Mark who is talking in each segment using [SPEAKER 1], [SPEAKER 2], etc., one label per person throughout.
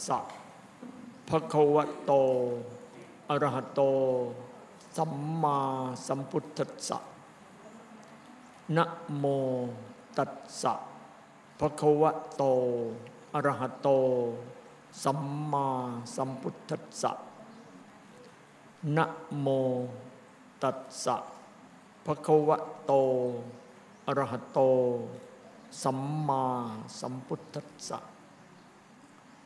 [SPEAKER 1] โมตัสสะภะควะโต อรหะโต สัมมาสัมพุทธัสสะนะโมตัสสะภะคะวะโต อรหะโต สัมมาสัมพุทธัสสะนะโมตัสสะภะคะวะโต อรหะโต สัมมาสัมพุทธัสสะ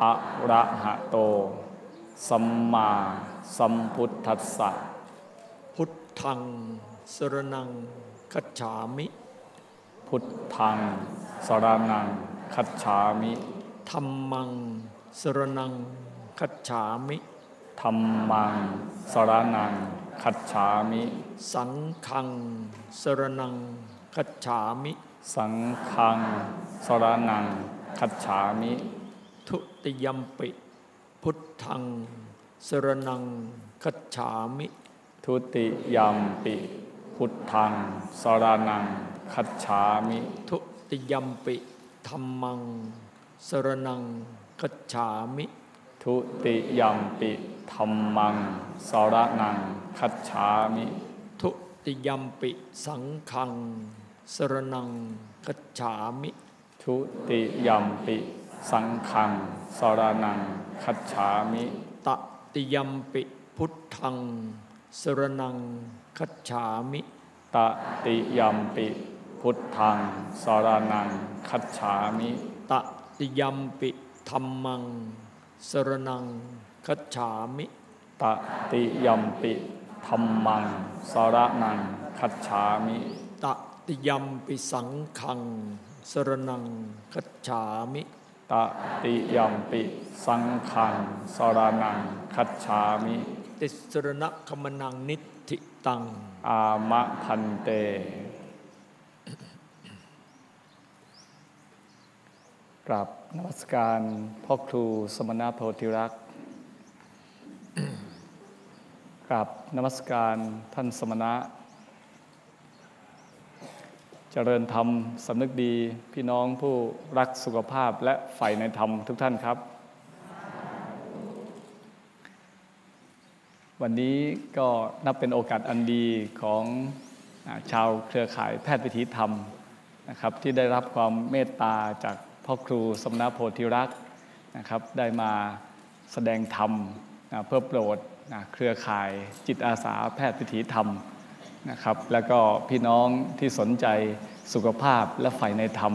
[SPEAKER 2] อะระหะโต สัมมาสัมพุทธัสสะ
[SPEAKER 1] พุทธังสรนังคัจฉามิ
[SPEAKER 2] พุทธังสรนังคัจฉามิ
[SPEAKER 1] ธรรมังสรนังคัจฉามิ
[SPEAKER 2] ธรรมังสรนังคัจฉามิ
[SPEAKER 1] สังฆังสรนังคัจฉามิ
[SPEAKER 2] สังฆังสรนังคัจฉามิ
[SPEAKER 1] ทุติยมปิ พุทธัง สรนังคัจฉามิ
[SPEAKER 2] ทุติยัมปิ พุทธัง สรนังคัจฉามิ
[SPEAKER 1] ทุติยมปิธรรมัง สรนังคัจฉามิ
[SPEAKER 2] ทุติยัมปิธรรมัง สรนังคัจฉามิ
[SPEAKER 1] ทุติยมปิสังฆัง สรนังคัจฉามิ
[SPEAKER 2] ทุติยัมปิ สังขังสรนังคัจฉามิ
[SPEAKER 1] ตติยมปิพุทธังสรนังคัจฉามิ
[SPEAKER 2] ตติยัมปิพุทธังสรนังคัจฉามิ
[SPEAKER 1] ตติยมปิธรรมังสรนังคัจฉามิ
[SPEAKER 2] ตติยัมปิธรรมังสรนังคัจฉามิ
[SPEAKER 1] ตติยมปิสังฆังสรนังคัจฉามิ
[SPEAKER 2] ตติยัมปิสังขังสรนังคัจฉามิ
[SPEAKER 1] ติสรณคมนังนิธิตัง
[SPEAKER 2] อามะพันเต กราบนมัสการพ่อครูสมณะโพธิรักษ์กราบนมัสการท่านสมณะ เจริญธรรมสำนึกดีพี่น้องผู้รักสุขภาพและใฝ่ในธรรมทุกท่านครับ วันนี้ก็นับเป็นโอกาสอันดีของชาวเครือข่ายแพทย์วิถีธรรมนะครับที่ได้รับความเมตตาจากพ่อครูสมณโพธิรักษ์นะครับได้มาแสดงธรรมเพื่อโปรดเครือข่ายจิตอาสาแพทย์วิถีธรรม นะครับ แล้วก็พี่น้องที่สนใจสุขภาพและฝ่ายในธรรม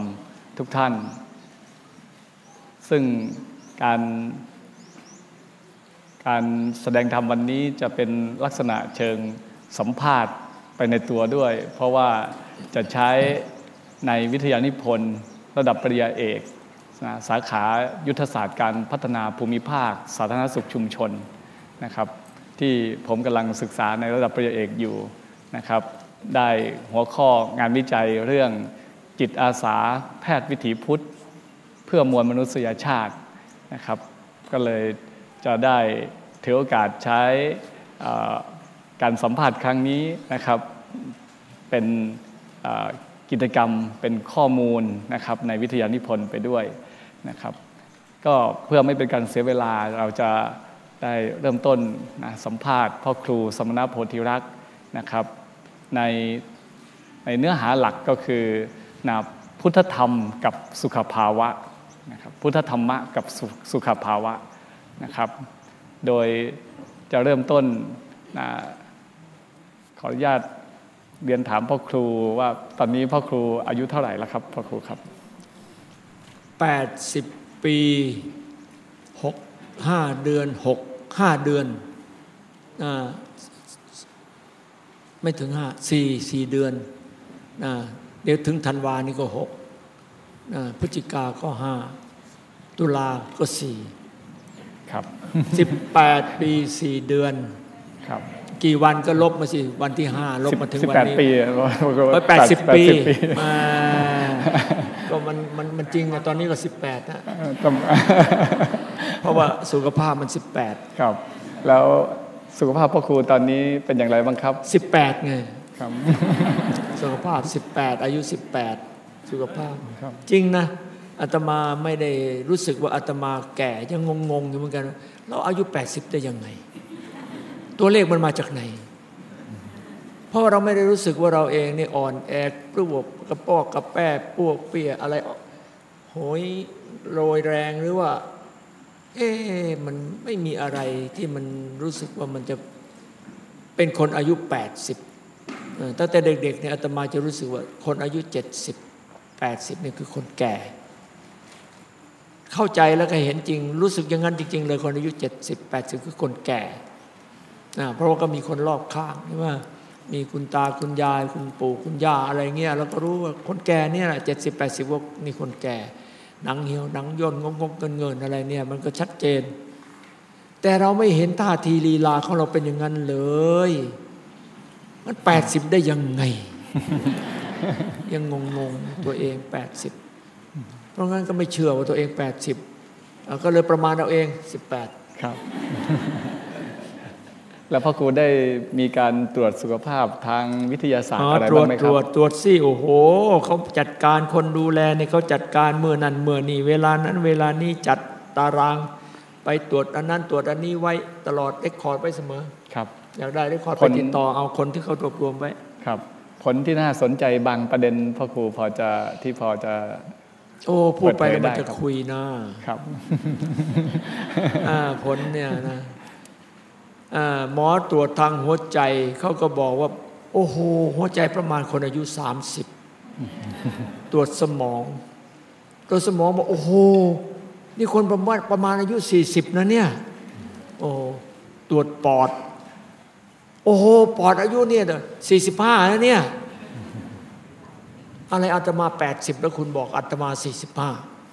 [SPEAKER 2] ทุกท่าน ซึ่งการการแสดงธรรมวันนี้จะเป็นลักษณะเชิงสัมภาษณ์ไปในตัวด้วย เพราะว่าจะใช้ในวิทยานิพนธ์ระดับปริญญาเอกสาขายุทธศาสตร์การพัฒนาภูมิภาค สาธารณสุขชุมชนนะครับ ที่ผมกำลังศึกษาในระดับปริญญาเอกอยู่ นะครับ ได้หัวข้องานวิจัยเรื่องจิตอาสาแพทย์วิถีพุทธ เพื่อมวลมนุษยชาตินะครับ ก็เลยจะได้ถือโอกาสใช้การสัมผัสครั้งนี้นะครับ เป็นกิจกรรมเป็นข้อมูลนะครับในวิทยานิพนธ์ไปด้วยนะครับ ก็เพื่อไม่เป็นการเสียเวลาเราจะได้เริ่มต้นนะสัมภาษณ์พ่อครูสมณโพธิรักษ์นะครับ ในในเนื้อหาหลักก็คือนะพุทธธรรมกับสุขภาวะนะครับพุทธธรรมะกับสุสุขภาวะนะครับ โดยจะเริ่มต้นนะขออนุญาตเรียนถามพ่อครูว่าตอนนี้พ่อครูอายุเท่าไหร่แล้วครับพ่อครูครับ
[SPEAKER 1] 80 ปี6 5เดือน 6 5 เดือนอ่า ไม่ถึงห้าสี่สี่เดือนนะเดี๋ยวถึงธันวานี่ก็หกนะพฤศจิกาก็ห้าตุลาก็สี่
[SPEAKER 2] ครับ
[SPEAKER 1] สิบแปดปีสี่เดือน
[SPEAKER 2] ครับ
[SPEAKER 1] กี่วันก็ลบมาสิวันที่ห้าลบมาถึง
[SPEAKER 2] สิบ
[SPEAKER 1] วัน
[SPEAKER 2] แปด
[SPEAKER 1] นี้
[SPEAKER 2] ปี
[SPEAKER 1] ไปแปดสิบ
[SPEAKER 2] 80
[SPEAKER 1] ปีอ่าก็มันมันมันจริงอะตอนนี้ก็สิบแปดนะ
[SPEAKER 2] ต้อง
[SPEAKER 1] เพราะว่าสุขภาพมันสิบแปด
[SPEAKER 2] ครับ แล้ว สุขภาพพ่อครูตอนนี้เป็นอย่างไรบ้างครับ
[SPEAKER 1] สิบแปดไง
[SPEAKER 2] ครับ
[SPEAKER 1] สุขภาพสิบแปดอายุสิบแปดสุขภาพ
[SPEAKER 2] ครับ
[SPEAKER 1] จริงนะอาตมาไม่ได้รู้สึกว่าอาตมาแก่ยังงงๆอยู่เหมือนกัน เราอายุ 80 ได้ยังไง ตัวเลขมันมาจากไหน เพราะว่าเราไม่ได้รู้สึกว่าเราเองนี่อ่อนแอกปลวกกระปอกกระแป้ปวกเปียอะไรโหยโรยแรงหรือว่า เอ๊มันไม่มีอะไรที่มันรู้สึกว่ามันจะเป็นคนอายุ 80ตั้งแต่เด็กๆเนี่ยอาตมาจะรู้สึกว่าคนอายุ 70 80เนี่ยคือคนแก่ เข้าใจแล้วก็เห็นจริง รู้สึกอย่างนั้นจริง ๆ เลยคนอายุ 70 80 คือคนแก่เพราะว่าก็มีคนรอบข้างใช่ไหมมีคุณตาคุณยาย คุณปู่คุณย่าอะไรเงี้ยแล้วก็รู้ว่าคนแก่เนี่ยแหละเจ็ดสิบแปดสิบว่านี่คนแก่ หนังเหี่ยวหนังย่นงงงเงินเงินอะไรเนี่ยมันก็ชัดเจน แต่เราไม่เห็นท่าทีลีลาของเราเป็นอย่างนั้นเลยยมันแปดสิบได้ยังไง ยังงงงๆตัวเองแปดสิบเพราะงั้นก็ไม่เชื่อว่าตัวเองแปดสิบก็เลยประมาณเอาเองสิบแปด
[SPEAKER 2] ครับ แล้วพ่อครูได้มีการตรวจสุขภาพทางวิทยาศาสต
[SPEAKER 1] อ๋
[SPEAKER 2] ร์
[SPEAKER 1] อ
[SPEAKER 2] อะไร
[SPEAKER 1] ตรว
[SPEAKER 2] บ้า
[SPEAKER 1] จ
[SPEAKER 2] งไหม
[SPEAKER 1] ต
[SPEAKER 2] ค
[SPEAKER 1] ร
[SPEAKER 2] รับ
[SPEAKER 1] วจตรวจสิโอ้โหเขาจัดการคนดูแลเนี่ยเขาจัดการเมื่อนั้นเมื่อนี่เวลานั้นเวลานี้จัดตาราง ไปตรวจอันนั้นตรวจอันนี้ไว้ตลอดเรคคอร์ดไว้เสมอ
[SPEAKER 2] ครับ
[SPEAKER 1] อยากได้เรคคอร์ด
[SPEAKER 2] ค
[SPEAKER 1] ไป
[SPEAKER 2] น
[SPEAKER 1] ติดต่อเอาคนที่เขารวบรวมไว้
[SPEAKER 2] ครับผลที่น่าสนใจบางประเด็นพ่อครูพอจะที่พอจะ
[SPEAKER 1] โอ้พูดไปแล้วมัน
[SPEAKER 2] เปิดเผยได้
[SPEAKER 1] จะ
[SPEAKER 2] ครับ
[SPEAKER 1] คุยนะ
[SPEAKER 2] ครับ
[SPEAKER 1] อ่าผลเนี่ยนะอ่า หมอตรวจทางหัวใจเขาก็บอกว่า โอ้โห หัวใจประมาณคนอายุ 30 ตรวจสมอง ตรวจสมองบอกโอ้โห นี่คนประมาณประมาณอายุ 40 นะเนี่ย โอ้ตรวจปอด โอ้โห ปอดอายุเนี่ยสี่สิบห้าแล้วเนี่ย อะไรอาตมา 80 แล้วคุณบอกอาตมา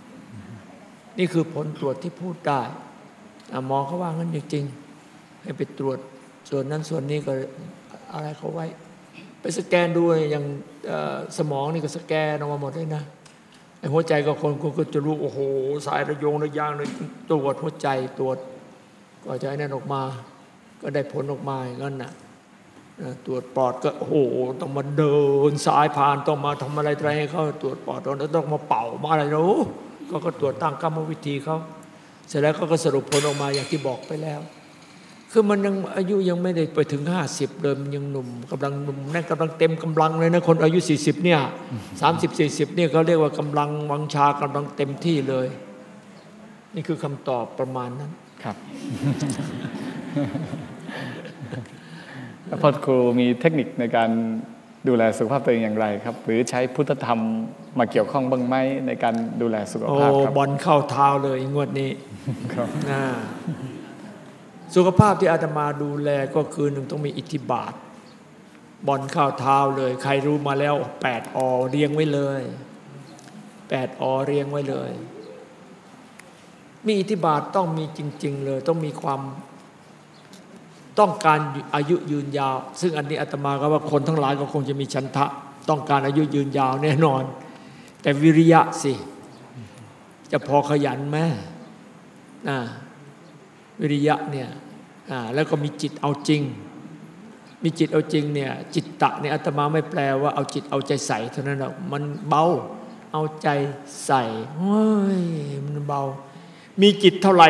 [SPEAKER 1] 45 นี่คือผลตรวจที่พูดได้หมอเขาว่างั้นจริงๆ ให้ไปตรวจส่วนนั้นส่วนนี้ก็อะไรเขาไว้ ไปสแกนดูอย่างสมองนี่ก็สแกนออกมาหมดเลยนะไอ้หัวใจก็คนคนก็จะรู้โอ้โห สายระยงระยางเลยตรวจหัวใจตรวจก็จะไอ้นั่นออกมา ก็ได้ผลออกมาอย่างนั้นน่ะเอ่อตรวจปอดก็โอ้โหต้องมาเดินสายผ่านต้องมาทำอะไรอะไรให้เขาตรวจปอดแล้วต้องมาเป่ามาอะไรรู้ก็ก็ตรวจตามกรรมวิธีเขาเสร็จแล้วก็สรุปผลออกมาอย่างที่บอกไปแล้ว คือมันยังอายุยังไม่ได้ไปถึง 50เลยมันยังหนุ่มกำลังหนุ่มนั่นกำลังเต็มกำลังเลยนะคนอายุ 40เนี่ย30 40เนี่ยเขาเรียกว่ากำลังวังชากำลังเต็มที่เลย นี่คือคำตอบประมาณนั้น
[SPEAKER 2] ครับแล้วพ่อครูมีเทคนิคในการดูแลสุขภาพตัวเองอย่างไรครับ หรือใช้พุทธธรรมมาเกี่ยวข้องบ้างไหมในการดูแลสุข
[SPEAKER 1] โอ้
[SPEAKER 2] ภาพครับ
[SPEAKER 1] บอลเข้าเท้าเลยงวดนี้
[SPEAKER 2] ครับ
[SPEAKER 1] นะ สุขภาพที่อาตมาดูแลก็คือหนึ่งต้องมีอิทธิบาทบอลข้าวเท้าเลย ใครรู้มาแล้วแปดอเรียงไว้เลยแปดอเรียงไว้เลย มีอิทธิบาทต้องมีจริง ๆ เลย ต้องมีความต้องการอายุยืนยาว ซึ่งอันนี้อาตมาก็ว่าคนทั้งหลายก็คงจะมีชันทะ ต้องการอายุยืนยาวแน่นอน แต่วิริยะสิ จะพอขยันไหมอ่า วิริยะเนี่ยอ่าแล้วก็มีจิตเอาจริง มีจิตเอาจริงเนี่ยจิตตะเนี่ยอาตมาไม่แปลว่าเอาจิตเอาใจใส่เท่านั้นหรอกมันเบาเอาใจใส่เฮ้ยมันเบา มีจิตเท่าไหร่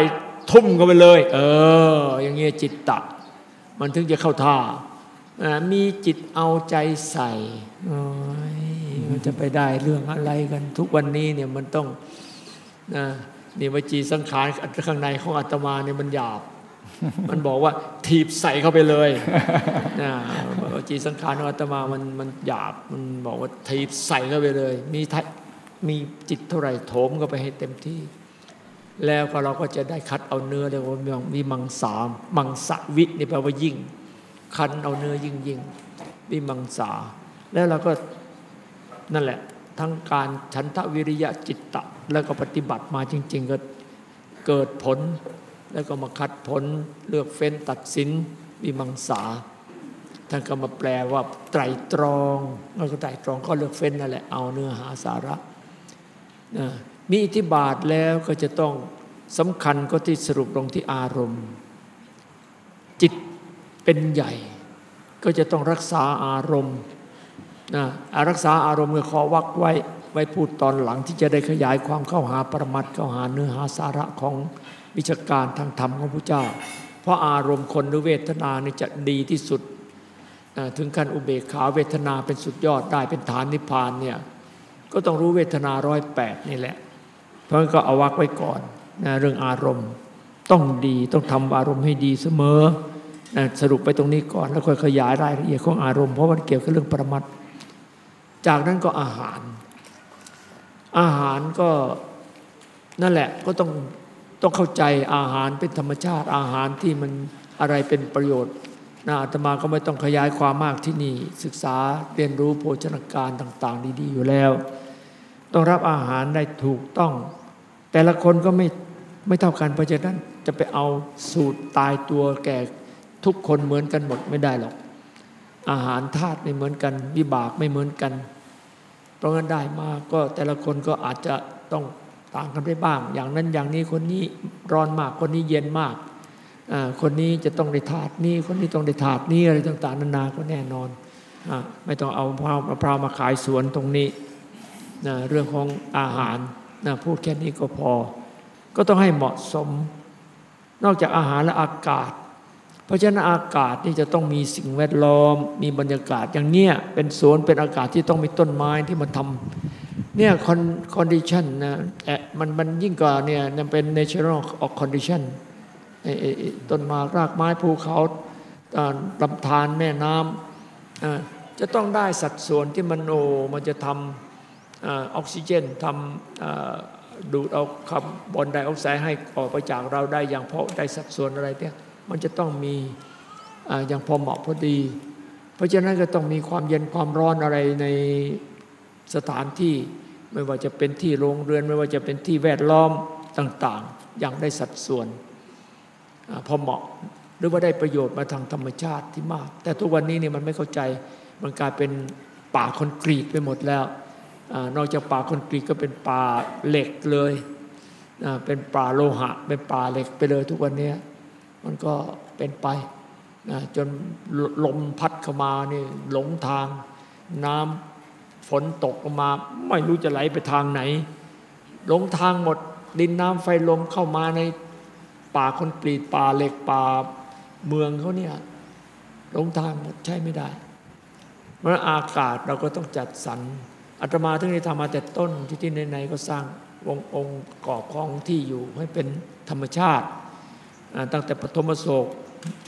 [SPEAKER 1] ทุ่มกันไปเลย เออ อย่างเงี้ยจิตตะ มันถึงจะเข้าท่าอ่ามีจิตเอาใจใส่โอ้ยมันจะไปได้เรื่องอะไรกันทุกวันนี้เนี่ยมันต้องนะ นี่วจีสังขารข้างในของอาตมาเนี่ยมันหยาบ มันบอกว่าถีบใส่เข้าไปเลยนะวจีสังขารของอาตมามันมันหยาบมันบอกว่าถีบใส่เข้าไปเลย มีทะมีจิตเท่าไหร่โถมเข้าไปให้เต็มที่ แล้วก็เราก็จะได้คัดเอาเนื้อเรียกว่าวิมังสามมังสวินี่แปลว่ายิ่ง คันเอาเนื้อยิ่งยิ่งวิมังสาแล้วเราก็นั่นแหละ ทั้งการฉันทะวิริยะจิตตะ แล้วก็ปฏิบัติมาจริง ๆ ก็เกิดผล แล้วก็มาคัดผลเลือกเฟ้นตัดสินวิมังสาท่านก็มาแปลว่าไตรตรองแล้วก็ไตรตรองก็เลือกเฟ้นนั่นแหละเอาเนื้อหาสาระนะมีอิทธิบาทแล้วก็จะต้องสำคัญก็ที่สรุปลงที่อารมณ์ จิตเป็นใหญ่ ก็จะต้องรักษาอารมณ์ นะรักษาอารมณ์ก็ขอวักไว้ไว้พูดตอนหลังที่จะได้ขยายความเข้าหาปรมัตเข้าหาเนื้อหาสาระของวิชาการทางธรรมของพระเจ้า เพราะอารมณ์คนหรือเวทนาเนี่ยจะดีที่สุดถึงขั้นอุเบกขาเวทนาเป็นสุดยอดได้เป็นฐานนิพพานเนี่ยก็ต้องรู้เวทนาร้อยแปดนี่แหละ เพราะงั้นก็เอาวักไว้ก่อนนะเรื่องอารมณ์ต้องดีต้องทำอารมณ์ให้ดีเสมอนะสรุปไปตรงนี้ก่อนแล้วค่อยขยายรายละเอียดของอารมณ์เพราะมันเกี่ยวกับเรื่องปรมัต จากนั้นก็อาหาร อาหารก็นั่นแหละก็ต้องต้องเข้าใจอาหารเป็นธรรมชาติอาหารที่มันอะไรเป็นประโยชน์นะอาตมาก็ไม่ต้องขยายความมากที่นี่ ศึกษาเรียนรู้โภชนาการต่าง ๆ ดี ๆ อยู่แล้ว ต้องรับอาหารได้ถูกต้อง แต่ละคนก็ไม่ไม่เท่ากันเพราะฉะนั้นจะไปเอาสูตรตายตัวแก่ทุกคนเหมือนกันหมดไม่ได้หรอก อาหารธาตุไม่เหมือนกัน วิบากไม่เหมือนกัน เพราะงั้นได้มาก็แต่ละคนก็อาจจะต้องต่างกันไปบ้าง อย่างนั้นอย่างนี้คนนี้ร้อนมากคนนี้เย็นมาก คนนี้จะต้องได้ถาดนี้คนนี้ต้องได้ถาดนี้อะไรต่างๆนานาก็แน่นอนอไม่ต้องเอามะพร้าวมาขายสวนตรงนี้นะเรื่องของอาหารนะพูดแค่นี้ก็พอ ก็ต้องให้เหมาะสม นอกจากอาหารและอากาศ เพราะฉะนั้นอากาศนี่จะต้องมีสิ่งแวดล้อม มีบรรยากาศอย่างเนี้ยเป็นสวนเป็นอากาศที่ต้องมีต้นไม้ที่มันทำเนี่ย condition นะมันมันยิ่งกว่าเนี่ยเป็น natural condition ต้นหมากรากไม้ภูเขาลำธารแม่น้ำจะต้องได้สัดส่วนที่มันโอมันจะทำออกซิเจนทำดูดเอาคาร์บอนไดออกไซด์ให้ออกไปจากเราได้อย่างพอได้สัดส่วนอะไรเนี่ย มันจะต้องมีอย่างพอเหมาะพอดี เพราะฉะนั้นก็ต้องมีความเย็นความร้อนอะไรในสถานที่ ไม่ว่าจะเป็นที่โรงเรือน ไม่ว่าจะเป็นที่แวดล้อมต่าง ๆ อย่างได้สัดส่วนพอเหมาะหรือว่าได้ประโยชน์มาทางธรรมชาติที่มาก แต่ทุกวันนี้เนี่ยมันไม่เข้าใจมันกลายเป็นป่าคอนกรีตไปหมดแล้วอนอกจากป่าคอนกรีตก็เป็นป่าเหล็กเลย เป็นป่าโลหะ เป็นป่าเหล็กไปเลยทุกวันนี้ มันก็เป็นไปจนลมพัดเข้ามานี่หลงทาง น้ำฝนตกมา ไม่รู้จะไหลไปทางไหน หลงทางหมดดินน้ำไฟลมเข้ามาในป่าคนกรีตป่าเหล็กป่าเมืองเขาเนี่ยหลงทางหมดใช่ไม่ได้เพราะอากาศเราก็ต้องจัดสรรอาตมาทั้งนี้ทำมาแต่ต้นที่ที่ไหนๆก็สร้างวงองค์กอบของที่อยู่ให้เป็นธรรมชาติ ตั้งแต่ปฐมโศก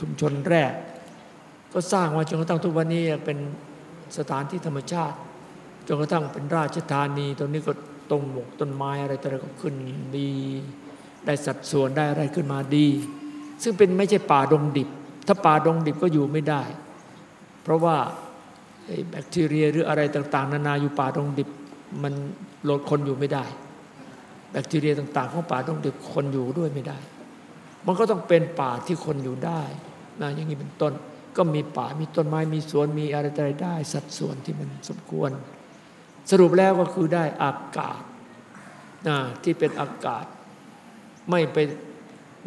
[SPEAKER 1] ชุมชนแรก ก็สร้างมาจนกระทั่งทุกวันนี้เป็นสถานที่ธรรมชาติจนกระทั่งเป็นราชธานีตรงนี้ก็ตรงหมกต้นไม้อะไรต่างๆก็ขึ้นดี ได้สัดส่วนได้อะไรขึ้นมาดี ซึ่งเป็นไม่ใช่ป่าดงดิบ ถ้าป่าดงดิบก็อยู่ไม่ได้ เพราะว่าแบคทีเรียหรืออะไรต่าง ๆ นานาอยู่ป่าดงดิบ มันลดคนอยู่ไม่ได้ แบคทีเรียต่าง ๆ ของป่าดงดิบคนอยู่ด้วยไม่ได้ มันก็ต้องเป็นป่าที่คนอยู่ได้นะอย่างนี้เป็นต้น ก็มีป่ามีต้นไม้มีสวนมีอะไรอะไรได้ สัดส่วนที่มันสมควร สรุปแล้วก็คือได้อากาศนะที่เป็นอากาศ ไม่ไป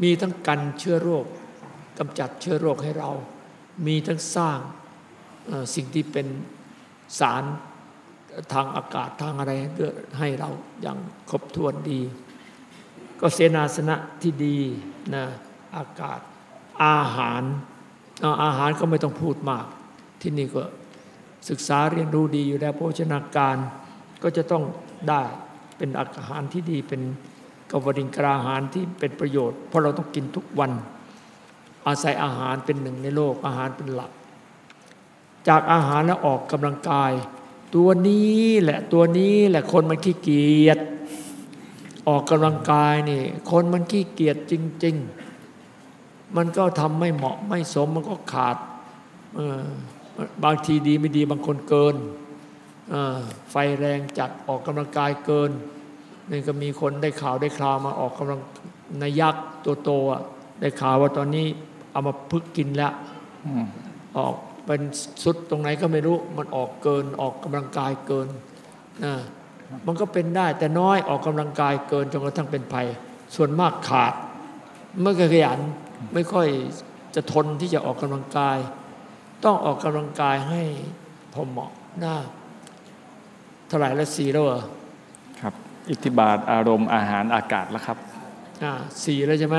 [SPEAKER 1] มีทั้งกันเชื้อโรคกำจัดเชื้อโรคให้เรา มีทั้งสร้างสิ่งที่เป็นสารทางอากาศทางอะไรให้เราอย่างครบถ้วนดี ก็เสนาสนะที่ดีนะอากาศอาหารอาหารก็ไม่ต้องพูดมาก ที่นี่ก็ศึกษาเรียนรู้ดีอยู่แล้วโภชนาการก็จะต้องได้เป็นอาหารที่ดีเป็นกบดินกราหารที่เป็นประโยชน์ เพราะเราต้องกินทุกวัน อาศัยอาหารเป็นหนึ่งในโลกอาหารเป็นหลัก จากอาหารแล้วออกกำลังกาย ตัวนี้แหละตัวนี้แหละคนมันขี้เกียจ ออกกำลังกายนี่ คนมันขี้เกียจจริง ๆ มันก็ทำไม่เหมาะไม่สมมันก็ขาดบางทีดีไม่ดีบางคนเกิน ไฟแรงจัดออกกำลังกายเกินนี่ก็มีคนได้ข่าวได้คราวมาออกกำลังในยักษ์ตัวโตอะได้ข่าวว่าตอนนี้เอามาพึกกินแล้ว
[SPEAKER 2] อืม
[SPEAKER 1] ออกเป็นสุดตรงไหนก็ไม่รู้ มันออกเกินออกกำลังกายเกินนะ มันก็เป็นได้แต่น้อยออกกำลังกายเกินจนกระทั่งเป็นภัย ส่วนมากขาดไม่เคยขยันไม่ค่อยจะทนที่จะออกกำลังกาย ต้องออกกำลังกายให้พอเหมาะหน้าเท่าไหร่ละสี่แล้วเหรอ
[SPEAKER 2] ครับ อิทธิบาทอารมณ์อาหารอากาศแล้วครับ
[SPEAKER 1] อ่าสี่แล้วใช่ไหม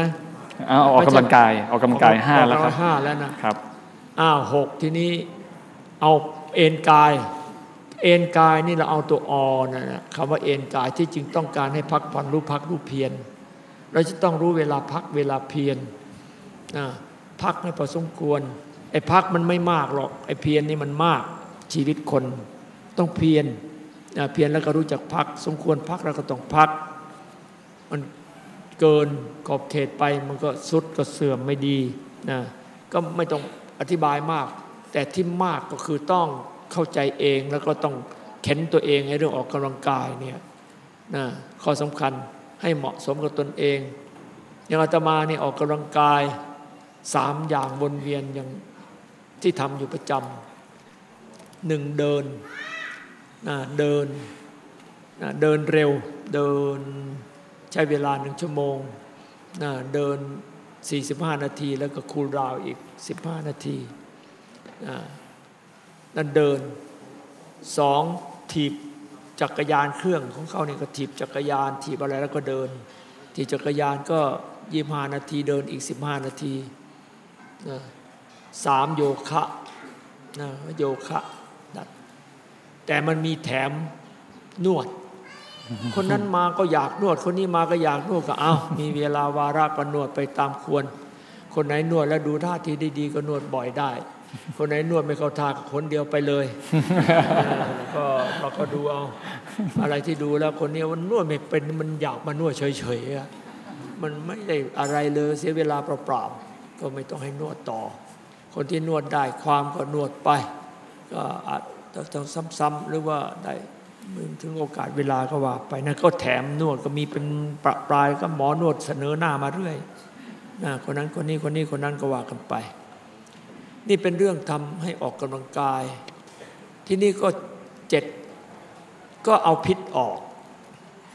[SPEAKER 2] อ้าวออกกำลังกายออกกำลังกายห้าแล้วครับ
[SPEAKER 1] ออกกำงห้าแล้วนะ
[SPEAKER 2] ครับ
[SPEAKER 1] อ้าวหกทีนี้เอาเอ็นกาย เอ็นกายนี่เราเอาตัวอนะนะคำว่าเอ็นกายที่จริงต้องการให้พักผ่อนรู้พักรู้เพียรเราจะต้องรู้เวลาพักเวลาเพียรนะพักให้พอสมควรไอ้พักมันไม่มากหรอกไอ้เพียรนี่มันมากชีวิตคน ต้องเพียรนเพียรแล้วก็รู้จักพัก สมควรพักแล้วก็ต้องพัก มันเกินขอบเขตไปมันก็สุดก็เสื่อมไม่ดีนะก็ไม่ต้องอธิบายมาก แต่ที่มากก็คือต้อง เข้าใจเองแล้วก็ต้องเข็นตัวเองในเรื่องออกกำลังกายเนี่ยนะข้อสำคัญให้เหมาะสมกับตนเอง อย่างอาตมาเนี่ยออกกำลังกายสามอย่างวนเวียนอย่างที่ทำอยู่ประจำหนึ่งเดินนะเดินนะเดินเร็วเดินใช้เวลาหนึ่งชั่วโมงนะเดิน 45 นาทีแล้วก็คูลดาวอีก 15 นาทีนะ นั่นเดินสองถีบจักรยานเครื่องของเขาเนี่ยก็ถีบจักรยานถีบอะไรแล้วก็เดินถีบจักรยานก็25นาทีเดินอีก15นาทีสามโยคะนะโยคะนะแต่มันมีแถมนวด คนนั้นมาก็อยากนวด คนนี้มาก็อยากนวดก็เอามีเวลาวาระก็นวดไปตามควร คนไหนนวดแล้วดูท่าทีดีๆก็นวดบ่อยได้ คนไหนนวดไม่เข้าท่าก็คนเดียวไปเลยเออก็เราก็ดูเอา อะไรที่ดูแล้วคนนี้มันนวดไม่เป็นมันอยากมานวดเฉยๆอะมันไม่ได้อะไรเลยเสียเวลาเปล่าๆก็ไม่ต้องให้นวดต่อ คนที่นวดได้ความก็นวดไป ก็อาจจะต้องซ้ำๆหรือว่าได้ถึงโอกาสเวลาก็ว่าไปนะก็แถมนวดก็มีเป็นประปรายก็หมอนวดเสนอหน้ามาเรื่อยนะคนนั้นคนนี้คนนี้คนนั้นก็ว่ากันไป นี่เป็นเรื่องทำให้ออกกำลังกาย ที่นี่ก็เจ็ดก็เอาพิษออก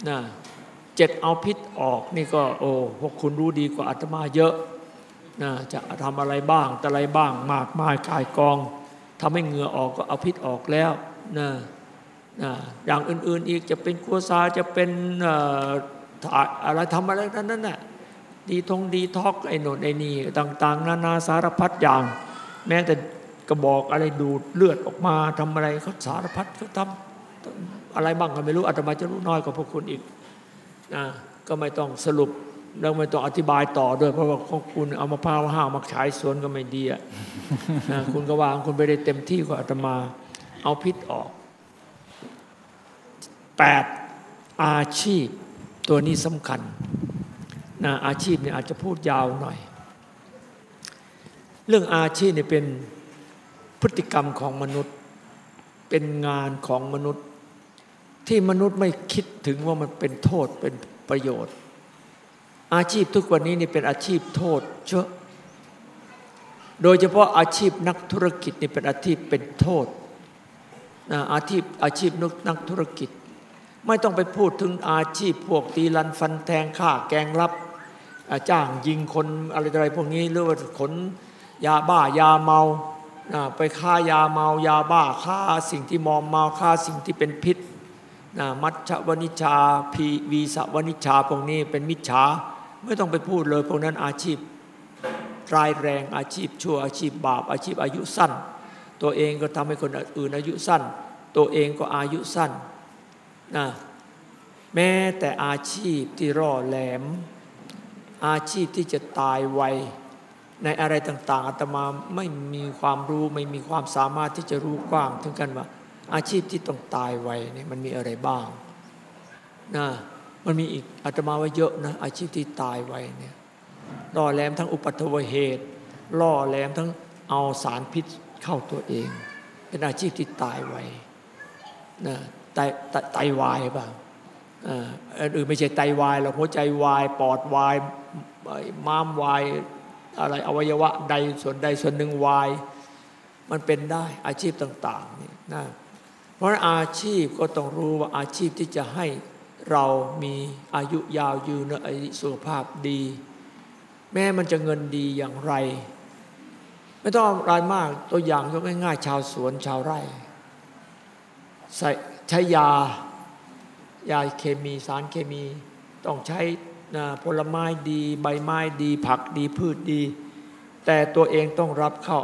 [SPEAKER 1] นะเจ็ดเอาพิษออกนี่ก็โอ้พวกคุณรู้ดีกว่าอาตมาเยอะนะจะทำอะไรบ้างแต่อะไรบ้าง มากมายกายกองทำให้เหงื่อออกก็เอาพิษออกแล้วนะนะอย่างอื่นๆอีกจะเป็นกัวซาจะเป็นอะไรทำอะไรนั้นนั่นน่ะดีทงดีท็อกไอ้โนนไอ้นี่ต่าง ๆ นานาสารพัดอย่าง แม้แต่กระบอกอะไรดูดเลือดออกมาทำอะไรเขาสารพัดเขาทำอะไรบ้างก็ไม่รู้อาตมาจะรู้น้อยกว่าพวกคุณอีกนะก็ไม่ต้องสรุปแล้วไม่ต้องอธิบายต่อด้วย เพราะว่าของคุณเอามาพร้าวห้ามาขายสวนก็ไม่ดีอะนะคุณก็วางคุณไปได้เต็มที่กว่าอาตมาเอาพิษออกแปดอาชีพตัวนี้สำคัญนะอาชีพเนี่ยอาจจะพูดยาวหน่อย เรื่องอาชีพเนี่ยเป็นพฤติกรรมของมนุษย์ เป็นงานของมนุษย์ ที่มนุษย์ไม่คิดถึงว่ามันเป็นโทษเป็นประโยชน์ อาชีพทุกวันนี้นี่เป็นอาชีพโทษเชอะโดยเฉพาะอาชีพนักธุรกิจนี่เป็นอาชีพเป็นโทษนะอาชีพอาชีพนักนักธุรกิจ ไม่ต้องไปพูดถึงอาชีพพวกตีลันฟันแทงฆ่าแกงรับจ้างยิงคนอะไรอะไรพวกนี้หรือว่าขน ยาบ้ายาเมานะไปฆ่ายาเมายาบ้าฆ่าสิ่งที่มอมเมาฆ่าสิ่งที่เป็นพิษนะมัชฌวนิชาพีวีสวนิชาพวกนี้เป็นมิจฉาไม่ต้องไปพูดเลยพวกนั้นอาชีพร้ายแรงอาชีพชั่วอาชีพบาปอาชีพอายุสั้น ตัวเองก็ทำให้คนอื่นอายุสั้น ตัวเองก็อายุสั้นนะแม้แต่อาชีพที่ร่อแหลม อาชีพที่จะตายไว ในอะไรต่าง ๆอาตมาไม่มีความรู้ไม่มีความสามารถที่จะรู้กว้างถึงกันว่า อาชีพที่ต้องตายไวเนี่ยมันมีอะไรบ้างนะมันมีอีกอาตมาว่าเยอะนะอาชีพที่ตายไวเนี่ยล่อแหลมทั้งอุปัตวเหตุล่อแหลมทั้งเอาสารพิษเข้าตัวเอง เป็นอาชีพที่ตายไวนะไตไตไตวายบ้างอันอื่นไม่ใช่ไตวายหรอกหัวใจวายปอดวายม้ามวาย อะไรอวัยวะใดส่วนใดส่วนหนึ่งวาย มันเป็นได้อาชีพต่างๆนี่นะเพราะอาชีพก็ต้องรู้ว่าอาชีพที่จะให้เรามีอายุยาวยืนอายุสุขภาพดี แม้มันจะเงินดีอย่างไร ไม่ต้องรายมากตัวอย่างยกง่ายๆ ชาวสวนชาวไร่ใช้ใช้ยายาเคมีสารเคมีต้องใช้ ผลไม้ดี ใบไม้ดี ผักดีพืชดี แต่ตัวเองต้องรับเข้า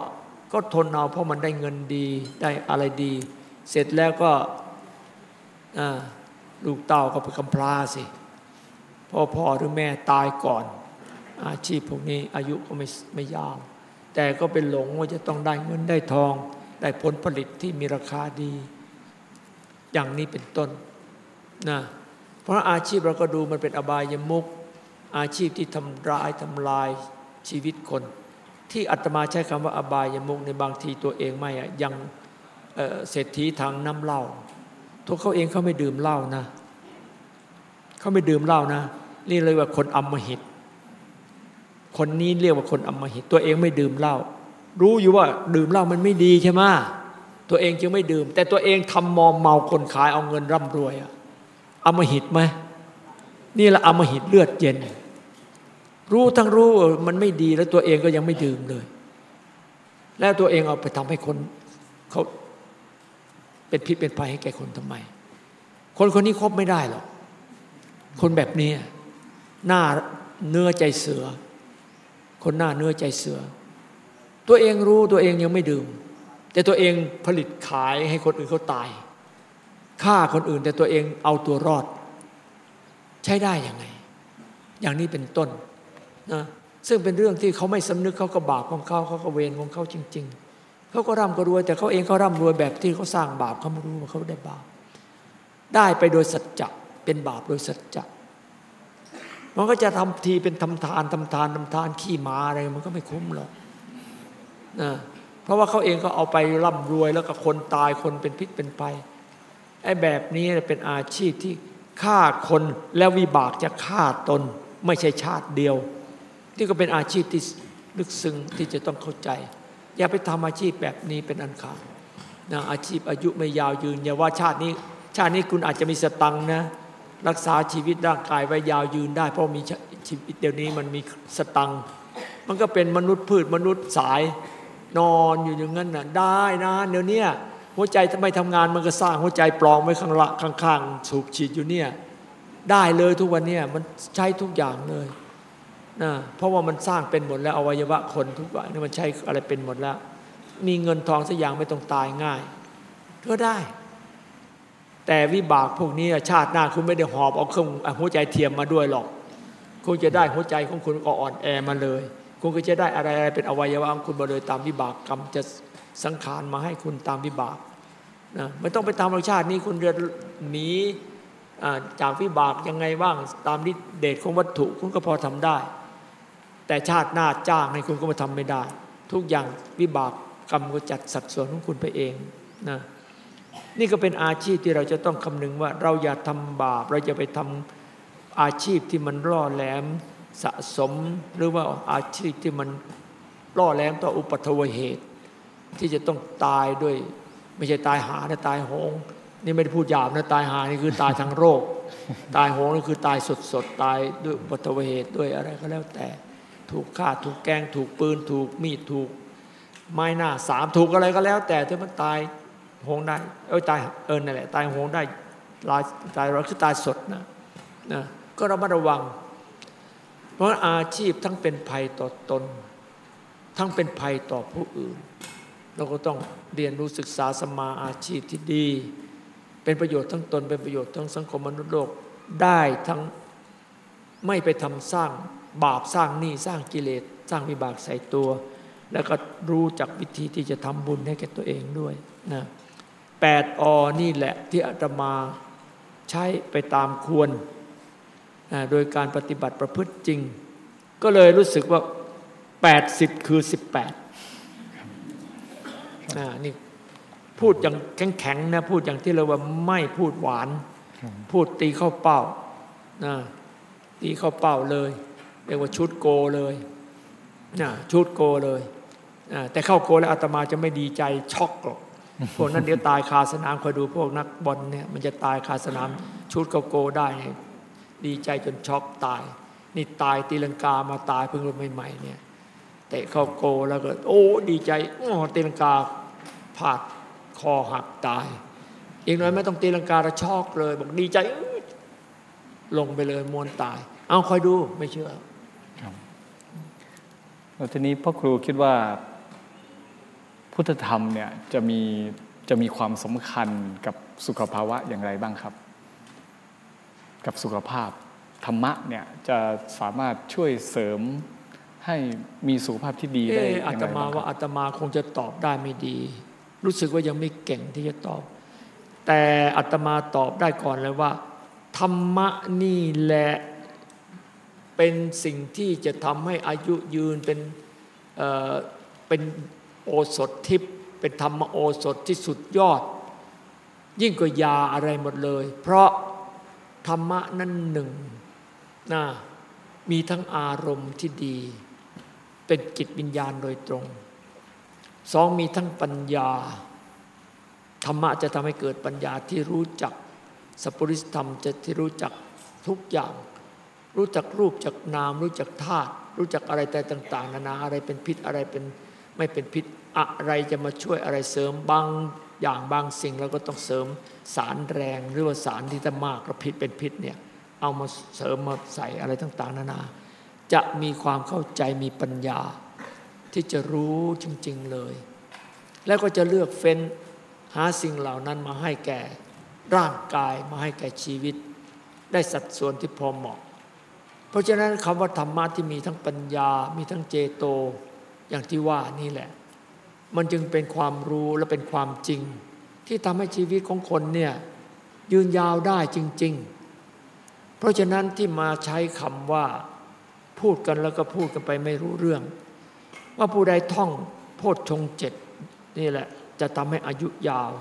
[SPEAKER 1] ก็ทนเอาเพราะมันได้เงินดีได้อะไรดี เสร็จแล้วก็ลูกเต่าก็ไปกำพร้าสิพ่อพ่อหรือแม่ตายก่อน อาชีพพวกนี้อายุก็ไม่ไม่ยาว แต่ก็เป็นหลงว่าจะต้องได้เงินได้ทอง ได้ผลผลิตที่มีราคาดี อย่างนี้เป็นต้นนะ เพราะอาชีพเราก็ดูมันเป็นอบายมุกอาชีพที่ทำร้ายทำลายชีวิตคน ที่อาตมาใช้คำว่าอบายมุกในบางทีตัวเองไม่ยังเศรษฐีทางน้ำเหล้าทุกเขาเองเขาไม่ดื่มเหล้านะเขาไม่ดื่มเหล้านะ นี่เลยว่าคนอมหิต คนนี้เรียกว่าคนอมหิต ตัวเองไม่ดื่มเหล้ารู้อยู่ว่าดื่มเหล้ามันไม่ดีใช่ไหมตัวเองจึงไม่ดื่ม แต่ตัวเองทำมอมเมาคนขายเอาเงินร่ำรวยอะ อมหิตไหมนี่แหละอมหิตเลือดเย็น รู้ทั้งรู้มันไม่ดีแล้วตัวเองก็ยังไม่ดื่มเลย แล้วตัวเองเอาไปทำให้คนเขาเป็นพิษเป็นภัยให้แก่คนทำไม คนคนนี้คบไม่ได้หรอกคนแบบนี้หน้าเนื้อใจเสือ คนหน้าเนื้อใจเสือ ตัวเองรู้ตัวเองยังไม่ดื่ม แต่ตัวเองผลิตขายให้คนอื่นเขาตาย ฆ่าคนอื่นแต่ตัวเองเอาตัวรอด ใช้ได้ยังไง อย่างนี้เป็นต้นนะซึ่งเป็นเรื่องที่เขาไม่สำนึกเขาก็บาปของเขาเขาก็เวรของเขาจริง ๆเขาก็ร่ำก็รวย แต่เขาเองเขาร่ำรวยแบบที่เขาสร้างบาปเขาไม่รู้ว่าเขาได้บาปได้ไปโดยสัจจะเป็นบาปโดยสัจจะมันก็จะทำทีเป็นทำทานทำทานทำทานขี้มาอะไรมันก็ไม่คุ้มหรอกนะเพราะว่าเขาเองก็เอาไปร่ำรวยแล้วก็คนตายคนเป็นพิษเป็นไป ไอ้แบบนี้เป็นอาชีพที่ฆ่าคนแล้ววิบากจะฆ่าตน ไม่ใช่ชาติเดียว นี่ก็เป็นอาชีพที่ลึกซึ้งที่จะต้องเข้าใจ อย่าไปทำอาชีพแบบนี้เป็นอันขาดนะอาชีพอายุไม่ยาวยืน อย่าว่าชาตินี้ ชาตินี้คุณอาจจะมีสตังนะ รักษาชีวิตร่างกายไว้ยาวยืนได้ เพราะมีชีวิตเดี๋ยวนี้มันมีสตังมันก็เป็นมนุษย์พืชมนุษย์สายนอนอยู่อย่างนั้นนะได้นะเดี๋ยวนี้ หัวใจทำไมทำงานมันก็สร้างหัวใจปลอมไว้ข้างละข้างๆ สูบฉีดอยู่เนี่ยได้เลยทุกวันเนี่ยมันใช้ทุกอย่างเลยนะเพราะว่ามันสร้างเป็นหมดแล้วอวัยวะคนทุกอย่างนี่มันใช้อะไรเป็นหมดแล้ว มีเงินทองสักอย่างไม่ต้องตายง่ายก็ได้ แต่วิบากพวกนี้ชาติหน้าคุณไม่ได้หอบเอาเครื่องหัวใจเทียมมาด้วยหรอก คุณจะได้หัวใจของคุณก็อ่อนแอมาเลย คุณก็จะได้อะไรเป็นอวัยวะของคุณมาเลยตามวิบากกรรมจะ สังขารมาให้คุณตามวิบากนะไม่ต้องไปตามรรมชาตินี้คุณจะหนีจากวิบากยังไงบ้างตามฤทธิเดชของวัตถุคุณก็พอทำได้ แต่ชาติหน้าจ้างให้คุณก็มาทำไม่ได้ ทุกอย่างวิบากกรรมก็จัดสัดส่วนของคุณไปเองนะนี่ก็เป็นอาชีพที่เราจะต้องคำนึงว่า เราอย่าทำบาป เราจะไปทำอาชีพที่มันร่อแหลมสะสม หรือว่าอาชีพที่มันร่อแหลมต่ออุปัทวเหตุ ที่จะต้องตายด้วย ไม่ใช่ตายหานะตายโหง นี่ไม่ได้พูดหยาบนะตายหานี่คือตายทางโรค ตายโหงนี่คือตายสดสดตายด้วยปฐวเหตุด้วยอะไรก็แล้วแต่ ถูกฆ่าถูกแกงถูกปืน ถูกมีดถูก ไม้หน้าสามถูกอะไรก็แล้ว แต่ที่มันตายโหงได้เอ้ยตายเอิญนั่นแหละตายโหงได้ลายตายเราคือตายสดนะนะก็ระมัดระวัง เพราะอาชีพทั้งเป็นภัยต่อตน ทั้งเป็นภัยต่อผู้อื่น เราก็ต้องเรียนรู้ศึกษาสมาอาชีพที่ดี เป็นประโยชน์ทั้งตนเป็นประโยชน์ทั้งสังคมมนุษย์โลกได้ทั้งไม่ไปทำสร้างบาปสร้างหนี้สร้างกิเลสสร้างวิบากใส่ตัว แล้วก็รู้จักวิธีที่จะทำบุญให้แก่ตัวเองด้วยนะแปดอนี่แหละที่อาตมาใช้ไปตามควรนะโดยการปฏิบัติประพฤติจริง ก็เลยรู้สึกว่า 80 คือ 18 นี่พูดอย่างแข็งๆนะพูดอย่างที่เราว่าไม่พูดหวาน พูดตีเข้าเป้านะตีเข้าเป้าเลยเรียกว่าชุดโกเลยนะชุดโกเลยนะแต่เข้าโกแล้วอาตมาจะไม่ดีใจช็อกหรอกพวกนั้นเดี๋ยวตายคาสนามคอยดูพวกนักบอลเนี่ยมันจะตายคาสนามชุดเข้าโกได้ดีใจจนช็อกตาย นี่ตายตีลังกามาตายเพิ่งรุ่นใหม่ๆเนี่ยเตะเข้าโกแล้วก็โอ้ดีใจโอ้ตีลังกา พลาดคอหักตาย อีกหน่อยไม่ต้องตีลังกาแล้วช็อกเลย บอกดีใจอื้อลงไปเลยมวนตาย เอาคอยดูไม่เชื่อ
[SPEAKER 2] แล้วทีนี้พ่อครูคิดว่า พุทธธรรมเนี่ยจะมีจะมีความสำคัญกับสุขภาวะอย่างไรบ้างครับ กับสุขภาพธรรมะเนี่ยจะสามารถช่วยเสริมให้มีสุขภาพที่ดีได้
[SPEAKER 1] เออ
[SPEAKER 2] อ
[SPEAKER 1] อา
[SPEAKER 2] ย่าง
[SPEAKER 1] ต
[SPEAKER 2] ไร
[SPEAKER 1] มา
[SPEAKER 2] บ้างค
[SPEAKER 1] ว่า
[SPEAKER 2] รับ
[SPEAKER 1] อาตมาคงจะตอบได้ไม่ดี รู้สึกว่ายังไม่เก่งที่จะตอบ แต่อาตมาตอบได้ก่อนเลยว่า ธรรมะนี่แหละเป็นสิ่งที่จะทำให้อายุยืนเป็นเเป็นโอสถทิพย์เป็นธรรมโอสถที่สุดยอด ยิ่งกว่ายาอะไรหมดเลย เพราะธรรมะนั่นหนึ่งนะมีทั้งอารมณ์ที่ดี เป็นจิตวิญญาณโดยตรง สองมีทั้งปัญญา ธรรมะจะทำให้เกิดปัญญาที่รู้จักสัพพุริสธรรมจะที่รู้จักทุกอย่าง รู้จักรูปจักนาม รู้จักธาตุรู้จักอะไรแต่ต่าง ๆ นานาอะไรเป็นพิษอะไรเป็นไม่เป็นพิษอะไรจะมาช่วยอะไรเสริมบางอย่างบางสิ่งเราก็ต้องเสริมสารแรงหรือว่าสารที่ถ้ามากแล้วพิษเป็นพิษเนี่ยเอามาเสริมมาใส่อะไรต่าง ๆ นานา จะมีความเข้าใจมีปัญญา ที่จะรู้จริง ๆเลย แล้วก็จะเลือกเฟ้นหาสิ่งเหล่านั้นมาให้แก่ร่างกายมาให้แก่ชีวิต ได้สัดส่วนที่พอเหมาะ เพราะฉะนั้นคำว่าธรรมะที่มีทั้งปัญญา มีทั้งเจโต อย่างที่ว่านี่แหละ มันจึงเป็นความรู้และเป็นความจริง ที่ทำให้ชีวิตของคนเนี่ยยืนยาวได้จริง ๆ เพราะฉะนั้นที่มาใช้คำว่า พูดกันแล้วก็พูดกันไปไม่รู้เรื่อง ว่าผู้ใดท่องโพชฌงเจ็ดนี่แหละจะทำให้อายุยาว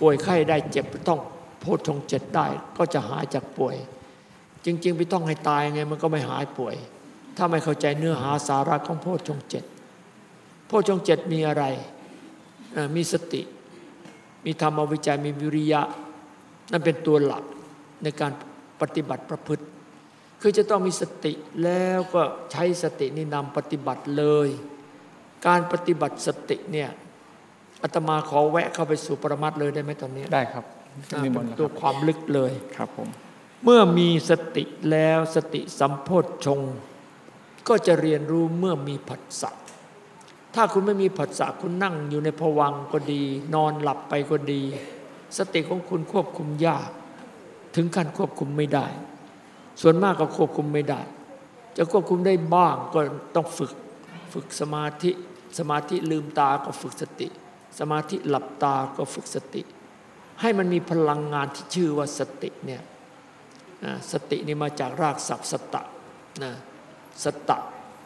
[SPEAKER 1] ป่วยไข้ได้เจ็บต้องโพชฌงเจ็ดได้ก็จะหายจากป่วย จริง ๆ ไปต้องให้ตายไงมันก็ไม่หายป่วย ถ้าไม่เข้าใจเนื้อหาสาระของโพชฌงเจ็ดโพชฌงเจ็ดมีอะไรมีสติ มีธรรมวิจัยมีวิริยะ นั่นเป็นตัวหลักในการปฏิบัติประพฤติ คือจะต้องมีสติแล้วก็ใช้สตินี่นำปฏิบัติเลย การปฏิบัติสติเนี่ยอาตมาขอแวะเข้าไปสู่ปรมัตถ์เลยได้ไหมตอนนี้
[SPEAKER 2] ได้ครับ
[SPEAKER 1] อ่า
[SPEAKER 2] นิม
[SPEAKER 1] เป็นน
[SPEAKER 2] ต์นะค
[SPEAKER 1] ตัว
[SPEAKER 2] รับ
[SPEAKER 1] ความลึกเลย
[SPEAKER 2] ครับผม
[SPEAKER 1] เมื่อมีสติแล้วสติสัมโพธชงค์ก็จะเรียนรู้เมื่อมีผัสสะถ้าคุณไม่มีผัสสะคุณนั่งอยู่ในภวังค์ก็ดี นอนหลับไปก็ดี สติของคุณควบคุมยาก ถึงขั้นควบคุมไม่ได้ ส่วนมากก็ควบคุมไม่ได้ จะควบคุมได้บ้างก็ต้องฝึก ฝึกสมาธิ สมาธิลืมตาก็ฝึกสติ สมาธิหลับตาก็ฝึกสติ ให้มันมีพลังงานที่ชื่อว่าสติเนี่ยสตินี่มาจากรากศัพท์สตะนะสตะ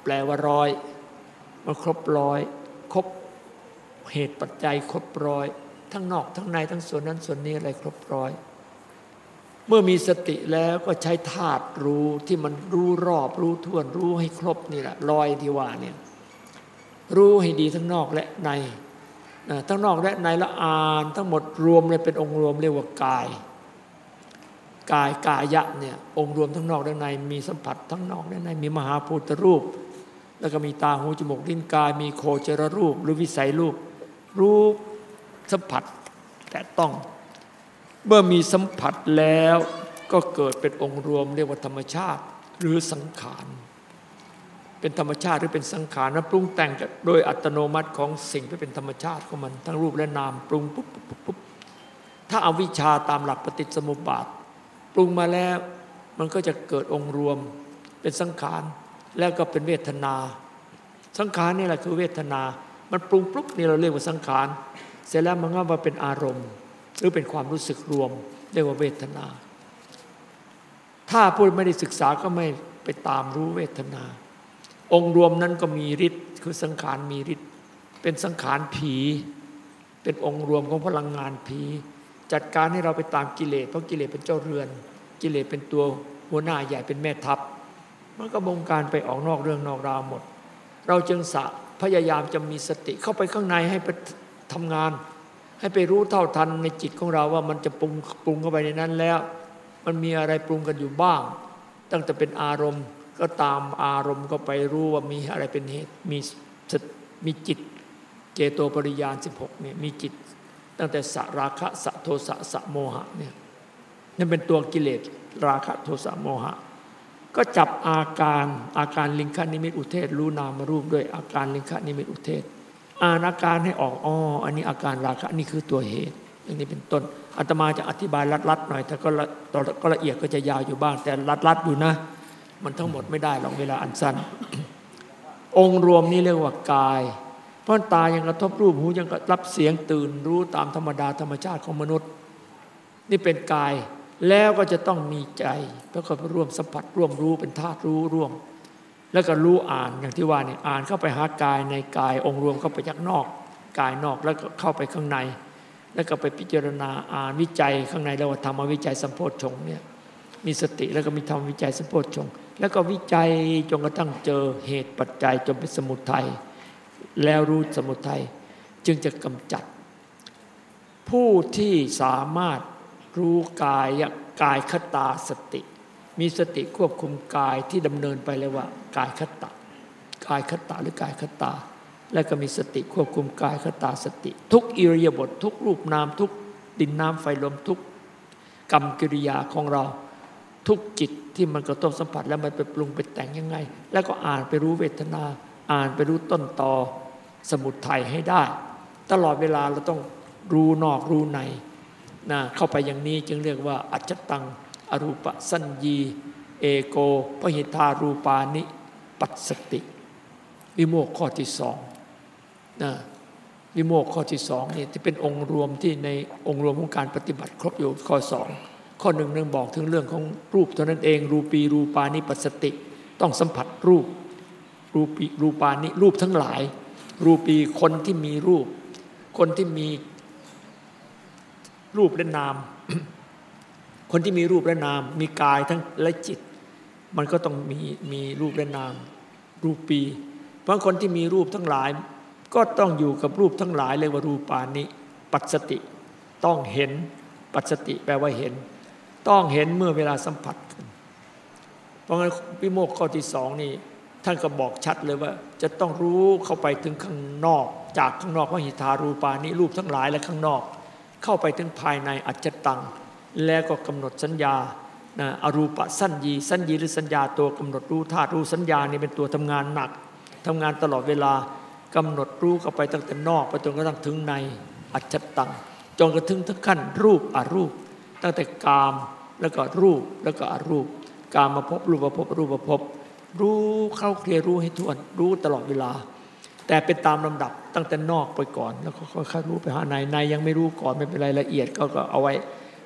[SPEAKER 1] แปลว่าร้อยมันครบร้อยครบเหตุปัจจัยครบร้อย ทั้งนอกทั้งในทั้งส่วนนั้นส่วนนี้อะไรครบร้อย เมื่อมีสติแล้วก็ใช้ธาตุรู้ที่มันรู้รอบรู้ท่วนรู้ให้ครบนี่แหละรอยที่ว่าเนี่ย รู้ให้ดีทั้งนอกและในทั้งนอกและในละอ่านทั้งหมดรวมเลยเป็นองค์รวมเรียกว่ากาย กายกายะเนี่ยองค์รวมทั้งนอกและในมีสัมผัสทั้งนอกและในมีมหาภูตรูป แล้วก็มีตาหูจมูกลิ้นกาย มีโคจรรูป หรือวิสัยรูป รูปสัมผัสแต่ต้อง เมื่อมีสัมผัสแล้วก็เกิดเป็นองค์รวมเรียกว่าธรรมชาติ หรือสังขาร เป็นธรรมชาติหรือเป็นสังขารนะปรุงแต่งโดยอัตโนมัติของสิ่งที่เป็นธรรมชาติของมัน ทั้งรูปและนามปรุงปุ๊บปุ๊บปุ๊บปุ๊บถ้าเอาวิชาตามหลักปฏิสมุปบาท ปรุงมาแล้วมันก็จะเกิดองค์รวม เป็นสังขารแล้วก็เป็นเวทนา สังขารนี่แหละคือเวทนา มันปรุงปุ๊บนี่เราเรียกว่าสังขาร เสร็จแล้วมันก็มาเป็นอารมณ์ หรือเป็นความรู้สึกรวมเรียกว่าเวทนา ถ้าผู้ไม่ได้ศึกษาก็ไม่ไปตามรู้เวทนา องค์รวมนั้นก็มีฤทธิ์คือสังขารมีฤทธิ์เป็นสังขารผี เป็นองค์รวมของพลังงานผีจจัดการให้เราไปตามกิเลสเพราะกิเลสเป็นเจ้าเรือน กิเลสเป็นตัวหัวหน้าใหญ่เป็นแม่ทัพ มันก็บงการไปออกนอกเรื่องนอกราวหมด เราจึงสะพยายามจะมีสติเข้าไปข้างในให้ไปทำงาน ให้ไปรู้เท่าทันในจิตของเราว่ามันจะปรุงปรุงเข้าไปในนั้นแล้ว มันมีอะไรปรุงกันอยู่บ้าง ตั้งแต่เป็นอารมณ์ ก็ตามอารมณ์ก็ไปรู้ว่ามีอะไรเป็นเหตุมีมีจิตเจโตปริยาน16เนี่ยมีจิต ตั้งแต่สราคะสะโทสะสะโมหะเนี่ยนั่นเป็นตัวกิเลสราคะโทสะโมหะ ก็จับอาการอาการลิงคานิมิตอุเทศ รู้นามรูปด้วยอาการลิงคานิมิตอุเทศ อ่านอาการให้ออกอ๋ออันนี้อาการราคะนี่คือตัวเหตุอย่างนี้เป็นต้นอาตมาจะอธิบายรัดๆหน่อยแต่ก็ตอนก็ละเอียดก็จะยาวอยู่บ้างแต่รัดๆอยู่นะ มันทั้งหมดไม่ได้หรอกเวลาอันสั้น องค์รวมนี้เรียกว่ากาย เพราะตายังกระทบรูปหูยังรับเสียงตื่นรู้ตามธรรมดาธรรมชาติของมนุษย์ นี่เป็นกายแล้วก็จะต้องมีใจแล้วก็ร่วมสัมผัสร่วมรู้เป็นธาตุรู้ร่วม แล้วก็รู้อ่านอย่างที่ว่าเนี่ยอ่านเข้าไปหากายในกายองค์รวมเข้าไปจากนอก กายนอกแล้วก็เข้าไปข้างใน แล้วก็ไปพิจารณาอ่านวิจัยข้างในแล้วว่าทำมาวิจัยสัมโพธชงเนี่ยมีสติแล้วก็มีทำวิจัยสัมโพธชง แล้วก็วิจัยจนกระทั่งเจอเหตุปัจจัยจนเป็นสมุทัยแล้วรู้สมุทัยจึงจะกำจัด ผู้ที่สามารถรู้กายกายคตาสติ มีสติควบคุมกายที่ดำเนินไปเลยว่ากายคตากายคตาหรือกายคตา แล้วก็มีสติควบคุมกายคตาสติ ทุกอิริยาบถททุกรูปนามทุกดินน้ำไฟลมทุกกรรมกิริยาของเรา ทุกจิตที่มันกระทบสัมผัสแล้วมันไปปรุงไปแต่งยังไง แล้วก็อ่านไปรู้เวทนา อ่านไปรู้ต้นตอสมุดไทยให้ได้ ตลอดเวลาเราต้องรู้นอกรู้ในนะเข้าไปอย่างนี้จึงเรียกว่า อัจจตัง อรูปสัญญี เอโกพหิทารูปานิ ปัสสติ วิโมกข้อที่สองนะวิโมกข้อที่สองนี่ที่เป็นองค์รวมที่ในองค์รวมของการปฏิบัติครบอยู่ข้อสอง ข้อหนึ่งหนึ่งบอกถึงเรื่องของรูปเท่านั้นเอง รูปีรูปานิปัสสติ ต้องสัมผัสรูป รูปีรูปานิรูปทั้งหลาย รูปีคนที่มีรูป คนที่มีรูปและนาม คนที่มีรูปและนาม มีกายทั้งและจิต มันก็ต้องมีมีรูปและนาม รูปี เพราะคนที่มีรูปทั้งหลาย ก็ต้องอยู่กับรูปทั้งหลายเรียกว่ารูปานิปัสสติ ต้องเห็นปัสสติแปลว่าเห็น ต้องเห็นเมื่อเวลาสัมผัสกันเพราะงั้นวิโมกข้อที่สองนี่ท่านก็บอกชัดเลยว่า จะต้องรู้เข้าไปถึงข้างนอก จากข้างนอกพระหิทารูปานี้รูปทั้งหลายและข้างนอก เข้าไปถึงภายในอัจจตัง แล้วก็กำหนดสัญญานะอรูปสัญญีสัญญีหรือสัญญาตัวกำหนดรู้ธาตุรู้สัญญานี่เป็นตัวทำงานหนักทำงานตลอดเวลากำหนดรู้เข้าไปตั้งแต่นอกไปจนกระทั่งถึงในอัจจตังจนกระทั่งถึงขั้นรูปอรูป ตั้งแต่กามแล้วก็รูปแล้วก็อรูป การมาพบรูปมาพบรูปมาพบรู้เข้าเคลียร์รู้ให้ทวนรู้ตลอดเวลา แต่เป็นตามลำดับตั้งแต่นอกไปก่อน แล้วก็ค่อยๆรู้ไปหาในในยังไม่รู้ก่อนไม่เป็นไรละเอียดก็ก็เอาไว้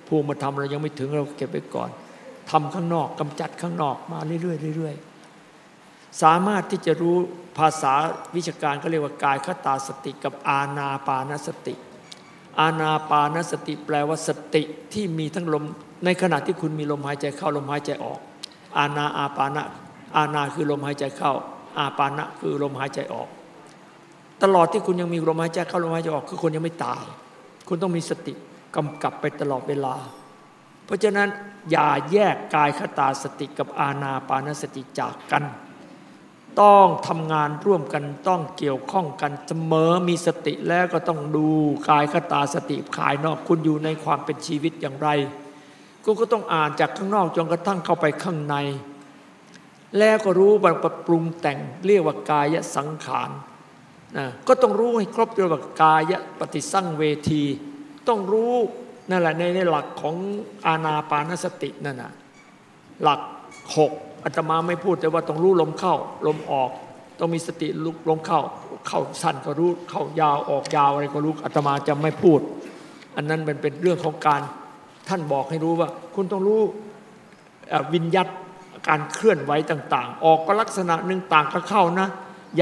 [SPEAKER 1] ภูมิมาทำเรายังไม่ถึงเราเก็บไว้ก่อนทำข้างนอกกำจัดข้างนอกมาเรื่อยๆเรื่อยๆสามารถที่จะรู้ภาษาวิชาการก็เรียกว่ากายคตาสติกับอาณาปานสติ อาณาปานสติแปลว่าสติที่มีทั้งลม ในขณะที่คุณมีลมหายใจเข้าลมหายใจออก อาณาอาปานะอาณาคือลมหายใจเข้า อาปานะคือลมหายใจออก ตลอดที่คุณยังมีลมหายใจเข้าลมหายใจออก คือคนยังไม่ตาย คุณต้องมีสติกำกับไปตลอดเวลา เพราะฉะนั้นอย่าแยกกายคตาสติกับอาณาปานสติจากกัน ต้องทำงานร่วมกันต้องเกี่ยวข้องกันเสมอมีสติแล้วก็ต้องดูกายคตาสติขายนอกคุณอยู่ในความเป็นชีวิตอย่างไรกูก็ต้องอ่านจากข้างนอกจนกระทั่งเข้าไปข้างใน แล้วก็รู้บังปรุงแต่งเรียกว่ากายสังขารนะก็ต้องรู้ให้ครบเรียกว่ากายปฏิสั่งเวที ต้องรู้นั่นแหละในในหลักของอาณาปานสตินั่นนะหลักหก อาตมาไม่พูดแต่ว่าต้องรู้ลมเข้าลมออก ต้องมีสติลุกลมเข้า เข้าสั้นก็รู้เข้ายาวออกยาวอะไรก็รู้อาตมาจะไม่พูด อันนั้นมันเป็นเรื่องของการท่านบอกให้รู้ว่า คุณต้องรู้วิญญัตการเคลื่อนไหวต่าง ๆ ออกก็ลักษณะหนึ่งต่างก็เข้านะ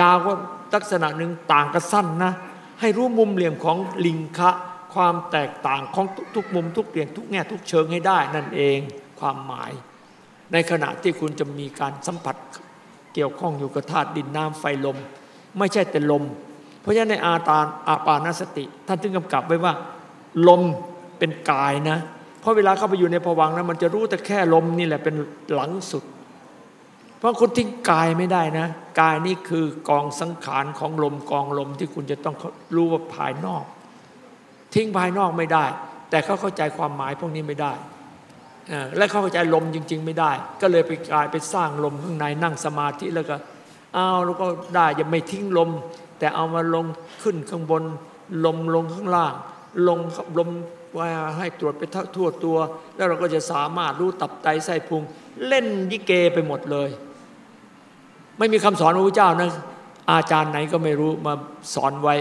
[SPEAKER 1] ยาวก็ลักษณะหนึ่งต่างก็สั้นนะ ให้รู้มุมเหลี่ยมของลิงคะ ความแตกต่างของทุกๆมุมทุกเปลี่ยนทุกแง่ทุกเชิงให้ได้นั่นเองความหมาย ในขณะที่คุณจะมีการสัมผัสเกี่ยวข้องอยู่กับธาตุดินน้ำไฟลม ไม่ใช่แต่ลม เพราะฉะนั้นในอาตาอาปานสติ ท่านถึงกำกับไว้ว่า ลมเป็นกายนะ เพราะเวลาเข้าไปอยู่ในผวังนะมันจะรู้แต่แค่ลมนี่แหละเป็นหลังสุด เพราะคุณทิ้งกายไม่ได้นะ กายนี่คือกองสังขารของลมกองลมที่คุณจะต้องรู้ว่าภายนอก ทิ้งภายนอกไม่ได้ แต่เขาเข้าใจความหมายพวกนี้ไม่ได้ และเข้าใจลมจริง ๆ ไม่ได้ ก็เลยไปกลายไปสร้างลมข้างในนั่งสมาธิแล้วก็เอาแล้วก็ได้ยังไม่ทิ้งลม แต่เอามาลงขึ้นข้างบน ลมลงข้างล่าง ลงลมว่าให้ตรวจไปทั่วตัว แล้วเราก็จะสามารถรู้ตับไตไส้พุง เล่นยิเกไปหมดเลย ไม่มีคำสอนพระพุทธเจ้านะอาจารย์ไหนก็ไม่รู้มาสอนไว้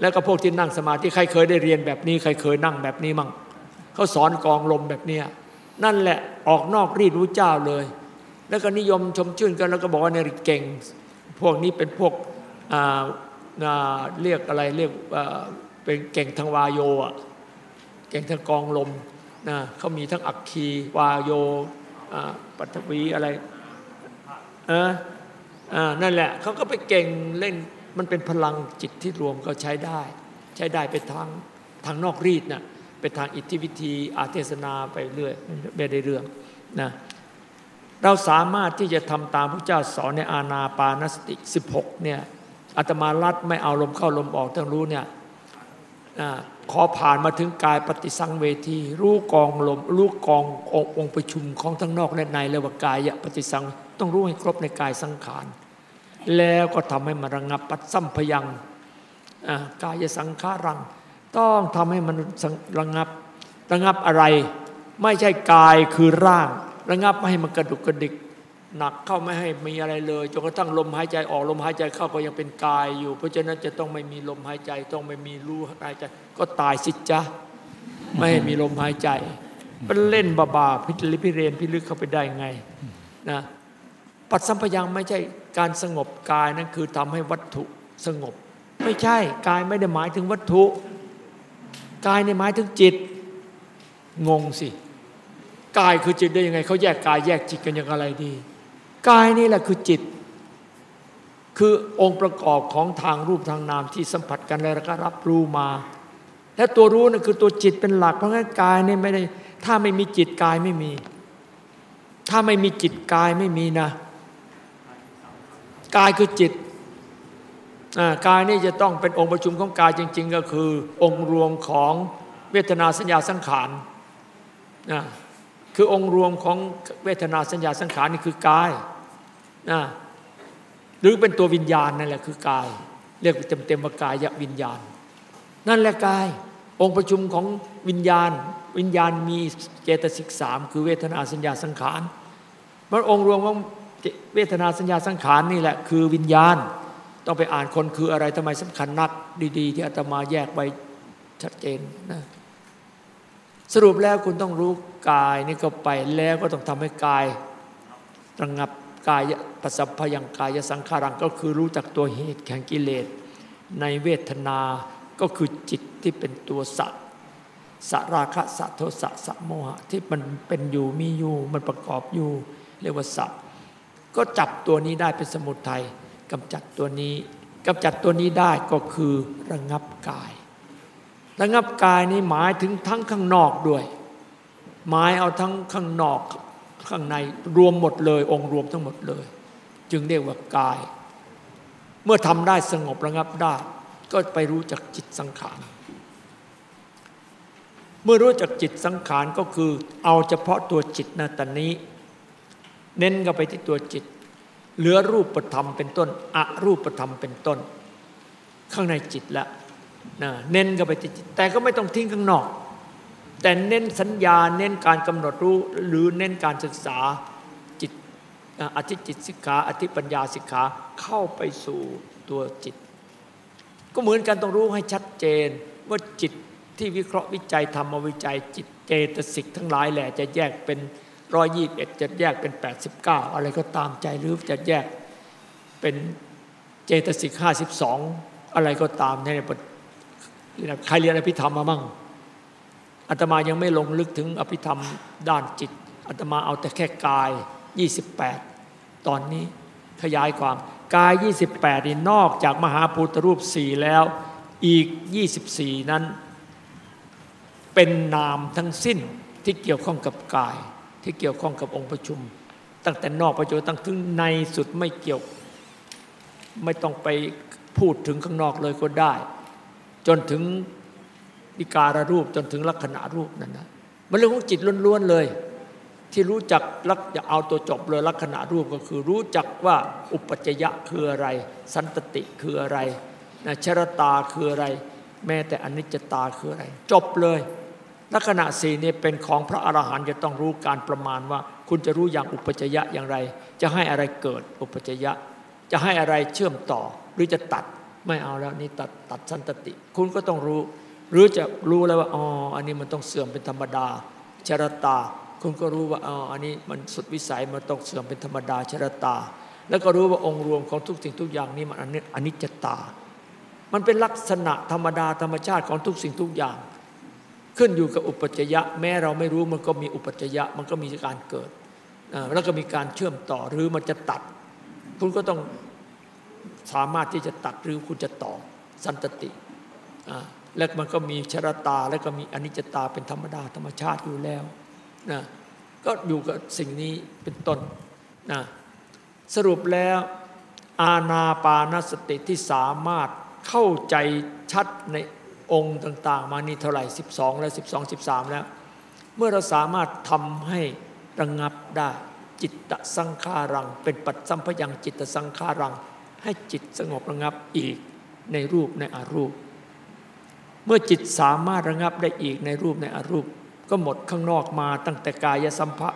[SPEAKER 1] แล้วก็พวกที่นั่งสมาธิใครเคยได้เรียนแบบนี้ ใครเคยนั่งแบบนี้มั่งเขาสอนกองลมแบบเนี้ย นั่นแหละออกนอกรีดรู้เจ้าเลย แล้วก็นิยมชมชื่นกันแล้วก็บอกว่าเนี่ยเก่ง พวกนี้เป็นพวกเรียกอะไรเรียกเป็นเก่งทางวาโยอะเก่งทางกองลมนะเขามีทั้งอักคีวาโยปัทวีอะไรเออนั่นแหละเขาก็ไปเก่งเล่นมันเป็นพลังจิตที่รวมก็ใช้ได้ ใช้ได้ไปทางทางนอกรีดนะ่ะ เป็นทางอิทธิวิธีอาเทศนาไปเรื่อยไม่ได้เรื่องนะเราสามารถที่จะทำตามพระเจ้าสอนในอาณาปานสติ 16เนี่ยอาตมาลัดไม่เอาลมเข้าลมออกต้องรู้เนี่ยขอผ่านมาถึงกายปฏิสังเวทีรู้กองลมรู้กององค์ประชุมของทั้งนอกและในเรียว่ากายปฏิสังต้องรู้ให้ครบในกายสังขาร แล้วก็ทำให้มันระงับปัดสัมพยังกายสังขารัง ต้องทำให้มันระงับ ระงับอะไร ไม่ใช่กายคือร่าง ระงับไม่ให้มันกระดุกกระดิกหนักเข้าไม่ให้มีอะไรเลยจนกระทั่งลมหายใจออกลมหายใจเข้าก็ยังเป็นกายอยู่ เพราะฉะนั้นจะต้องไม่มีลมหายใจ ต้องไม่มีรู้หายใจ ก็ตายสิจ้ะไม่ให้มีลมหายใจมันเล่นบาๆพิลิพิเรนพิลึกเข้าไปได้ไงนะปัจสัมพยังไม่ใช่การสงบกายนั่นคือทำให้วัตถุสงบ ไม่ใช่กายไม่ได้หมายถึงวัตถุ กายในหมายถึงจิต งงสิกายคือจิตได้ยังไงเขาแยกกายแยกจิตกันอย่างไรดีกายนี่แหละคือจิต คือองค์ประกอบของทางรูปทางนามที่สัมผัสกันแล้วก็รับรู้มา และตัวรู้นั่นคือตัวจิตเป็นหลัก เพราะงั้นกายนี่ไม่ได้ ถ้าไม่มีจิตกายไม่มี ถ้าไม่มีจิตกายไม่มีนะกายคือจิต กายนี่จะต้องเป็นองค์ประชุมของกายจริง ๆ ก็คือ องค์รวมของเวทนาสัญญาสังขารนะคือองค์รวมของเวทนาสัญญาสังขารนี่คือกายนะหรือเป็นตัววิญญาณนั่นแหละคือกาย เรียกเต็มๆว่ากายวิญญาณ นั่นแหละกาย องค์ประชุมของวิญญาณ วิญญาณมีเจตสิกสามคือเวทนาสัญญาสังขารมันองค์รวมของเวทนาสัญญาสังขารนี่แหละคือวิญญาณ ต้องไปอ่านคนคืออะไรทำไมสำคัญนักดี ๆ ที่อาตมาแยกไว้ชัดเจนนะสรุปแล้วคุณต้องรู้กายนี่ก็ไปแล้วก็ต้องทำให้กายระงับกายปัสสพยังกายสังขารังก็คือรู้จักตัวเหตุแห่งกิเลส ในเวทนาก็คือจิตที่เป็นตัวสัตว์สราคะสัโทสะสะโมหะที่มันเป็นอยู่มีอยู่มันประกอบอยู่เรียกว่าสัตว์ก็จับตัวนี้ได้เป็นสมุทัย กำจัดตัวนี้กำจัดตัวนี้ได้ก็คือระงับกาย ระงับกายนี้หมายถึงทั้งข้างนอกด้วย หมายเอาทั้งข้างนอกข้างในรวมหมดเลย องค์รวมทั้งหมดเลย จึงเรียกว่ากาย เมื่อทำได้สงบระงับได้ ก็ไปรู้จักจิตสังขารเมื่อรู้จักจิตสังขารก็คือ เอาเฉพาะตัวจิตนะตอนนี้ เน้นก็ไปที่ตัวจิต เหลือรูปธรรมเป็นต้นอรูปธรรมเป็นต้น ข้างในจิตแล้วนะเน้นก็ไปที่จิตแต่ก็ไม่ต้องทิ้งข้างนอก แต่เน้นสัญญาเน้นการกำหนดรู้หรือเน้นการศึกษาจิตอธิจิตสิกขาอธิปัญญาสิกขาเข้าไปสู่ตัวจิต ก็เหมือนกันต้องรู้ให้ชัดเจนว่าจิตที่วิเคราะห์วิจัยทำมาวิจัยจิตเจตสิกทั้งหลายแหละจะแยกเป็น ร้อยยี่สิบเอ็ดจะแยกเป็นแปดสิบเก้าอะไรก็ตามใจหรือจะแยกเป็นเจตสิกห้าสิบสองอะไรก็ตามในใครเรียนอภิธรรมมาบ้างอาตมายังไม่ลงลึกถึงอภิธรรมด้านจิตอาตมาเอาแต่แค่กาย 28 ตอนนี้ขยายความกาย 28นี่นอกจากมหาพุทธรูปสี่แล้ว อีก 24 นั้น เป็นนามทั้งสิ้นที่เกี่ยวข้องกับกาย ที่เกี่ยวข้องกับองค์ประชุม ตั้งแต่นอกประชุมตั้งถึงในสุดไม่เกี่ยว ไม่ต้องไปพูดถึงข้างนอกเลยก็ได้ จนถึงวิการรูปจนถึงลักษณะรูปนั่นนะมันเรื่องของจิตล้วนๆเลย ที่รู้จักลักจะเอาตัวจบเลยลักษณะรูปก็คือ รู้จักว่าอุปจยะคืออะไร สันตติคืออะไรนะชรตาคืออะไร แม้แต่อนิจจตาคืออะไร จบเลย ลักษณะสี่นี้เป็นของพระอรหันต์จะต้องรู้การประมาณว่า คุณจะรู้อย่างอุปจยะอย่างไร จะให้อะไรเกิดอุปจยะ จะให้อะไรเชื่อมต่อ หรือจะตัดไม่เอาแล้วนี่ตัดตัดสันตติ คุณก็ต้องรู้ หรือจะรู้แล้วว่าอ๋ออันนี้มันต้องเสื่อมเป็นธรรมดาชรตา คุณก็รู้ว่าอ๋ออันนี้มันสุดวิสัยมันต้องเสื่อมเป็นธรรมดาชรตา แล้วก็รู้ว่าองค์รวมของทุกสิ่งทุกอย่างนี้มันอนิจจตา มันเป็นลักษณะธรรมดาธรรมชาติของทุกสิ่งทุกอย่าง ขึ้นอยู่กับอุปจยะ แม้เราไม่รู้มันก็มีอุปจยะ มันก็มีการเกิดแล้วก็มีการเชื่อมต่อหรือมันจะตัด คุณก็ต้องสามารถที่จะตัดหรือคุณจะต่อสันตติแล้วมันก็มีชรตาแล้วก็มีอนิจจตาเป็นธรรมดาธรรมชาติอยู่แล้วนะก็อยู่กับสิ่งนี้เป็นต้นนะสรุปแล้วอาณาปานสติที่สามารถเข้าใจชัดใน องค์ต่าง ๆ มานี่เท่าไหร่ 12 แล้ว12 13 แล้ว เมื่อเราสามารถทำให้ระงงับได้จิตตสังขารัง เป็นปัจสัมพยังจิตสังขารัง ให้จิตสงบระงับอีกในรูปในอารูป เมื่อจิตสามารถระงับได้อีกในรูปในอารูป ก็หมดข้างนอกมาตั้งแต่กายสัมภะ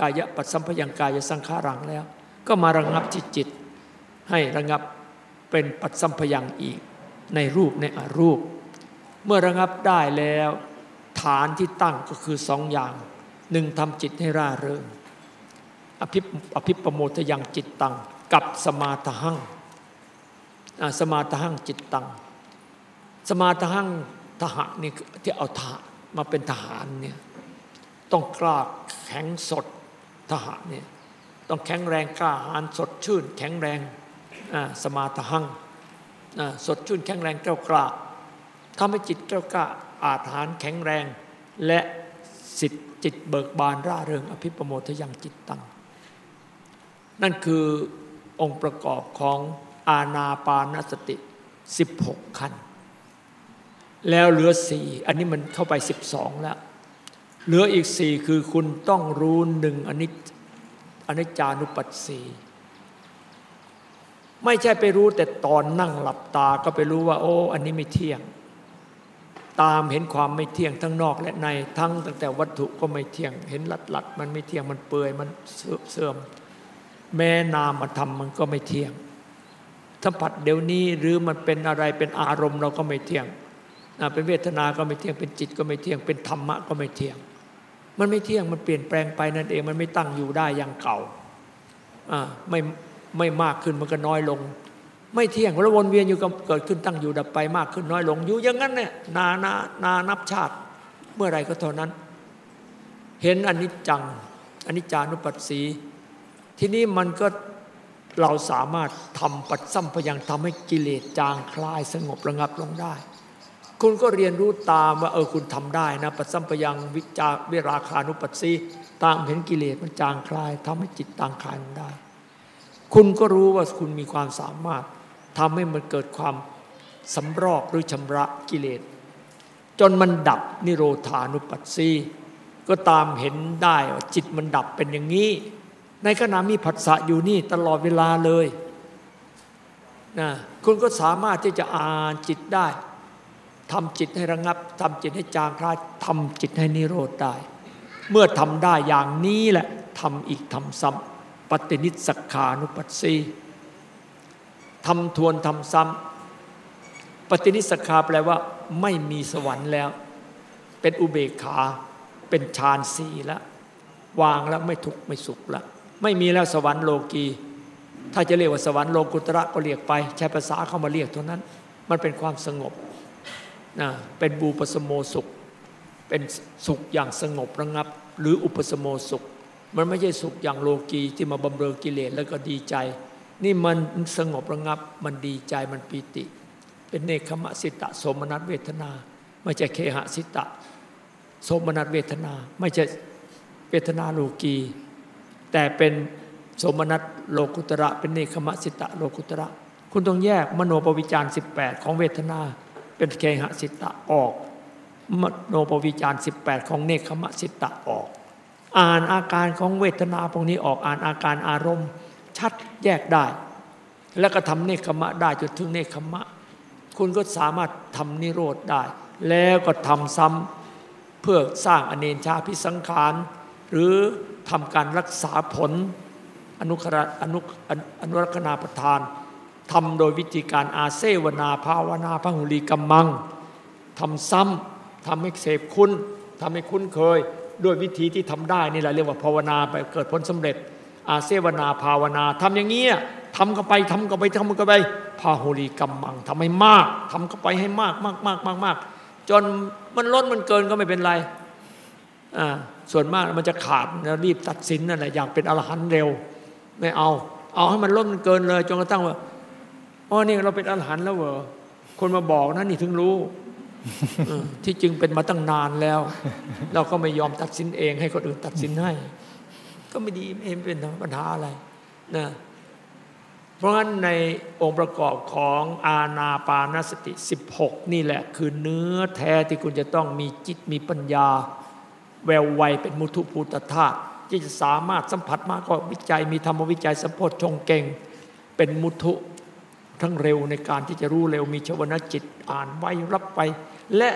[SPEAKER 1] กายปัจสัมพยังกายสังขารังแล้ว ก็มาระงับที่จิต ให้ระงับเป็นปัจสัมพยังอีกในรูปในอารูป เมื่อระงับได้แล้ว ฐานที่ตั้งก็คือสองอย่างหนึ่งทำจิตให้ร่าเริงอภิอภิปโมทยังจิตตังกับสมาทหังสมาทหังจิตตังสมาทหังทหะนี่ที่เอาทหมาเป็นทหารเนี่ยต้องกล้าแข็งสดทหะเนี่ยต้องแข็งแรงกล้าหาญสดชื่น แข็งแรงสมาทหังสดชื่นแข็งแรงกล้ากล้า ทำให้จิตกล้ากล้าอาถานแข็งแรง และสิทธิจิตเบิกบานร่าเริงอภิปโมทยังจิตตัง นั่นคือองค์ประกอบของอาณาปานสติ 16 ขั้น แล้วเหลือสี่อันนี้มันเข้าไป 12 แล้ว เหลืออีกสี่คือคุณต้องรู้หนึ่งอนิจอนิจจานุปัสสีไม่ใช่ไปรู้แต่ตอนนั่งหลับตาก็ไปรู้ว่า โอ้ อันนี้ไม่เที่ยง ตามเห็นความไม่เที่ยงทั้งนอกและในทั้งตั้งแต่วัตถุก็ไม่เที่ยง เห็นหลัดหลัดมันไม่เที่ยงมันเปื่อยมันเสื่อม แม้นามธรรมมันก็ไม่เที่ยงสัมผัสเดี๋ยวนี้หรือมันเป็นอะไรเป็นอารมณ์เราก็ไม่เที่ยงเป็นเวทนาก็ไม่เที่ยงเป็นจิตก็ไม่เที่ยง เป็นธรรมะก็ไม่เที่ยง มันไม่เที่ยงมันเปลี่ยนแปลงไปนั่นเองมันไม่ตั้งอยู่ได้อย่างเก่าไม่ไม่มากขึ้นมันก็น้อยลง ไม่เที่ยงแล้ววนเวียนอยู่กับเกิดขึ้นตั้งอยู่ดับไปมากขึ้นน้อยลงอยู่อย่างนั้นเนี่ยนานานานับชาติ เมื่อไรก็เท่านั้น เห็นอนิจจังอนิจจานุปัสสี ทีนี้มันก็เราสามารถทำปัดซ้ำพยังทำให้กิเลสจางคลายสงบระงับลงได้ คุณก็เรียนรู้ตามว่าเออคุณทำได้นะปัดซ้ำพยังวิจาวิราคานุปัสสีตามเห็นกิเลสมันจางคลายทำให้จิตต่างคลายลงได้ คุณก็รู้ว่าคุณมีความสามารถ ทำให้มันเกิดความสำรอกหรือชำระกิเลส จนมันดับนิโรธานุปัสสีก็ตามเห็นได้ว่าจิตมันดับเป็นอย่างนี้ ในขณะมีผัสสะอยู่นี่ตลอดเวลาเลยนะคุณก็สามารถที่จะอ่านจิตได้ทำจิตให้ระงับทำจิตให้จางคลายทำจิตให้นิโรธได้ เมื่อทำได้อย่างนี้แหละทำอีกทำซ้ำปฏินิสขานุปัสสี ทำทวนทำซ้ำปฏินิสขาแปลว่า ไม่มีสวรรค์แล้ว เป็นอุเบกขา เป็นฌานสี่แล้ววางแล้วไม่ทุกข์ไม่สุขล้วไม่มีแล้วสวรรค์โลกี ถ้าจะเรียกว่าสวรรค์โลกุตระก็เรียกไป ใช้ภาษาเข้ามาเรียกเท่านั้น มันเป็นความสงบนะเป็นบูปสมโมสุข เป็นสุขอย่างสงบระงับ หรืออุปสมโมสุข มันไม่ใช่สุขอย่างโลกีที่มาบำเรอกิเลสแล้วก็ดีใจ นี่มันสงบระงับมันดีใจมันปีติ เป็นเนคขมสิตะ สมนัตเวทนา ไม่ใช่เคหสิตะ สมนัตเวทนา ไม่ใช่เวทนาโลกี แต่เป็นสมนัตโลกุตระเป็นเนคขมสิตะโลกุตระ คุณต้องแยกมโนปวิจาร18 ของเวทนา เป็นเคหสิตะออก มโนปวิจาร18 ของเนคขมสิตะออก อ่านอาการของเวทนาพวกนี้ออกอ่านอาการอารมณ์ ชัดแยกได้ แล้วก็ทำเนคขมะได้จนถึงเนคขมะ คุณก็สามารถทำนิโรธได้ แล้วก็ทำซ้ำเพื่อสร้างอเนนชาพิสังขาร หรือทำการรักษาผลอนุคราอนุอนุรักษณาประทานทำโดยวิธีการอาเซวนาภาวนาพหุลีกัมมังทำซ้ำทำให้เสพคุณทำให้คุ้นเคย ด้วยวิธีที่ทำได้นี่แหละเรียกว่าภาวนาไปเกิดผลสำเร็จ อาเซวนาภาวนาทำอย่างนี้ทำกันไปทำกันไปทำกันไปพาหุลีกัมมังทำให้มากทำกันไปให้มากมากมากมากมากจนมันลดมันเกินก็ไม่เป็นไรอ่าส่วนมากมันจะขาดนะรีบตัดสินนั่นแหละอยากเป็นอรหันต์เร็วไม่เอา เอาให้มันลดมันเกินเลยจนกระทั่งว่าอ๋อนี่เราเป็นอรหันต์แล้วเหรอคนมาบอกนะนี่ถึงรู้ที่จริงเป็นมาตั้งนานแล้ว เราก็ไม่ยอมตัดสินเอง ให้คนอื่นตัดสินให้ ก็ไม่ดีไม่เป็นปัญหาอะไรนะเพราะฉะนั้นในองค์ประกอบของอาณาปานสติ 16 นี่แหละ คือเนื้อแท้ที่คุณจะต้องมีจิตมีปัญญา แววไวเป็นมุทุภูตธาตุที่จะสามารถสัมผัสมากก็วิจัยมีธรรมวิจัยสัมโพธชงเก่ง เป็นมุทุทั้งเร็วในการที่จะรู้เร็วมีชวนาจิตอ่านไวรับไป และ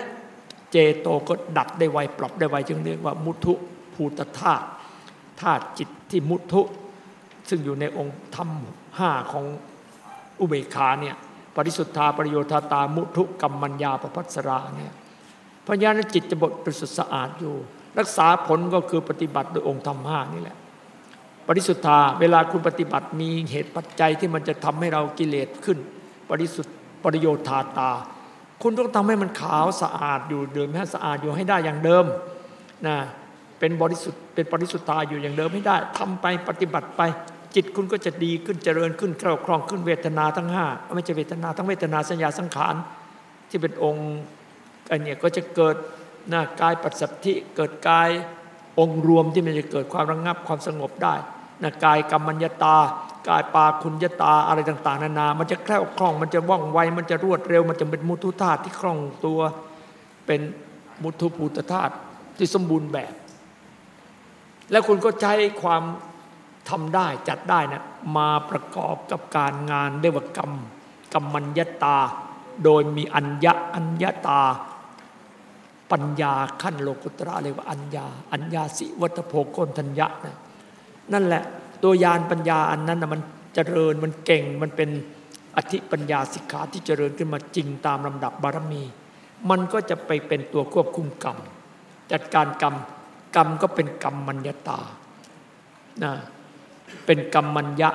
[SPEAKER 1] เจโตก็ดัดได้ไวปรับได้ไวจึงเรียกว่ามุทุภูตธาตุ ธาตุจิตที่มุทุ ซึ่งอยู่ในองค์ธรรมห้าของอุเบกขาเนี่ยปริสุทธาปริโยธาตามุทุกรรมัญญาปพัสราเนี่ยพญาณจิตจะบทบริสุทธิ์สะอาดอยู่ รักษาผลก็คือปฏิบัติโดยองค์ธรรมห้านี่แหละปริสุทธาเวลาคุณปฏิบัติมีเหตุปัจจัยที่มันจะทำให้เรากิเลสขึ้น ปริสุทธิ์ปริโยธาตา คุณต้องทำให้มันขาวสะอาดอยู่เดิมให้สะอาดอยู่ให้ได้อย่างเดิมนะ เป็นบริสุทธิ์เป็นปริสุทธาอยู่อย่างเดิมให้ได้ทำไปปฏิบัติไป จิตคุณก็จะดีขึ้นเจริญขึ้นคล่องคล่องขึ้นเวทนาทั้งห้าไม่ใช่เวทนาทั้งเวทนาสัญญาสังขารที่เป็นองค์อันนี้ก็จะเกิดหน้ากายปัสสัทธิเกิดกายองค์รวมที่มันจะเกิดความระงงับความสงบได้หน้ากายกรรมัญญตา กายปาคุณยตาอะไรต่าง ๆ นานา มันจะแคล่วคล่องมันจะว่องไวมันจะรวดเร็ว มันจะเป็นมุทุธาตุที่คล่องตัวเป็นมุทุภูตธาตุที่สมบูรณ์แบบ แล้วคุณก็ใช้ความทำได้จัดได้นะมาประกอบกับการงานเรียกว่ากรรมกรรมัญญาตา โดยมีอัญญะอัญญาตา ปัญญาขั้นโลกุตระเรียกว่าอัญญาอัญญาสิวัตโพโกนทัญญะนะนั่นแหละตัวยานปัญญาอันนั้นนะมันเจริญมันเก่งมันเป็นอธิปัญญาสิกขาที่เจริญขึ้นมาจริงตามลำดับบารมี มันก็จะไปเป็นตัวควบคุมกรรม จัดการกรรม กรรมก็เป็นกรรมมัญญตานะเป็นกรรมมัญญะ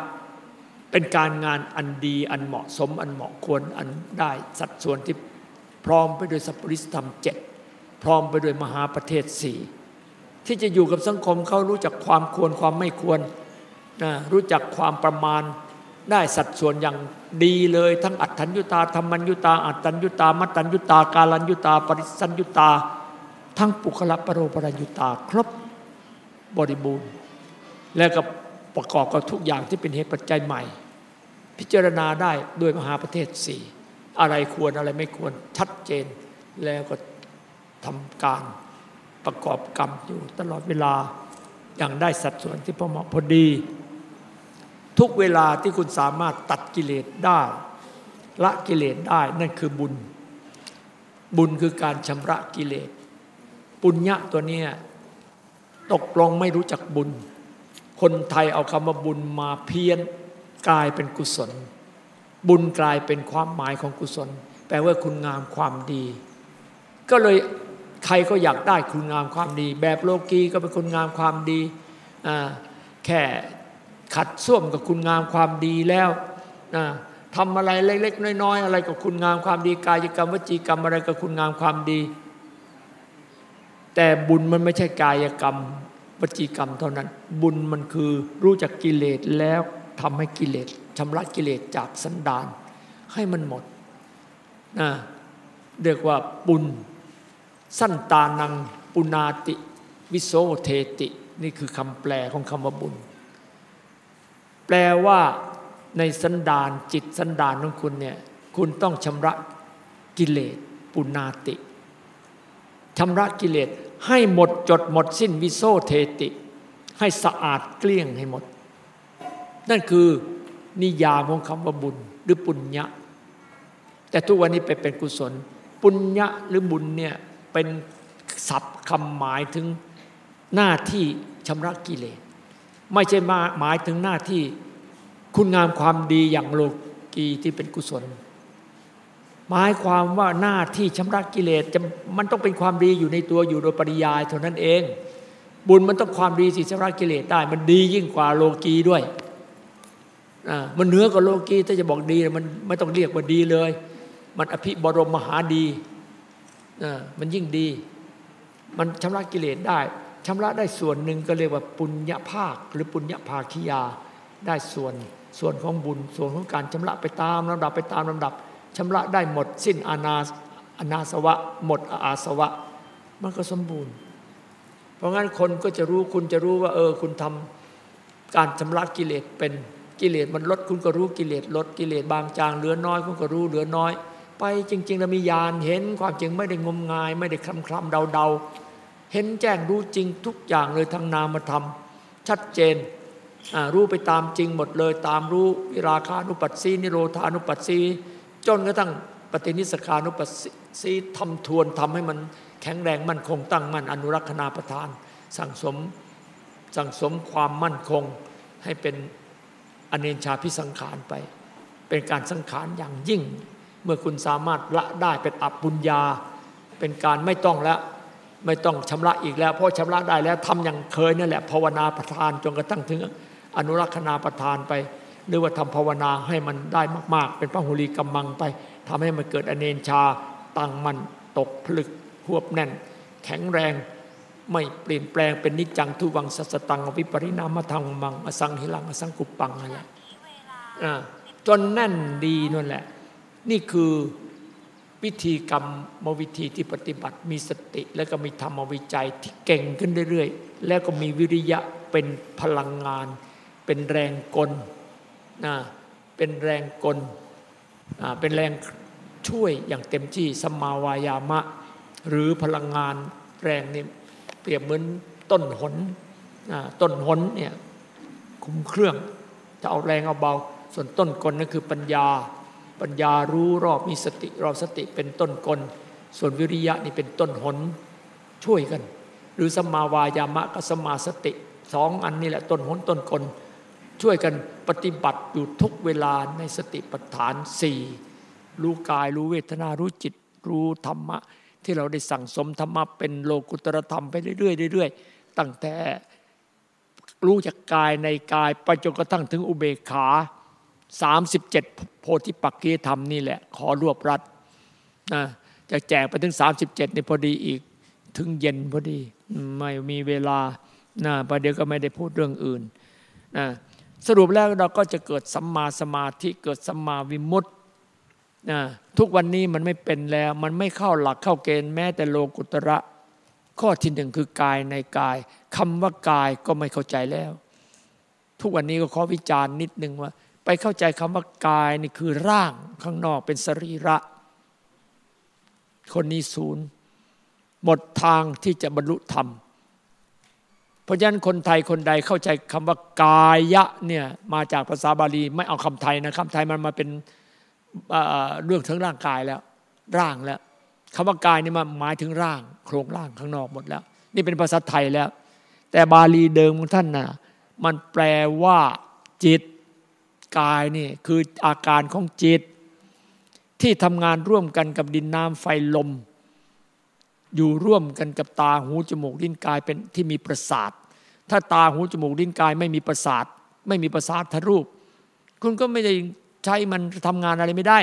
[SPEAKER 1] เป็นการงานอันดีอันเหมาะสม อันเหมาะควรอันได้สัดส่วนที่พร้อมไปด้วยสัพปริสธรรมเจ็ดพร้อมไปด้วยมหาประเทศสี่ที่จะอยู่กับสังคมเขารู้จักความควรความไม่ควรนะรู้จักความประมาณได้สัดส่วนอย่างดีเลยทั้งอัตถัญญุตาธรรมัญญุตาอัตตัญญุตามัตตัญญุตากาลัญญุตา ปริสัญญุตา ทั้งปุคละปรโรปรัญญุตาครบบริบูรณ์ และกับประกอบกับทุกอย่างที่เป็นเหตุปัจจัยใหม่ พิจารณาได้ด้วยมหาประเทศสี่อะไรควรอะไรไม่ควรชัดเจน แล้วก็ทำการประกอบกรรมอยู่ตลอดเวลาอย่างได้สัดส่วนที่พอเหมาะพอดี ทุกเวลาที่คุณสามารถตัดกิเลสได้ละกิเลสได้นั่นคือบุญ บุญคือการชำระกิเลส ปุญญะตัวนี้ตกลงไม่รู้จักบุญ คนไทยเอาคำว่าบุญมาเพี้ยนกลายเป็นกุศล บุญกลายเป็นความหมายของกุศล แปลว่าคุณงามความดี ก็เลยใครก็อยากได้คุณงามความดี แบบโลกีก็เป็นคุณงามความดีแค่ขัดส้วมกับคุณงามความดีแล้วทำอะไรเล็กๆน้อยๆอะไรกับคุณงามความดี กายกรรมวจีกรรมอะไรกับคุณงามความดี แต่บุญมันไม่ใช่กายกรรมวจีกรรมเท่านั้น บุญมันคือรู้จักกิเลสแล้วทำให้กิเลสชำระกิเลสจากสันดาน ให้มันหมดนะเรียกว่าปุณสั้นตานังปุนาติ วิโสเทติ นี่คือคำแปลของคำว่าบุญ แปลว่าในสันดานจิตสันดานของคุณเนี่ยคุณต้องชำระกิเลสปุนาติ ชำระกิเลสให้หมดจดหมดสิ้นวิโสเทติ ให้สะอาดเกลี้ยงให้หมด นั่นคือนิยามของคำว่าบุญหรือปุญญะ แต่ทุกวันนี้ไปเป็นกุศล ปุญญะหรือบุญเนี่ยเป็นศัพท์คำหมายถึงหน้าที่ชำระกิเลสไม่ใช่มาหมายถึงหน้าที่คุณงามความดีอย่างโลกีที่เป็นกุศล หมายความว่าหน้าที่ชำระกิเลสจะมันต้องเป็นความดีอยู่ในตัวอยู่โดยปริยายเท่านั้นเอง บุญมันต้องความดีสิชำระกิเลสได้ มันดียิ่งกว่าโลกีด้วยมันเหนือกว่าโลกีถ้าจะบอกดีมันไม่ต้องเรียกว่าดีเลย มันอภิบรมมหาดีมันยิ่งดี มันชำระกิเลสได้ชำระได้ส่วนหนึ่งก็เรียกว่าปุญญภาค หรือปุญญภาคิยาได้ส่วนส่วนของบุญส่วนของการชำระไปตามลำดับไปตามลำดับ ชำระได้หมด สิ้นอานาอานาสวะ หมดอาสวะ มันก็สมบูรณ์ เพราะงั้นคนก็จะรู้คุณจะรู้ว่า เออ คุณทำการชำระกิเลสเป็นกิเลสมันลดคุณก็รู้กิเลสลดกิเลสบางจางเหลือน้อยคุณก็รู้เหลือน้อย ไปจริงๆเรามีญาณเห็นความจริงไม่ได้งมงาย ไม่ได้คลำคลำเดาเดาเห็นแจ้งรู้จริงทุกอย่างเลยทั้งนามธรรมชัดเจนรู้ไปตามจริงหมดเลย ตามรู้วิราคานุปัสสีนิโรธานุปัสสี จนกระทั่งปฏินิสขานุปัสสีทำทวนทำให้มันแข็งแรงมั่นคงตั้งมั่นอนุรักษณาประทาน สั่งสมสั่งสมความมั่นคงให้เป็นอเนชาพิสังขารไป เป็นการสังขารอย่างยิ่ง เมื่อคุณสามารถละได้เป็นอับบุญญา เป็นการไม่ต้องแล้วไม่ต้องชำระอีกแล้ว เพราะชำระได้แล้วทำอย่างเคยนั่นแหละภาวนาประทานจนกระทั่งถึงอนุรักษณาประทานไป หรือว่าทำภาวนาให้มันได้มาก ๆ เป็นพระหุลีกำมังไปทำให้มันเกิดอเนนชาตั้งมันตกผลึกหวบแน่น แข็งแรงไม่เปลี่ยนแปลงเป็นนิจังทุวังสัสตังวิปริณามธรรมังอสังหิลังอสังกุปปังอะไรจนแน่นดีนั่นแหละ นี่คือวิธีกรรมมวิธีที่ปฏิบัติมีสติ แล้วก็มีธรรมวิจัยที่เก่งขึ้นเรื่อยๆ แล้วก็มีวิริยะเป็นพลังงาน เป็นแรงกล นะเป็นแรงกลเป็นแรงช่วยอย่างเต็มที่สมาวายามะ หรือพลังงานแรงนี่เปรียบเหมือนต้นหนต้นหนเนี่ยคุมเครื่องจะเอาแรงเอาเบา ส่วนต้นกลนั่นคือปัญญา ปัญญารู้รอบมีสติรอบสติเป็นต้นกล ส่วนวิริยะนี่เป็นต้นหนช่วยกัน หรือสมาวายามะกับสมาสติสองอันนี้แหละต้นหนต้นกล ช่วยกันปฏิบัติอยู่ทุกเวลาในสติปัฏฐานสี่รู้กายรู้เวทนารู้จิตรู้ธรรมะ ที่เราได้สั่งสมธรรมะเป็นโลกุตรธรรมไปเรื่อยๆเรื่อยๆตั้งแต่รู้จากกายในกายไปจนกระทั่งถึงอุเบกขา 37 โพธิปักกีธรรมนี่แหละ ขอรวบรัดนะจะแจกไปถึง 37นี่พอดีอีกถึงเย็นพอดี ไม่มีเวลานะประเดี๋ยวก็ไม่ได้พูดเรื่องอื่นนะ สรุปแล้วเราก็จะเกิดสัมมาสมาธิเกิดสัมมาวิมุตตินะทุกวันนี้มันไม่เป็นแล้ว มันไม่เข้าหลักเข้าเกณฑ์แม้แต่โลกุตระ ข้อที่หนึ่งคือกายในกายคำว่ากายก็ไม่เข้าใจแล้ว ทุกวันนี้ก็ขอวิจารณ์นิดนึงว่า ไปเข้าใจคำว่ากายนี่คือร่างข้างนอกเป็นสรีระ คนนี้ศูนย์หมดทางที่จะบรรลุธรรม เพราะฉะนั้นคนไทยคนใดเข้าใจคำว่ากายะเนี่ยมาจากภาษาบาลีไม่เอาคำไทยนะคำไทยมันมาเป็นเรื่องทั้งร่างกายแล้ว ร่างแล้วคำว่ากายนี่มาหมายถึงร่าง โครงร่างข้างนอกหมดแล้ว นี่เป็นภาษาไทยแล้ว แต่บาลีเดิมของท่านน่ะมันแปลว่าจิตกายนี่คืออาการของจิต ที่ทำงานร่วมกันกับดินน้ำไฟลม อยู่ร่วมกันกับตาหูจมูกลิ้นกายเป็นที่มีประสาท ถ้าตาหูจมูกลิ้นกายไม่มีประสาท ไม่มีประสาททรูป คุณก็ไม่ได้ใช้มันทำงานอะไรไม่ได้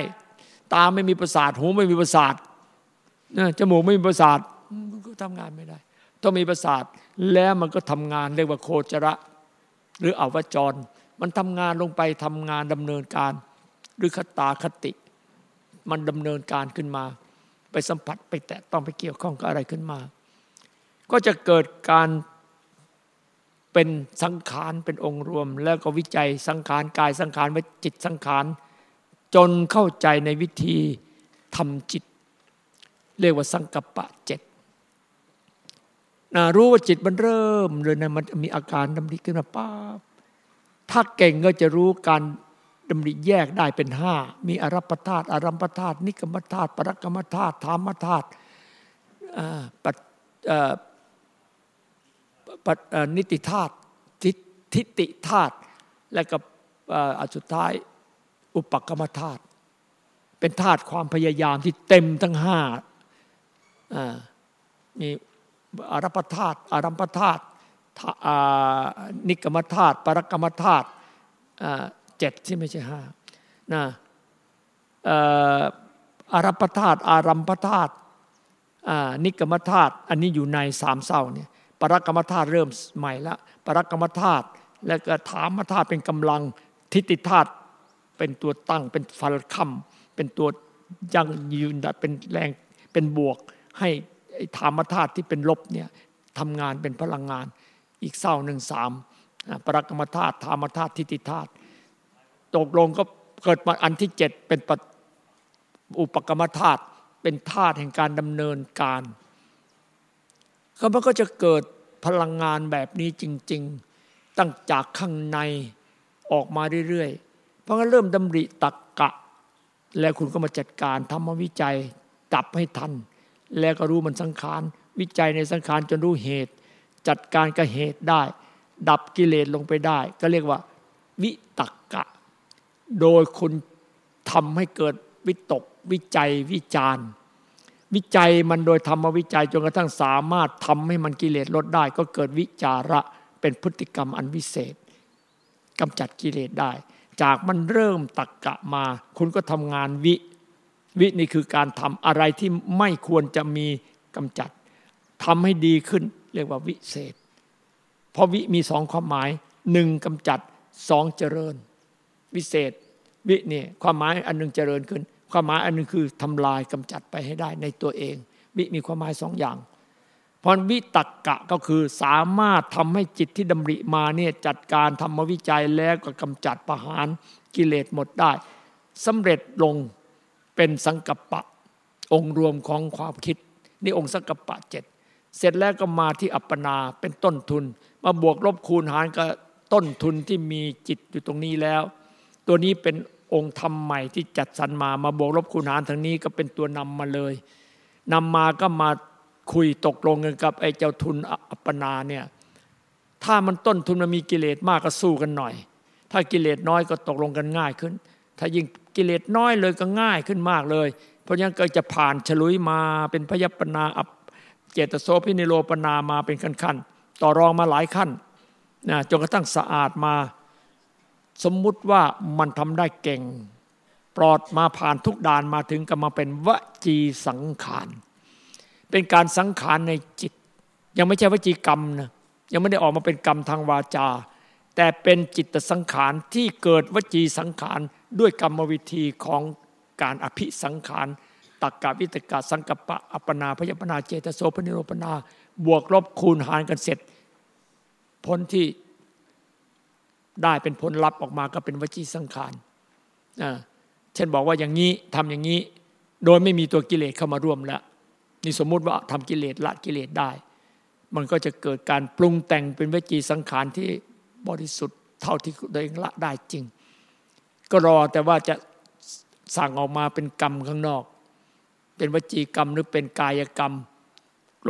[SPEAKER 1] ตาไม่มีประสาท หูไม่มีประสาทจมูกไม่มีประสาทก็ทำงานไม่ได้ ต้องมีประสาทแล้วมันก็ทำงานเรียกว่าโคจระ หรืออวจร มันทำงานลงไปทำงานดำเนินการ หรือคตาคติ มันดำเนินการขึ้นมา ไปสัมผัสไปแตะต้องไปเกี่ยวข้องกับอะไรขึ้นมา ก็จะเกิดการเป็นสังขารเป็นองค์รวม แล้วก็วิจัยสังขารกายสังขารวิจิตสังขารจนเข้าใจในวิธีทำจิต เรียกว่าสังกัปปะเจ็ดนะรู้ว่าจิตมันเริ่มเลยนะมันมีอาการดำริขึ้นมาป้าถ้าเก่งก็จะรู้การ ดำริแยกได้เป็นห้ามีอารัปธาตุอารัมปธาตุนิกรรมธาตุปรกรรมธาตุธรรมธาตุนิติธาตุทิฏฐิธาตุและกับอันสุดท้ายอุปกรรมธาตุเป็นธาตุความพยายามที่เต็มทั้งห้ามีอารัปธาตุอารัมปธาตุนิกรรมธาตุปรกรรมธาตุ เจ็ดที่ไม่ใช่ห้านะอารัปธาตุอารัมปธาตุนิกรรมธาตุอันนี้อยู่ในสามเศร้าเนี่ยปรกรรมธาตุเริ่มใหม่ละปรกรรมธาตุแล้วก็ถามธาตุเป็นกำลังทิฏฐิธาตุเป็นตัวตั้งเป็นฟัลคัมเป็นตัวยังยืนเป็นแรงเป็นบวก ให้ธรรมธาตุที่เป็นลบเนี่ยทำงานเป็นพลังงาน อีกเศร้าหนึ่งสามปรกรรมธาตุธรรมธาตุทิฏฐิธาตุ ตกลงก็เกิดมาอันที่เจ็ดเป็นอุปกรรมธาตุเป็นธาตุแห่งการดำเนินการก็มันก็จะเกิดพลังงานแบบนี้จริง ๆ ตั้งจากข้างในออกมาเรื่อยๆ เพราะงั้นเริ่มดำริตักกะ แล้วคุณก็มาจัดการทำมาวิจัยจับให้ทัน แล้วก็รู้มันสังขาร วิจัยในสังขารจนรู้เหตุ จัดการกับเหตุได้ ดับกิเลสลงไปได้ ก็เรียกว่า วิตัก โดยคุณทำให้เกิดวิตก วิจัยวิจารณ์ วิจัยมันโดยธรรมวิจัยจนกระทั่งสามารถทำให้มันกิเลสลดได้ ก็เกิดวิจาระเป็นพฤติกรรมอันวิเศษกำจัดกิเลสได้ จากมันเริ่มตักกะมา คุณก็ทำงานวิวินี่คือการทำอะไรที่ไม่ควรจะมีกำจัดทำให้ดีขึ้น เรียกว่าวิเศษ เพราะวิมีสองความหมายหนึ่งกำจัดสองเจริญ วิเศษวินี่ความหมายอันหนึ่งเจริญขึ้น ความหมายอันนึงคือทำลายกำจัดไปให้ได้ในตัวเอง วิมีความหมายสองอย่างพรวิตักกะก็คือสามารถทำให้จิตที่ดำริมาเนี่ยจัดการธรรมวิจัยแล้วก็กำจัดประหารกิเลสหมดได้สำเร็จลงเป็นสังกัปปะ องค์รวมของความคิด นี่องค์สังกัปปะเจ็ดเสร็จแล้วก็มาที่อัปปนาเป็นต้นทุน มาบวกลบคูณหารกับต้นทุนที่มีจิตอยู่ตรงนี้แล้ว ตัวนี้เป็นองค์ธรรมใหม่ที่จัดสรรมามาบวกลบคูณหารทางนี้ก็เป็นตัวนำมาเลยนำมาก็มาคุยตกลงกันกับไอ้เจ้าทุนอัปปนาเนี่ยถ้ามันต้นทุนมันมีกิเลสมากก็สู้กันหน่อย ถ้ากิเลสน้อยก็ตกลงกันง่ายขึ้น ถ้ายิ่งกิเลสน้อยเลยก็ง่ายขึ้นมากเลย เพราะงั้นก็จะผ่านฉลุยมาเป็นพยปนาอัเจตโสพินิโรปนามาเป็นขั้นๆต่อรองมาหลายขั้นนะจนกระทั่งสะอาดมา สมมุติว่ามันทำได้เก่ง ปลอดมาผ่านทุกด่านมาถึงก็มาเป็นวจีสังขาร เป็นการสังขารในจิต ยังไม่ใช่วจีกรรมนะยังไม่ได้ออกมาเป็นกรรมทางวาจา แต่เป็นจิตสังขารที่เกิดวจีสังขารด้วยกรรมวิธีของการอภิสังขารตักกะวิตกะสังกปะอัปนาพยปนาเจตโสพนิโรปนา บวกลบคูณหารกันเสร็จ พ้นที่ ได้เป็นผลลัพธ์ออกมาก็เป็นวจีสังขารเช่นบอกว่าอย่างนี้ทำอย่างนี้ โดยไม่มีตัวกิเลสเข้ามาร่วมแล้วนี่สมมุติว่าทำกิเลสละกิเลสได้ มันก็จะเกิดการปรุงแต่งเป็นวจีสังขารที่บริสุทธิ์เท่าที่ตัวเองละได้จริง ก็รอแต่ว่าจะสั่งออกมาเป็นกรรมข้างนอก เป็นวจีกรรมหรือเป็นกายกรรม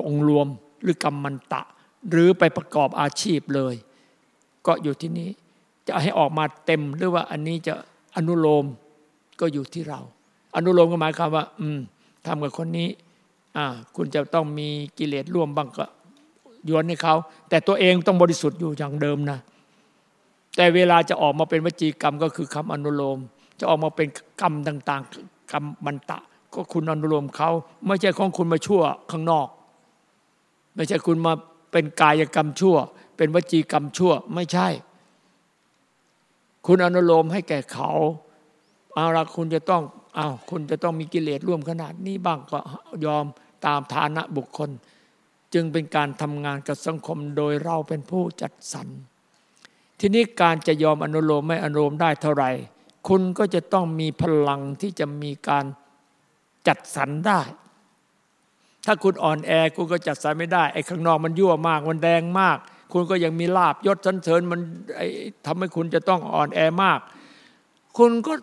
[SPEAKER 1] องรวมหรือกรรมมันตะ หรือไปประกอบอาชีพเลย ก็อยู่ที่นี้ จะให้ออกมาเต็ม หรือว่าอันนี้จะอนุโลมก็อยู่ที่เรา อนุโลมก็หมายความว่า อืมทำกับคนนี้ อ่า คุณจะต้องมีกิเลสร่วมบ้างก็ยวนให้เขา แต่ตัวเองต้องบริสุทธิ์อยู่อย่างเดิมนะ แต่เวลาจะออกมาเป็นวจีกรรมก็คือคำอนุโลม จะออกมาเป็นกรรมต่างๆกรรมบันตะ ก็คุณอนุโลมเขาไม่ใช่ของคุณมาชั่วข้างนอก ไม่ใช่คุณมาเป็นกายกรรมชั่ว เป็นวจีกรรมชั่ว ไม่ใช่ คุณอนุโลมให้แก่เขาเอาละคุณจะต้องเอาคุณจะต้องมีกิเลสร่วมขนาดนี้บ้างก็ยอมตามฐานะบุคคล จึงเป็นการทำงานกับสังคมโดยเราเป็นผู้จัดสรรทีนี้การจะยอมอนุโลมไม่อนุโลมได้เท่าไหร่ คุณก็จะต้องมีพลังที่จะมีการจัดสรรได้ ถ้าคุณอ่อนแอคุณก็จัดสรรไม่ได้ไอ้ข้างนอกมันยั่วมากมันแดงมาก คุณก็ยังมีลาบยศสันเสริญมันทำให้คุณจะต้องอ่อนแอมาก คุณก็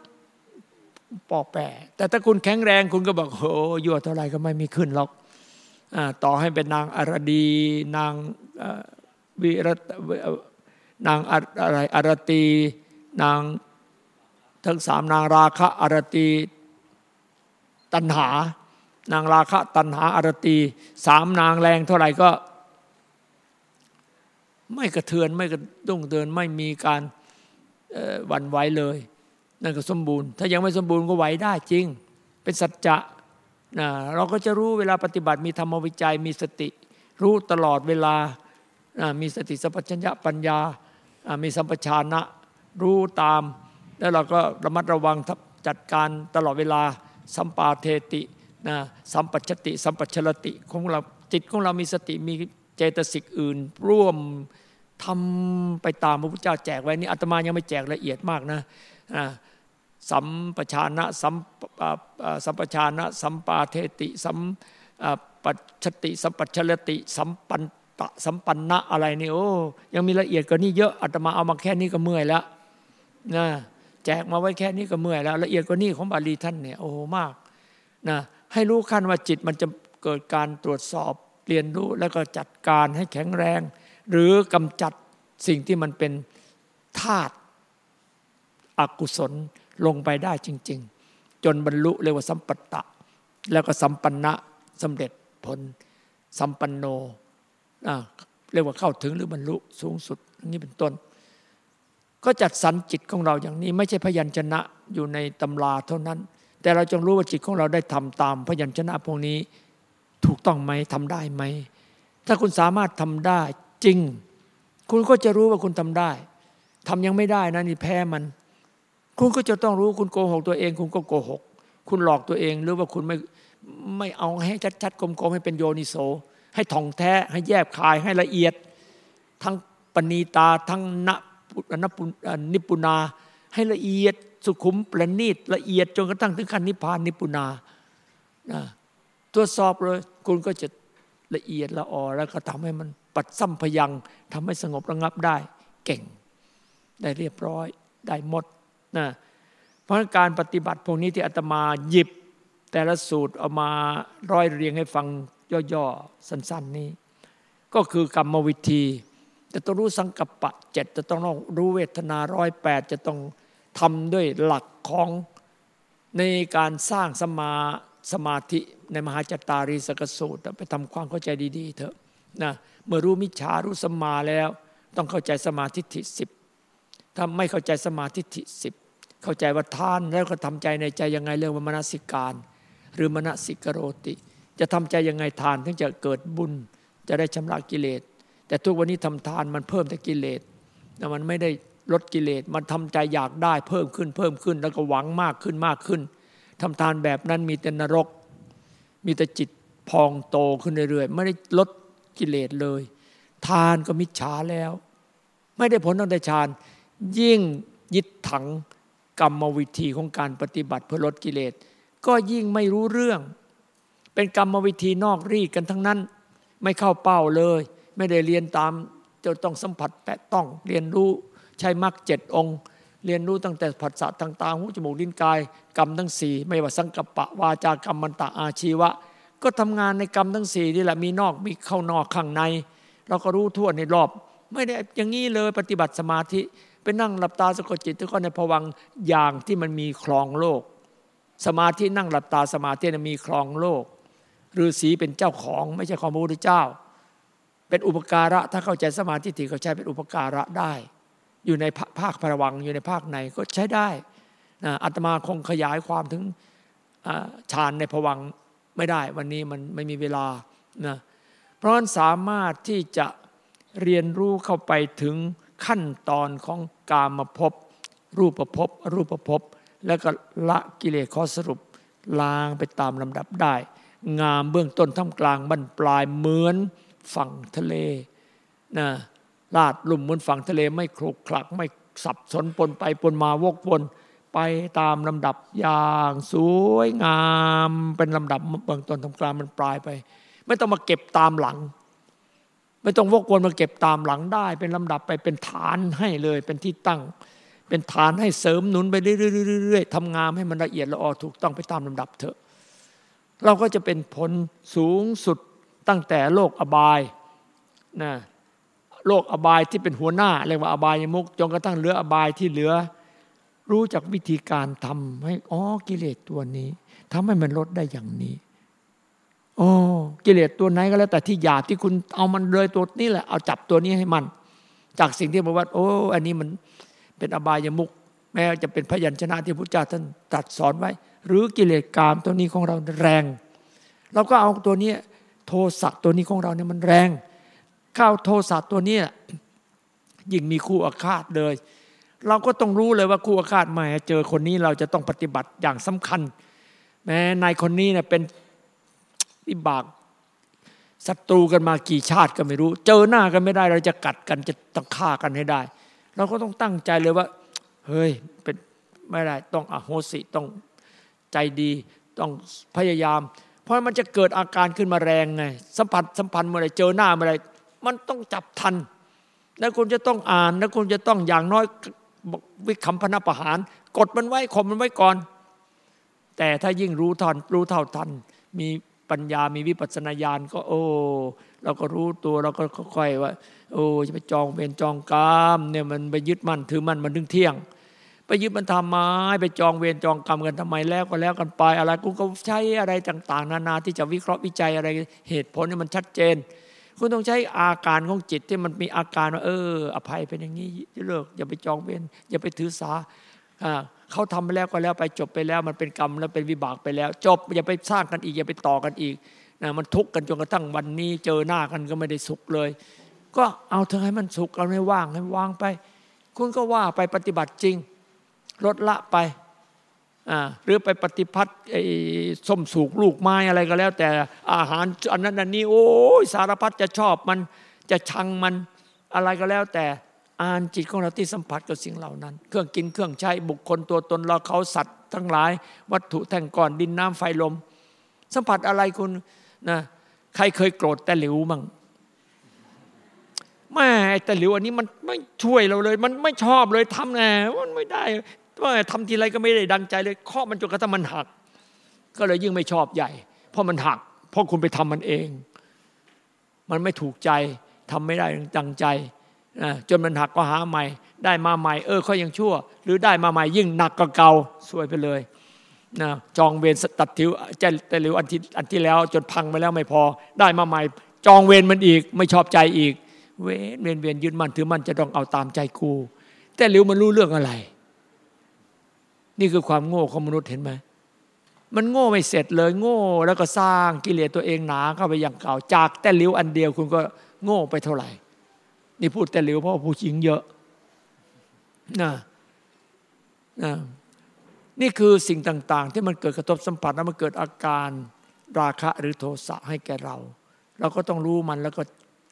[SPEAKER 1] ปอแปรแต่ถ้าคุณแข็งแรงคุณก็บอกโอ้ยั่วเท่าไหร่ก็ไม่มีขึ้นหรอกต่อให้เป็นนางอรดีนางวิรตนางอะไรอรตีนางทั้งสามนางราคะอรตีตันหา นางราคะตันหาอรตีสามนางแรงเท่าไหร่ก็ ไม่กระเทือนไม่กระดุ้งเดินไม่มีการวันไหวเลย นั่นก็สมบูรณ์ ถ้ายังไม่สมบูรณ์ก็ไหวได้จริง เป็นสัจจะนะเราก็จะรู้เวลาปฏิบัติมีธรรมวิจัยมีสติ รู้ตลอดเวลานะมีสติสัพพัญญะปัญญา มีสัมปชานะรู้ตาม แล้วเราก็ระมัดระวังจัดการตลอดเวลาสัมปาเทตินะสัมปัชติ สัมปัชลติของเราจิตของเรามีสติมี เจตสิกอื่น ร่วมทำไปตามพระพุทธเจ้าแจกไว้นี่อาตมายังไม่แจกละเอียดมากนะสัมปชานะสัมสัมปชานะสัมปาเทติสัมปัชติสัมปัชลติ สัมปันตะสัมปันนะอะไรนี่โอ้ยังมีละเอียดกว่านี้เยอะอาตมาเอามาแค่นี้ก็เมื่อยแล้วนะแจกมาไว้แค่นี้ก็เมื่อยแล้ว ละเอียดกว่านี้ของบาลีท่านเนี่ยโอ้มากนะให้รู้ขั้นว่าจิตมันจะเกิดการตรวจสอบ เรียนรู้แล้วก็จัดการให้แข็งแรง หรือกำจัดสิ่งที่มันเป็นธาตุอกุศลลงไปได้จริง ๆ จนบรรลุเรียกว่าสัมปัตตะ แล้วก็สัมปันนะสำเร็จผล สัมปันโนเรียกว่าเข้าถึงหรือบรรลุสูงสุดนี้เป็นต้น ก็จัดสรรจิตของเราอย่างนี้ ไม่ใช่พยัญชนะอยู่ในตำราเท่านั้น แต่เราจงรู้ว่าจิตของเราได้ทำตามพยัญชนะพวกนี้ ถูกต้องไหมทำได้ไหม ถ้าคุณสามารถทำได้จริง คุณก็จะรู้ว่าคุณทำได้ทำยังไม่ได้นะนี่แพ้มัน คุณก็จะต้องรู้คุณโกหกตัวเอง คุณก็โกหก คุณหลอกตัวเองหรือว่าคุณไม่ไม่เอาให้ชัดๆกลมๆให้เป็นโยนิโสให้ท่องแท้ ให้แยบคายให้ละเอียด ทั้งปณีตาทั้งนนปุนิปุนา ให้ละเอียดสุขุมประณีตละเอียดจนกระทั่งถึงขั้นนิพพานนิปุนาต รวจสอบเลย คุณก็จะละเอียดละออแล้วก็ทำให้มันปัดซ้ำพยังทำให้สงบระงับได้ เก่ง ได้เรียบร้อย ได้หมดนะเพราะการปฏิบัติพวกนี้ที่อาตมาหยิบ แต่ละสูตรเอามาร้อยเรียงให้ฟังย่อๆ สั้น ๆ นี้ ก็คือกรรมวิธี จะต้องรู้สังกัปปะเจ็ดจะต้องรู้เวทนาร้อยแปดจะต้องทำด้วยหลักของในการสร้างสมา สมาธิในมหาจตารีสกสูตรไปทำความเข้าใจดีๆเถอะนะเมื่อรู้มิจฉารู้สมาแล้ว ต้องเข้าใจสมาธิทิสิบถ้าไม่เข้าใจสมาธิิสิบเข้าใจว่าทานแล้วก็ทำใจในใจยังไงเรื่องมนสิการ หรือมนสิกโรติ จะทำใจยังไงทานถึงจะเกิดบุญ จะได้ชำระกิเลส แต่ทุกวันนี้ทำทานมันเพิ่มแต่กิเลสแต่มันไม่ได้ลดกิเลสมันทำใจอยากได้เพิ่มขึ้นเพิ่มขึ้น แล้วก็หวังมากขึ้นมากขึ้น ทำทานแบบนั้นมีแต่นรก มีแต่จิตพองโตขึ้นเรื่อยๆไม่ได้ลดกิเลสเลย ทานก็มิจฉาแล้ว ไม่ได้ผลตั้งแต่ฌาน ยิ่งยึดถังกรรมวิธีของการปฏิบัติเพื่อลดกิเลส ก็ยิ่งไม่รู้เรื่อง เป็นกรรมวิธีนอกรีกันทั้งนั้น ไม่เข้าเป้าเลย ไม่ได้เรียนตามจะต้องสัมผัสแตะต้องเรียนรู้ใช้มรรคเจ็ดองค์ เรียนรู้ตั้งแต่ผัสสะทางตาหูจมูกลิ้นกาย กรรมทั้งสี่ไม่ว่าสังกัปปะวาจากรรมมันตะอาชีวะ ก็ทำงานในกรรมทั้งสี่นี่แหละมีนอกมีเข้านอกข้างใน เราก็รู้ทั่วในรอบ ไม่ได้อย่างนี้เลยปฏิบัติสมาธิไปนั่งหลับตาสะกดจิตทุกคนในผวังอย่างที่มันมีคลองโลก สมาธินั่งหลับตาสมาธิมีคลองโลกฤาษีเป็นเจ้าของไม่ใช่ของพระพุทธเจ้า เป็นอุปการะถ้าเข้าใจสมาธิถี่เขาใช้เป็นอุปการะได้ อยู่ในภาคพระวังอยู่ในภาคในก็ใช้ได้นะอาตมาคงขยายความถึงฌานในผวังไม่ได้ วันนี้มันไม่มีเวลานะเพราะฉะนั้นสามารถที่จะเรียนรู้เข้าไปถึงขั้นตอนของกามภพรูปภพรูปภพแล้วก็ละกิเลสข้อสรุปล้างไปตามลำดับได้ งามเบื้องต้นท่ามกลางบรรปลายเหมือนฝั่งทะเลนะ ลาดลุ่มเหมือนฝั่งทะเลไม่คลุกคลัก ไม่สับสนปนไปปนมาวกวนไปตามลำดับอย่างสวยงามเป็นลำดับเบื้องต้นท่ามกลางมันปลายไป ไม่ต้องมาเก็บตามหลัง ไม่ต้องวกวนมาเก็บตามหลังได้ เป็นลำดับไปเป็นฐานให้เลย เป็นที่ตั้ง เป็นฐานให้เสริมหนุนไปเรื่อยๆทำงามให้มันละเอียดละออถูกต้องไปตามลำดับเถอะ เราก็จะเป็นผลสูงสุดตั้งแต่โลกอบายนะ โลกอบายที่เป็นหัวหน้าเรียกว่าอบายมุกจนกระทั่งเหลืออบายที่เหลือ รู้จักวิธีการทำให้อ๋อกิเลสตัวนี้ทำให้มันลดได้อย่างนี้โอ้กิเลสตัวไหนก็แล้ว แต่ที่หยาบที่คุณเอามันเลยตัวนี้แหละเอาจับตัวนี้ให้มัน จากสิ่งที่บอกว่า โอ้ อันนี้มันเป็นอบายมุกแม้จะเป็นพยัญชนะที่พระเจ้าท่านตรัสสอนไว้ หรือกิเลสกามตัวนี้ของเราแรงเราก็เอาตัวนี้โทสะตัวนี้ของเราเนี่ยมันแรง ข้าวโทสะตัวนี้ยิ่งมีคู่อาฆาตเลย เราก็ต้องรู้เลยว่าคู่อาฆาตมาเจอคนนี้เราจะต้องปฏิบัติอย่างสำคัญ แม้นายคนนี้เนี่ยเป็นวิบากศัตรูกันมากี่ชาติก็ไม่รู้ เจอหน้ากันไม่ได้ เราจะกัดกันจะต้องฆ่ากันให้ได้ เราก็ต้องตั้งใจเลยว่า เฮ้ยเป็นไม่ได้ต้องอโหสิต้องใจดีต้องพยายาม เพราะมันจะเกิดอาการขึ้นมาแรงไงสัมผัสสัมพันธ์เมื่อไรเจอหน้าเมื่อไร มันต้องจับทันแล้วคุณจะต้องอ่านแล้วคุณจะต้องอย่างน้อยวิคัมพนาประหาร กดมันไว้ข่มมันไว้ก่อน แต่ถ้ายิ่งรู้ทันรู้เท่าทัน มีปัญญามีวิปัสสนาญาณก็โอ้เราก็รู้ตัวเราก็ค่อยๆว่า โอ้จะไปจองเวรจองกรรมเนี่ยมันไปยึดมั่นถือมั่นมันถึงเที่ยง ไปยึดมันทำไมไปจองเวรจองกรรมกันทำไมแล้วก็แล้วกันไป อะไรกูก็ใช้อะไรต่าง ๆ นานาที่จะวิเคราะห์วิจัยอะไรเหตุผลนี่มันชัดเจน คุณต้องใช้อาการของจิตที่มันมีอาการว่าเออ อภัยเป็นอย่างนี้เลิกอย่าไปจองเวรอย่าไปถือสาเขาทำไปแล้วก็แล้วไปจบไปแล้ว มันเป็นกรรมแล้วเป็นวิบากไปแล้ว จบอย่าไปสร้างกันอีก อย่าไปต่อกันอีกนะมันทุกข์กันจนกระทั่งวันนี้ เจอหน้ากันก็ไม่ได้สุขเลย ก็เอาเธอให้มันสุขเอาให้ว่างให้วางไป คุณก็ว่าไปปฏิบัติจริงลดละไป หรือไปปฏิพัทธ์ส้มสูกลูกไม้อะไรก็แล้ว แต่อาหารอันนั้นอันนี้ โอ้ยสารพัดจะชอบมันจะชังมันอะไรก็แล้ว แต่อ่านจิตของเราที่สัมผัสกับสิ่งเหล่านั้น เครื่องกินเครื่องใช้บุคคลตัวตนเราเขาสัตว์ทั้งหลาย วัตถุแท่งก่อนดินน้ำไฟลม สัมผัสอะไรคุณนะใครเคยโกรธแต่หลิวมั่งแม่แต่หลิวอันนี้มันไม่ช่วยเราเลย มันไม่ชอบเลยทำไงมันไม่ได้ ว่าทำทีไรก็ไม่ได้ดังใจเลยข้อมันจนกระทั่งมันหัก ก็เลยยิ่งไม่ชอบใหญ่ เพราะมันหัก เพราะคุณไปทำมันเอง มันไม่ถูกใจทำไม่ได้ดังใจจนมันหักก็หาใหม่ ได้มาใหม่ เออเขายังชั่ว หรือได้มาใหม่ยิ่งหนักก็เก่าสวยไปเลยนะจองเวรตัดทิวจแต่หลิวอันที่อันที่แล้วจนพังไปแล้วไม่พอ ได้มาใหม่ จองเวรมันอีก ไม่ชอบใจอีก เวรเวรเวรยืนมันถือมันจะต้องเอาตามใจกู แต่หลิวมันรู้เรื่องอะไร นี่คือความโง่ของมนุษย์เห็นไหมมันโง่ไม่เสร็จเลยโง่ แล้วก็สร้างกิเลสตัวเองหนาเข้าไปอย่างเก่า จากแต่ลิ้วอันเดียวคุณก็โง่ไปเท่าไหร่ นี่พูดแต่ลิ้วเพราะผู้หญิงเยอะนะนะนี่คือสิ่งต่าง ๆ ที่มันเกิดกระทบสัมผัสแล้วมันเกิดอาการราคะหรือโทสะให้แก่เรา เราก็ต้องรู้มันแล้วก็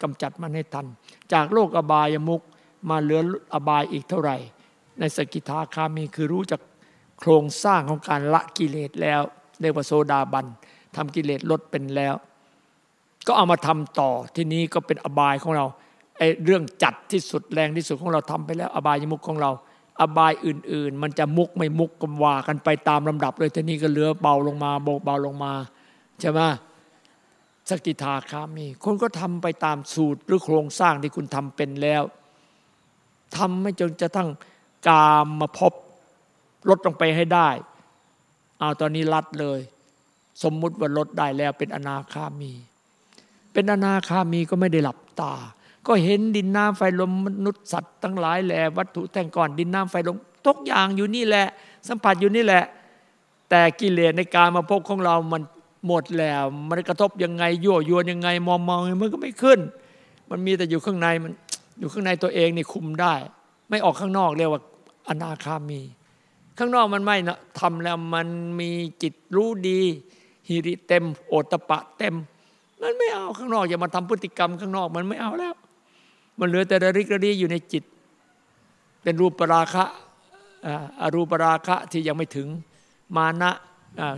[SPEAKER 1] กำจัดมันให้ทัน จากโลกอบายมุกมาเหลืออบายอีกเท่าไหร่ ในสกิทาคามีคือรู้จัก โครงสร้างของการละกิเลสแล้วเรียกว่าโซดาบันทำกิเลสลดเป็นแล้ว ก็เอามาทำต่อที่นี้ก็เป็นอบายของเราไอ้เรื่องจัดที่สุดแรงที่สุดของเราทำไปแล้ว อบายมุกของเรา อบายอื่น ๆ มันจะมุกไม่มุกก็ว่ากันไปตามลำดับเลยทีนี้ก็เหลือเบาลงมาเบาเบาลงมาใช่ไหมสกิทาคามีคนก็ทำไปตามสูตรหรือโครงสร้างที่คุณทำเป็นแล้วทำไม่จนจะทั้งกามมาพบ ลดลงไปให้ได้เอาตอนนี้ลัดเลย สมมุติว่าลดได้แล้วเป็นอนาคามี เป็นอนาคามีก็ไม่ได้หลับตา ก็เห็นดินน้ำไฟลมมนุษย์สัตว์ทั้งหลายแหล่วัตถุแต่งก่อนดินน้ำไฟลมทุกอย่างอยู่นี่แหละ สัมผัสอยู่นี่แหละ แต่กิเลสในการมาพบของเรามันหมดแล้วมันกระทบยังไงยั่วยวนยังไง มองมองมันก็ไม่ขึ้น มันมีแต่อยู่ข้างในมันอยู่ข้างในตัวเองนี่คุมได้ ไม่ออกข้างนอกเรียกว่าอนาคามี ข้างนอกมันไม่นะทำแล้วมันมีจิตรู้ดีฮิริเต็ม โอตปะเต็ม มันไม่เอาข้างนอกอย่ามาทำพฤติกรรมข้างนอกมันไม่เอาแล้ว มันเหลือแต่ระริกระดีอยู่ในจิต เป็นรูปราคะอรูปราคะที่ยังไม่ถึงมานะ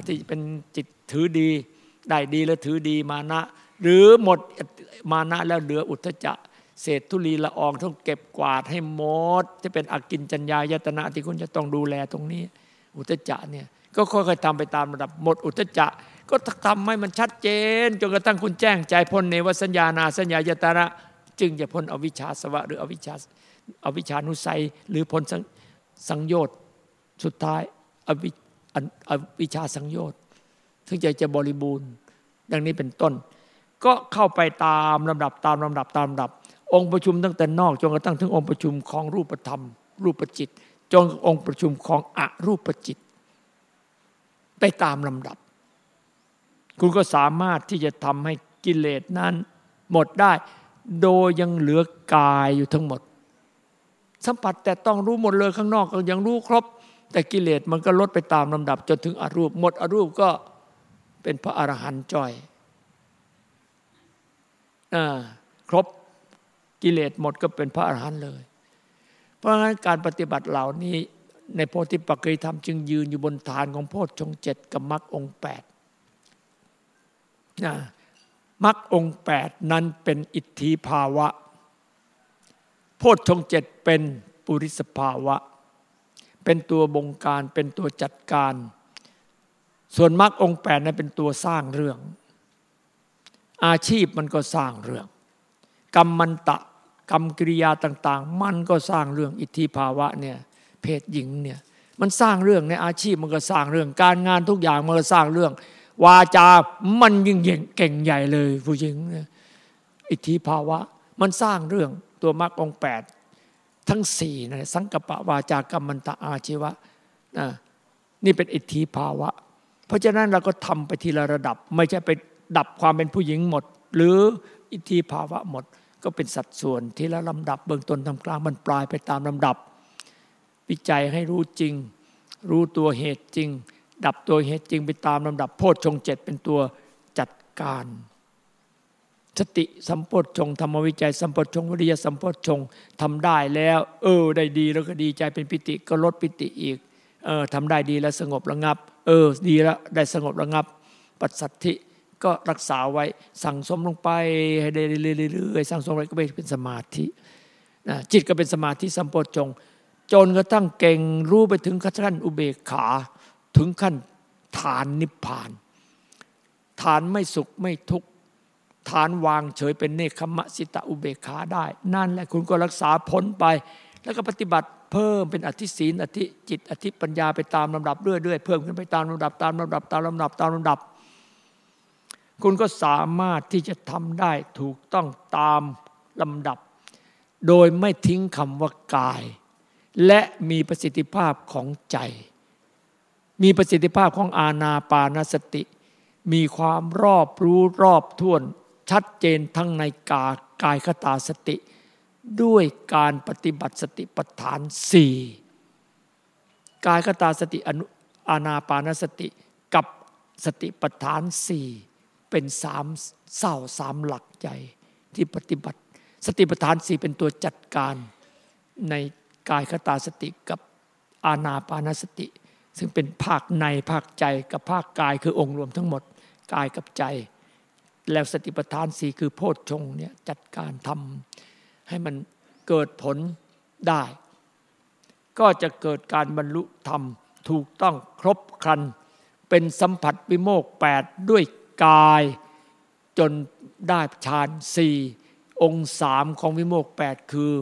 [SPEAKER 1] ที่เป็นจิตถือดี ได้ดีแล้วถือดีมานะ หรือหมดมานะแล้วเหลืออุทจจะ เศษทุลีละอองต้องเก็บกวาดให้หมดจะเป็นอากินจัญญายตนะที่คุณจะต้องดูแลตรงนี้ อุทจะเนี่ยก็ค่อยๆทำไปตามระดับหมดอุทจะก็ทำให้มันชัดเจนจนกระทั่งคุณแจ้งใจพ้นในวสัญญานาสัญญายตนะ จึงจะพ้นอวิชชาสวะ หรืออวิชชาอวิชานุสัย หรือพ้นสังโยชน์สุดท้ายอวิอวิชาสังโยชน์ถึงจะจะบริบูรณ์ ดังนี้เป็นต้น ก็เข้าไปตามลำดับตามลำดับตามลำดับ องค์ประชุมตั้งแต่นอกจนกระทั่งถึงองค์ประชุมของรูปธรรม รูปจิต จนองค์ประชุมของอรูปจิต ไปตามลำดับ คุณก็สามารถที่จะทำให้กิเลสนั้นหมดได้ โดยยังเหลือกายอยู่ทั้งหมด สัมผัสแต่ต้องรู้หมดเลยข้างนอกก็ยังรู้ครบ แต่กิเลสมันก็ลดไปตามลำดับ จนถึงอรูป หมดอรูปก็เป็นพระอรหันต์จอยอครบ กิเลสหมดก็เป็นพระอรหันต์เลย เพราะงั้นการปฏิบัติเหล่านี้ในโพธิปักกิธรรมจึงยืนอยู่บนฐานของโพชฌงเจ็ดกับมรรคองแปดนะมรรคองแปดนั้นเป็นอิทธิภาวะ โพชฌงเจ็ดเป็นปุริสภาวะ เป็นตัวบงการเป็นตัวจัดการ ส่วนมรรคองแปดนั้นเป็นตัวสร้างเรื่อง อาชีพมันก็สร้างเรื่อง กรรมมันตะกรรมกิริยาต่าง ๆ มันก็สร้างเรื่องอิทธิภาวะเนี่ยเพศหญิงเนี่ยมันสร้างเรื่องในอาชีพมันก็สร้างเรื่องการงานทุกอย่างมันก็สร้างเรื่อง วาจา มันยิ่งเก่งใหญ่เลย ผู้หญิงเนี่ยอิทธิภาวะ มันสร้างเรื่องตัวมรรคองแปดทั้งสี่นะสังกปะวาจากรรมันตะอาชีวะนะนี่เป็นอิทธิภาวะ เพราะฉะนั้นเราก็ทำไปทีละระดับ ไม่ใช่ไปดับความเป็นผู้หญิงหมด หรืออิทธิภาวะหมด ก็เป็นสัดส่วนทีละลำดับเบื้องต้นทำกลางมันปลายไปตามลำดับ วิจัยให้รู้จริง รู้ตัวเหตุจริง ดับตัวเหตุจริงไปตามลำดับ โพชฌงเจ็ดเป็นตัวจัดการ สติสัมปชงธรรมวิจัยสัมปชงวิริยสัมปชงทำได้แล้ว เออ ได้ดีแล้วก็ดีใจเป็นปิติก็ลดปิติอีกเออทำได้ดีแล้วสงบระงับ เออ ดีแล้วได้สงบระงับ ปัสสัทธิ ก็รักษาไว้สั่งสมลงไปให้ได้เรื่อยๆสั่งสมไปก็เป็นสมาธินะจิตก็เป็นสมาธิสัมปชงจนกระทั่งเก่งรู้ไปถึงขั้นอุเบกขา ถึงขั้นฐานนิพพาน ฐานไม่สุขไม่ทุกข์ฐานวางเฉยเป็นเนคขมะสิตะอุเบกขาได้ นั่นแหละคุณก็รักษาพ้นไป แล้วก็ปฏิบัติเพิ่มเป็นอธิศีลอธิจิตอธิปัญญาไปตามลำดับเรื่อยๆเพิ่มขึ้นไปตามลำดับตามลำดับตามลำดับตามลำดับ คุณก็สามารถที่จะทำได้ถูกต้องตามลำดับ โดยไม่ทิ้งคำว่ากาย และมีประสิทธิภาพของใจ มีประสิทธิภาพของอาณาปานสติ มีความรอบรู้รอบท่วน ชัดเจนทั้งในกากายคตาสติ ด้วยการปฏิบัติสติปัฏฐานสี่กายคตาสติอนุอานาปานสติกับสติปัฏฐานสี่ เป็นสามเศร้าสามหลักใจ ที่ปฏิบัติ สติปัฏฐานสี่เป็นตัวจัดการในกายคตาสติกับอานาปานสติ ซึ่งเป็นภาคในภาคใจกับภาคกายคือองค์รวมทั้งหมดกายกับใจ แล้วสติปัฏฐานสี่คือโพชฌงเนี่ยจัดการทำให้มันเกิดผลได้ ก็จะเกิดการบรรลุธรรมถูกต้องครบครัน เป็นสัมผัสวิโมกแปดด้วย กาย จนได้ฌานสี่องค์สามของวิโมกแปดคือ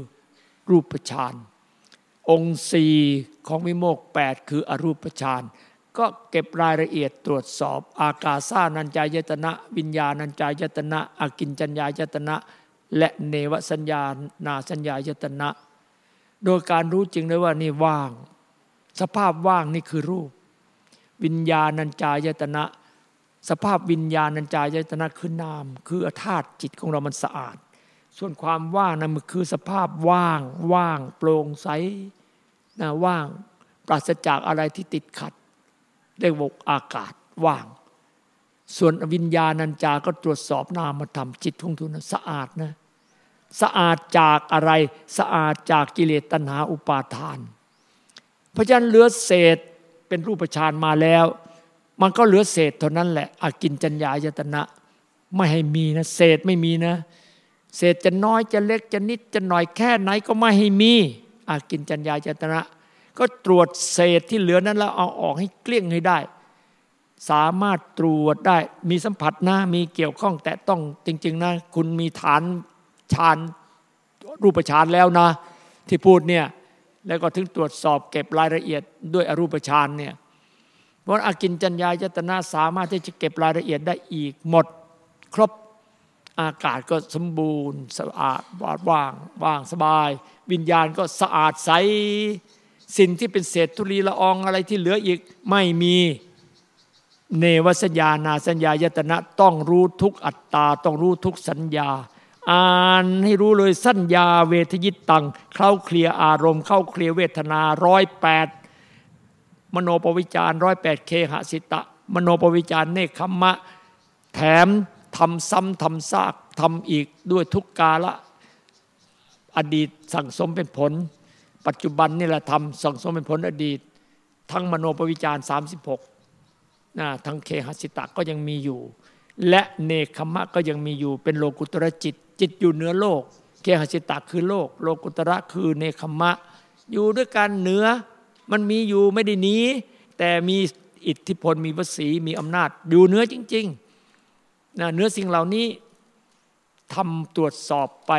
[SPEAKER 1] รูปฌานองค์สี่ของวิโมกแปดคืออรูปฌานก็เก็บรายละเอียดตรวจสอบ อากาซานัญจายตนะ วิญญาณัญจายตนะอากินจัญญายตนะ และเนวสัญญานาสัญญายตนะ โดยการรู้จริงเลยว่านี่ว่าง สภาพว่างนี่คือรูป วิญญาณัญจายตนะ สภาพวิญญาณัญจายตนะคือนาม คือธาตุจิตของเรามันสะอาด ส่วนความว่างนั้นมันคือสภาพว่าง ว่าง โปร่งใสนะว่าง ปราศจากอะไรที่ติดขัดเรียกว่าอากาศว่าง ส่วนวิญญาณัญจาก็ตรวจสอบนามธรรมจิตของทุนสะอาดนะสะอาดจากอะไรสะอาดจากกิเลสตัณหาอุปาทาน เพราะฉะนั้นเหลือเศษเป็นรูปฌานมาแล้ว มันก็เหลือเศษเท่านั้นแหละอากินจัญญายตนะ ไม่ให้มีนะเศษไม่มีนะ เศษจะน้อยจะเล็กจะนิดจะหน่อยแค่ไหนก็ไม่ให้มีอากินจัญญายตนะ ก็ตรวจเศษที่เหลือนั้นแล้วเอาออกให้เกลี้ยงให้ได้ สามารถตรวจได้มีสัมผัสนะมีเกี่ยวข้องแต่ต้องจริง ๆนะคุณมีฐานฌานรูปฌานแล้วนะ ที่พูดเนี่ยแล้วก็ถึงตรวจสอบเก็บรายละเอียดด้วยอรูปฌานเนี่ย เพราะอากินจัญญายตนะสามารถที่จะเก็บรายละเอียดได้อีกหมด ครบอากาศก็สมบูรณ์สะอาดว่างว่างสบาย วิญญาณก็สะอาดใสสิ่งที่เป็นเศษธุลีละอองอะไรที่เหลืออีกไม่มีเนวสัญญานาสัญญายตนะต้องรู้ทุกอัตตา ต้องรู้ทุกสัญญา อ่านให้รู้เลยสัญญาเวทยิตตังเข้าเคลียอารมณ์ เข้าเคลียเวทนาร้อยแปด มโนปวิจารร้อยแปดเคหสิตะ มโนปวิจารเนคขมะ แถมทำซ้ำทำซากทำอีกด้วยทุกกาละ อดีตสั่งสมเป็นผล ปัจจุบันนี่แหละทำสั่งสมเป็นผลอดีต ทั้งมโนปวิจารสามสิบหกนะทั้งเคหสิตะก็ยังมีอยู่ และเนคขมะก็ยังมีอยู่ เป็นโลกุตระจิต จิตอยู่เหนือโลกเกหสิตาคือโลก โลกุตระคือเนคขมะ อยู่ด้วยกันเหนือ มันมีอยู่ไม่ได้หนีแต่มีอิทธิพลมีวสีมีอำนาจ อยู่เนื้อจริงๆนะเนื้อสิ่งเหล่านี้ทำตรวจสอบไป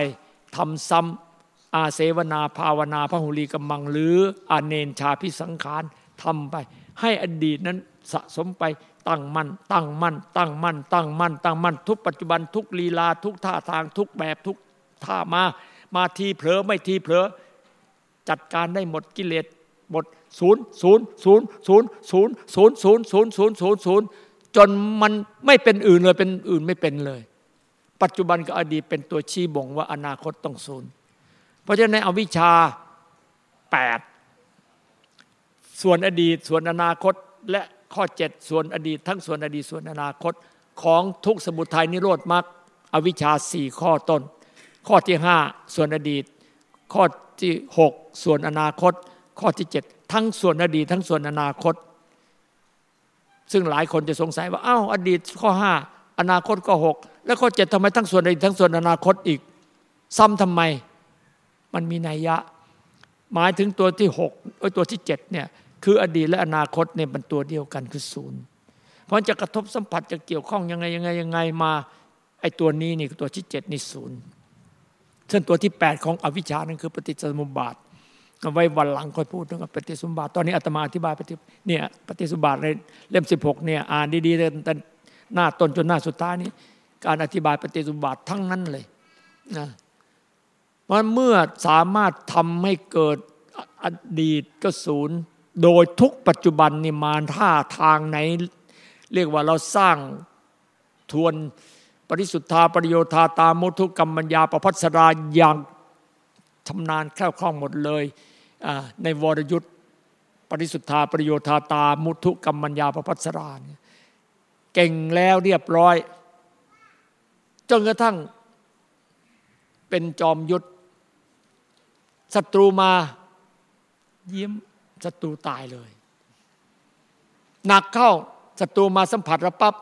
[SPEAKER 1] ทำซ้ำอาเสวนาภาวนาพระหุลีกำมัง หรืออาเนนชาพิสังขารทำไป ให้อดีตนั้นสะสมไปตั้งมั่นตั้งมั่นตั้งมั่นตั้งมั่นตั้งมั่นทุกปัจจุบันทุกลีลาทุกท่าทางทุกแบบทุกท่ามา มาทีเผลอไม่ทีเผลอจัดการได้หมดกิเลส หมดศูนย์ศูนย์ศูนย์ศูนย์ศูนย์ศูนย์ศูนย์ศูนย์ศูนย์ศูนย์ศูนย์จนมันไม่เป็นอื่นเลยเป็นอื่นไม่เป็นเลย ปัจจุบันกับอดีตเป็นตัวชี้บ่งว่าอนาคตต้องศูนย์เพราะฉะนั้นในอวิชชาแปดส่วนอดีตส่วนอนาคตและข้อ 7 ส่วนอดีต ทั้งส่วนอดีตส่วนอนาคตของทุกสมุทัยนิโรธมรรคอวิชชาสี่ข้อต้น ข้อที่ห้าส่วนอดีต ข้อที่หกส่วนอนาคต ข้อที่เจ็ดทั้งส่วนอดีตทั้งส่วนอนาคต ซึ่งหลายคนจะสงสัยว่าอ้าวอดีตข้อห้าอนาคตก็หกแล้วข้อเจ็ดทำไมทั้งส่วนอดีตทั้งส่วนอนาคตอีก ซ้ำทำไมมันมีนัยยะ หมายถึงตัวที่หกตัวที่เจ็ดเนี่ยคืออดีตและอนาคตเนี่ยมันตัวเดียวกันคือศูนย์เพราะจะกระทบสัมผัสจะเกี่ยวข้องยังไงยังไงยังไงมาไอ้ตัวนี้นี่ตัวที่เจ็ดนี่ศูนย์ซึ่งตัวที่แปดของอวิชชานั่นคือปฏิจจสมุปบาท เอาไว้วันหลังค่อยพูดเรื่องปฏิสุบาทตอนนี้อาตมาอธิบายปฏิเนี่ยปฏิสุบาทในเล่มสิบหกเนี่ยอ่านดีๆแต่หน้าต้นจนหน้าสุดท้ายนี้ การอธิบายปฏิสุบาททั้งนั้นเลยนะมันเมื่อสามารถทำให้เกิดอดีตก็ศูนย์ โดยทุกปัจจุบันนี่มาท่าทางไหน เรียกว่าเราสร้างทวนปริสุทธาปริโยธาตามุทุกรรมัญญาประพัสราอย่าง ชำนาญแคล่วคล่องหมดเลยในวรยุทธปริสุทธาปริโยธาตา มุทุกรรมัญญาประพัสราเก่งแล้วเรียบร้อย จนกระทั่งเป็นจอมยุทธศัตรูมายิ้มศัตรูตายเลย หนักเข้าศัตรูมาสัมผัสระปับ๊บ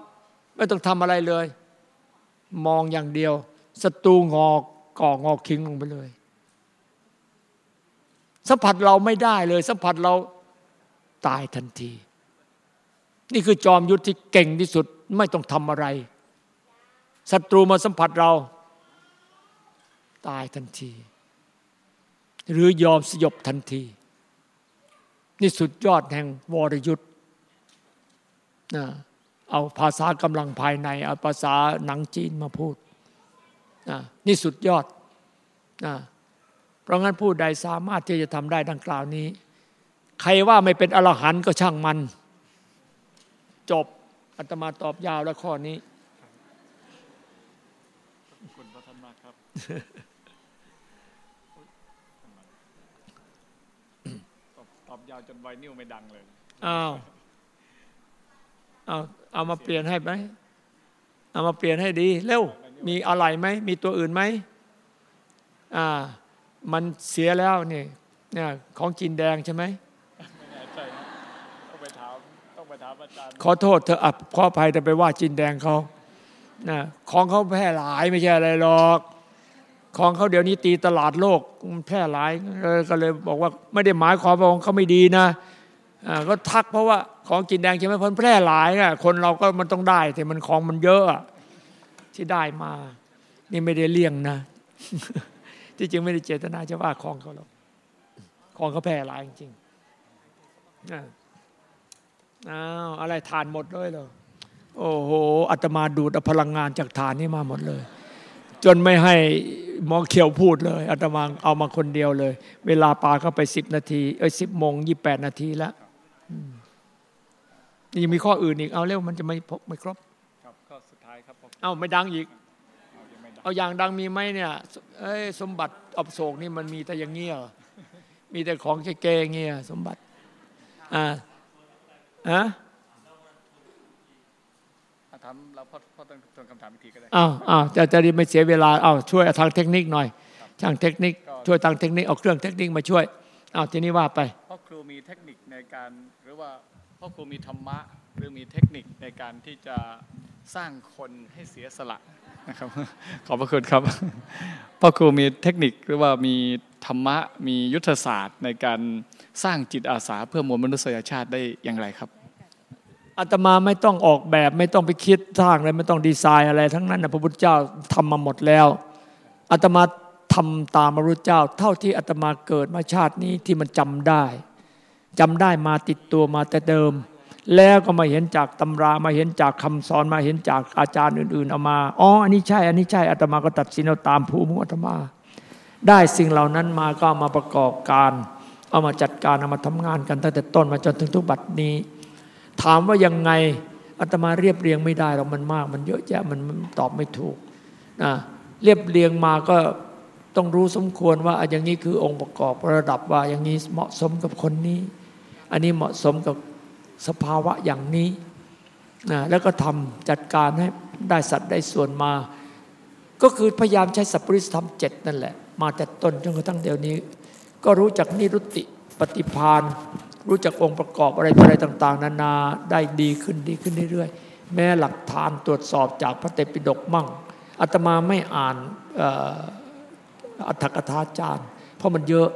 [SPEAKER 1] ไม่ต้องทำอะไรเลย มองอย่างเดียวศัตรูงอกก่องอคิงลงไปเลย สัมผัสเราไม่ได้เลย สัมผัสเราตายทันที นี่คือจอมยุทธที่เก่งที่สุดไม่ต้องทำอะไรศัตรูมาสัมผัสเรา ตายทันที หรือยอมสยบทันที นี่สุดยอดแห่งวรยุทธ์นะเอาภาษากำลังภายใน เอาภาษาหนังจีนมาพูดนะนี่สุดยอดนะ เพราะงั้นผู้ใดสามารถที่จะทำได้ดังกล่าวนี้ ใครว่าไม่เป็นอรหันต์ก็ช่างมัน จบอาตมาตอบยาวแล้วข้อนี้
[SPEAKER 2] คุณพระธรรมครับตอบตอบยาวจนไวนิ้วไม่ดังเลย
[SPEAKER 1] อ้าวเอาเอามาเปลี่ยนให้ไหมเอามาเปลี่ยนให้ดี เร็ว มีอะไรไหม มีตัวอื่นไหมอ่า มันเสียแล้วนี่เนี่ยของจีนแดงใช่ไหม
[SPEAKER 2] ไม่แน่ใจนะต้องไปถามต้องไปถามอาจารย์
[SPEAKER 1] ขอโทษเธออับขออภัยแต่ไปว่าจีนแดงเขานะของเขาแพร่หลายไม่ใช่อะไรหรอก ของเขาเดี๋ยวนี้ตีตลาดโลกมันแพร่หลายเออก็เลยบอกว่าไม่ได้หมายความว่าของเขาไม่ดีนะอ่าก็ทักเพราะว่าของจีนแดงใช่ไหมเพราะมันแพร่หลายอะคนเราก็มันต้องได้ แต่มันของมันเยอะอะที่ได้มา นี่ไม่ได้เลี่ยงนะ ที่จริงไม่ได้เจตนาจะว่าของเขาหรอกของเขาแพร่หลายจริงๆอ่าอ้าวอะไรทานหมดเลยเหรอโอ้โหอาตมาดูดเอาพลังงานจากฐานนี่มาหมดเลย จนไม่ให้หมอเขียวพูดเลยอาตมาเอามาคนเดียวเลย เวลาปาเข้าไปสิบนาทีเอ้ยสิบโมงยี่แปดนาทีแล้วอืมนี่ยังมีข้ออื่นอีกเอาเร็วมันจะไม่พบไม่ครบ
[SPEAKER 2] ครับข้อสุดท้ายครับผม
[SPEAKER 1] เอาไม่ดังอีก
[SPEAKER 2] เอายังไม่ดัง
[SPEAKER 1] เอาอย่างดังมีไหมเนี่ยเอ้ยสมบัติอบโศกนี่มันมีแต่อย่างเงี้ยเหรอมีแต่ของเก๋ๆเงี้ยสมบัติอ่าฮะ
[SPEAKER 2] อะถามเราพ่อพ่อต้องทวนคำถามอีกทีก็ได้
[SPEAKER 1] อ้าวอ้าวจะจะได้ไม่เสียเวลาอ้าวช่วยทางเทคนิคหน่อยช่างเทคนิคช่วยทางเทคนิคเอาเครื่องเทคนิคมาช่วยอ้าวทีนี้ว่าไป
[SPEAKER 2] พ่อครูมีเทคนิคในการหรือว่าพ่อครูมีธรรมะหรือมีเทคนิคในการที่จะสร้างคนให้เสียสละ นะครับ ขอบพระคุณครับพ่อครูมีเทคนิคหรือว่ามีธรรมะมียุทธศาสตร์ในการสร้างจิตอาสาเพื่อมวลมนุษยชาติได้อย่างไรครับ
[SPEAKER 1] อาตมาไม่ต้องออกแบบไม่ต้องไปคิดสร้างอะไรไม่ต้องดีไซน์อะไร ทั้งนั้นนะพระพุทธเจ้าทำมาหมดแล้วอาตมาทำตามพระพุทธเจ้า เท่าที่อาตมาเกิดมาชาตินี้ที่มันจำได้จำได้มาติดตัวมาแต่เดิม แล้วก็มาเห็นจากตำรามาเห็นจากคำสอนมาเห็นจากอาจารย์อื่น ๆเอามาอ๋ออันนี้ใช่อันนี้ใช่อาตมาก็ตัดสินเอาตามภูมิของอาตมา ได้สิ่งเหล่านั้นมาก็มาประกอบการ เอามาจัดการเอามาทำงานกันตั้งแต่ต้นมาจนถึงทุกบัดนี้ ถามว่ายังไงอาตมาเรียบเรียงไม่ได้หรอกมันมาก มันเยอะแยะมันตอบไม่ถูกนะเรียบเรียงมาก็ต้องรู้สมควรว่าอย่างนี้คือองค์ประกอบระดับว่าอย่างนี้เหมาะสมกับคนนี้ อันนี้เหมาะสมกับ สภาวะอย่างนี้นะแล้วก็ทำจัดการให้ได้สัตว์ได้ส่วนมา ก็คือพยายามใช้สัพพุริสธรรมเจ็ดนั่นแหละ มาแต่ต้นจนกระทั่งเดี๋ยวนี้ ก็รู้จักนิรุติปฏิพานรู้จักองค์ประกอบอะไรอะไรต่าง ๆ นานาได้ดีขึ้นดีขึ้นเรื่อยๆ แม้หลักฐานตรวจสอบจากพระเตปิฎกมั่งอาตมาไม่อ่านอัตถกถาจารย์ เพราะมันเยอะ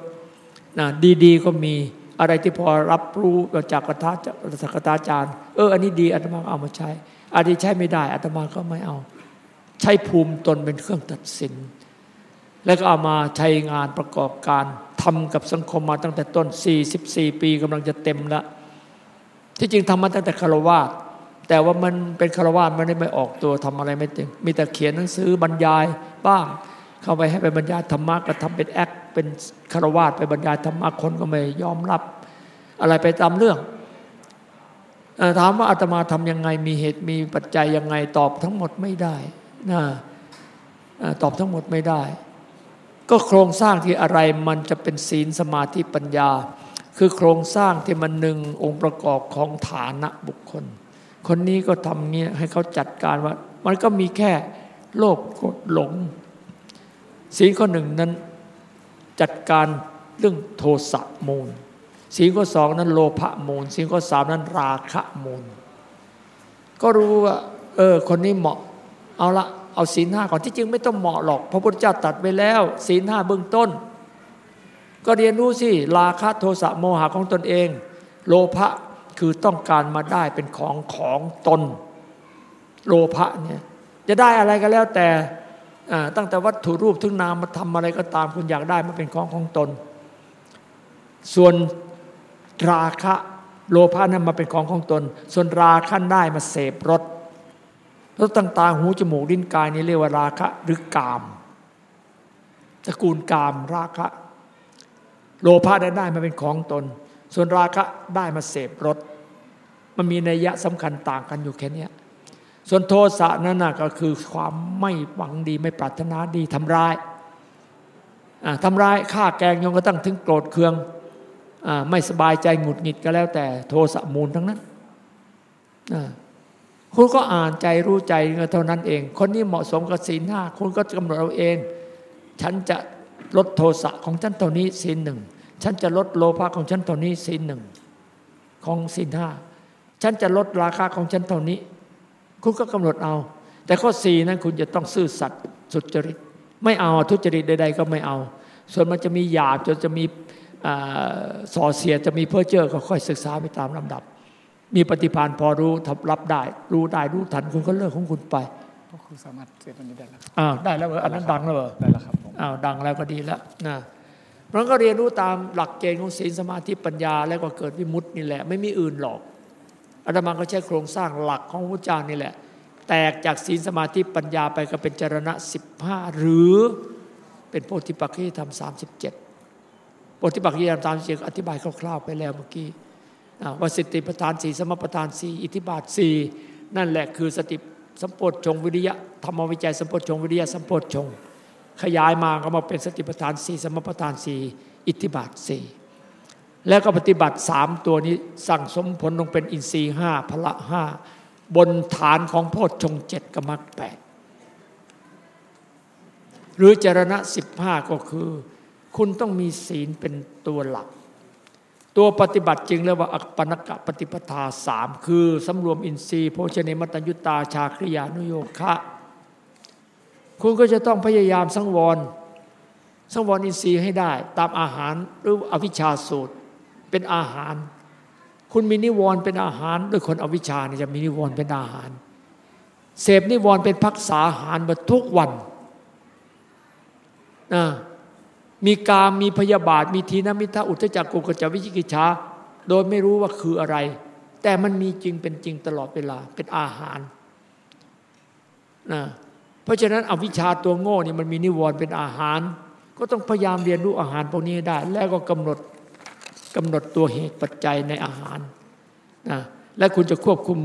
[SPEAKER 1] นะดีๆก็มี อะไรที่พอรับรู้จากกถาอัตถกถาจารย์ เอออันนี้ดีอาตมาเอามาใช้อันนี้ใช้ไม่ได้อาตมาก็ไม่เอา ใช้ภูมิตนเป็นเครื่องตัดสิน แล้วก็เอามาใช้งานประกอบการทำกับสังคมมาตั้งแต่ต้น 44 ปีกำลังจะเต็มล้วที่จริงทำมาตั้งแต่คารวาสแต่ว่ามันเป็นคารวาสมันไม่ออกตัวทำอะไรไม่เต็มมีแต่เขียนหนังสือบรรยายบ้าง เข้าไปให้ไปบรรยายธรรมะก็ทำเป็นแอคเป็นคารวาสไปบรรยายธรรมะคนก็ไม่ยอมรับ อะไรไปตามเรื่องอถามว่าอาตมาทำยังไงมีเหตุมีปัจจัยยังไงตอบทั้งหมดไม่ได้นะตอบทั้งหมดไม่ได้ ก็โครงสร้างที่อะไรมันจะเป็นศีลสมาธิปัญญา คือโครงสร้างที่มันหนึ่งองค์ประกอบของฐานะบุคคล คนนี้ก็ทำเงี้ยให้เขาจัดการว่า มันก็มีแค่โลภโกรธหลง ศีลข้อหนึ่งนั้นจัดการเรื่องโทสะมูล ศีลข้อสองนั้นโลภะมูล ศีลข้อสามนั้นราคะมูล ก็รู้ว่าเออคนนี้เหมาะเอาละเอาศีลห้าก่อนที่จริงไม่ต้องเหมาะหรอก พระพุทธเจ้าตัดไว้แล้ว ศีลห้าเบื้องต้น ก็เรียนรู้สิราคะโทสะโมหะของตนเอง โลภะคือต้องการมาได้เป็นของของตน โลภะเนี่ยจะได้อะไรก็แล้วแต่ ตั้งแต่วัตถุรูปถึงนามมาทำอะไรก็ตามคุณอยากได้มาเป็นของของตน ส่วนราคะโลภะนั้นมาเป็นของของตน ส่วนราคะได้มาเสพรสรสต่างๆ หูจมูกลิ้นกายนี่เรียกว่าราคะหรือกามตระกูลกามราคะ โลภะได้ได้มาเป็นของตน ส่วนราคะได้มาเสพรสมันมีนัยยะสำคัญต่างกันอยู่แค่เนี้ย ส่วนโทสะนั่นนะก็คือความไม่หวังดีไม่ปรารถนาดีทำร้ายทำร้ายฆ่าแกงยงกระทั่งถึงโกรธเคืองอไม่สบายใจหงุดหงิดก็แล้วแต่โทสะมูลทั้งนั้นคุณก็อ่านใจรู้ใจเท่านั้นเอง คนนี้เหมาะสมกับศีลห้าคุณก็กำหนดเอาเอง ฉันจะลดโทสะของฉันเท่านี้ศีลหนึ่งฉันจะลดโลภะของฉันเท่านี้ศีลหนึ่งของศีลห้าฉันจะลดราคาของฉันเท่านี้ คุณก็กำหนดเอา แต่ข้อสี่นั้นคุณจะต้องซื่อสัตย์สุจริต ไม่เอาทุจริตใด ๆ ก็ไม่เอา ส่วนมันจะมีหยาบจนจะมีส่อเสียจะมีเพื่อเจอก็ค่อยศึกษาไปตามลำดับ มีปฏิภาณพอรู้ทับรับได้ รู้ได้รู้ทันคุณก็เลิกของคุณไป
[SPEAKER 2] ก็คือสามารถเสร็จอันนี้ได้แล้ว
[SPEAKER 1] อ้าวได้แล้วอันนั้นดังแล้วเหรอ
[SPEAKER 2] ได้แล้วครับผม
[SPEAKER 1] อ้าวดังแล้วก็ดีแล้วนะมันก็เรียนรู้ตามหลักเกณฑ์ของศีลสมาธิปัญญาแล้วก็เกิดวิมุตตินี่แหละ ไม่มีอื่นหรอก อาตมาก็ใช้โครงสร้างหลักของพระเจ้านี่แหละ แตกจากศีลสมาธิปัญญาไปก็เป็นจรณะสิบห้าหรือเป็นโพธิปักขีธรรมสามสิบเจ็ดโพธิปักขีธรรมสามสิบเจ็ดอธิบายคร่าวๆไปแล้วเมื่อกี้วสติปทานสี่สมปทานสี่อิทธิบาทสี่นั่นแหละคือสติสัมปชงวิริยะธรรมวิจัยสัมปชงวิริยะสัมปชงขยายมาก็มาเป็นสติปทานสี่สมปทานสี่อิทธิบาทสี่ แล้วก็ปฏิบัติสามตัวนี้สั่งสมผลลงเป็นอินทรีห้าพละห้าบนฐานของโพชฌงเจ็ดกมรรคแปดหรือจรณะสิบห้าก็คือ คุณต้องมีศีลเป็นตัวหลัก ตัวปฏิบัติจริงเรียกว่าอัปปนกะปฏิปทาสามคือสำรวมอินทรีย์โภชเนมตัญยุตาชาคริยานุโยคะคุณก็จะต้องพยายามสังวร สังวรอินทรีย์ให้ได้ ตามอาหารหรืออวิชชาสูตร เป็นอาหาร คุณมีนิวรณ์เป็นอาหารด้วยคนอวิชชาเนี่ยจะมีนิวรณ์เป็นอาหาร เสพนิวรณ์เป็นพักษาอาหารมาทุกวันนะมีกามมีพยาบาท มีทีนมิทะอุทจักกุกจวิจิกิจชาโดยไม่รู้ว่าคืออะไร แต่มันมีจริงเป็นจริงตลอดเวลาเป็นอาหารนะเพราะฉะนั้นอวิชชาตัวโง่เนี่ยมันมีนิวรณ์เป็นอาหาร ก็ต้องพยายามเรียนรู้อาหารพวกนี้ได้ แล้วก็กำหนด กำหนดตัวเหตุปัจจัยในอาหารนะและคุณจะควบคุม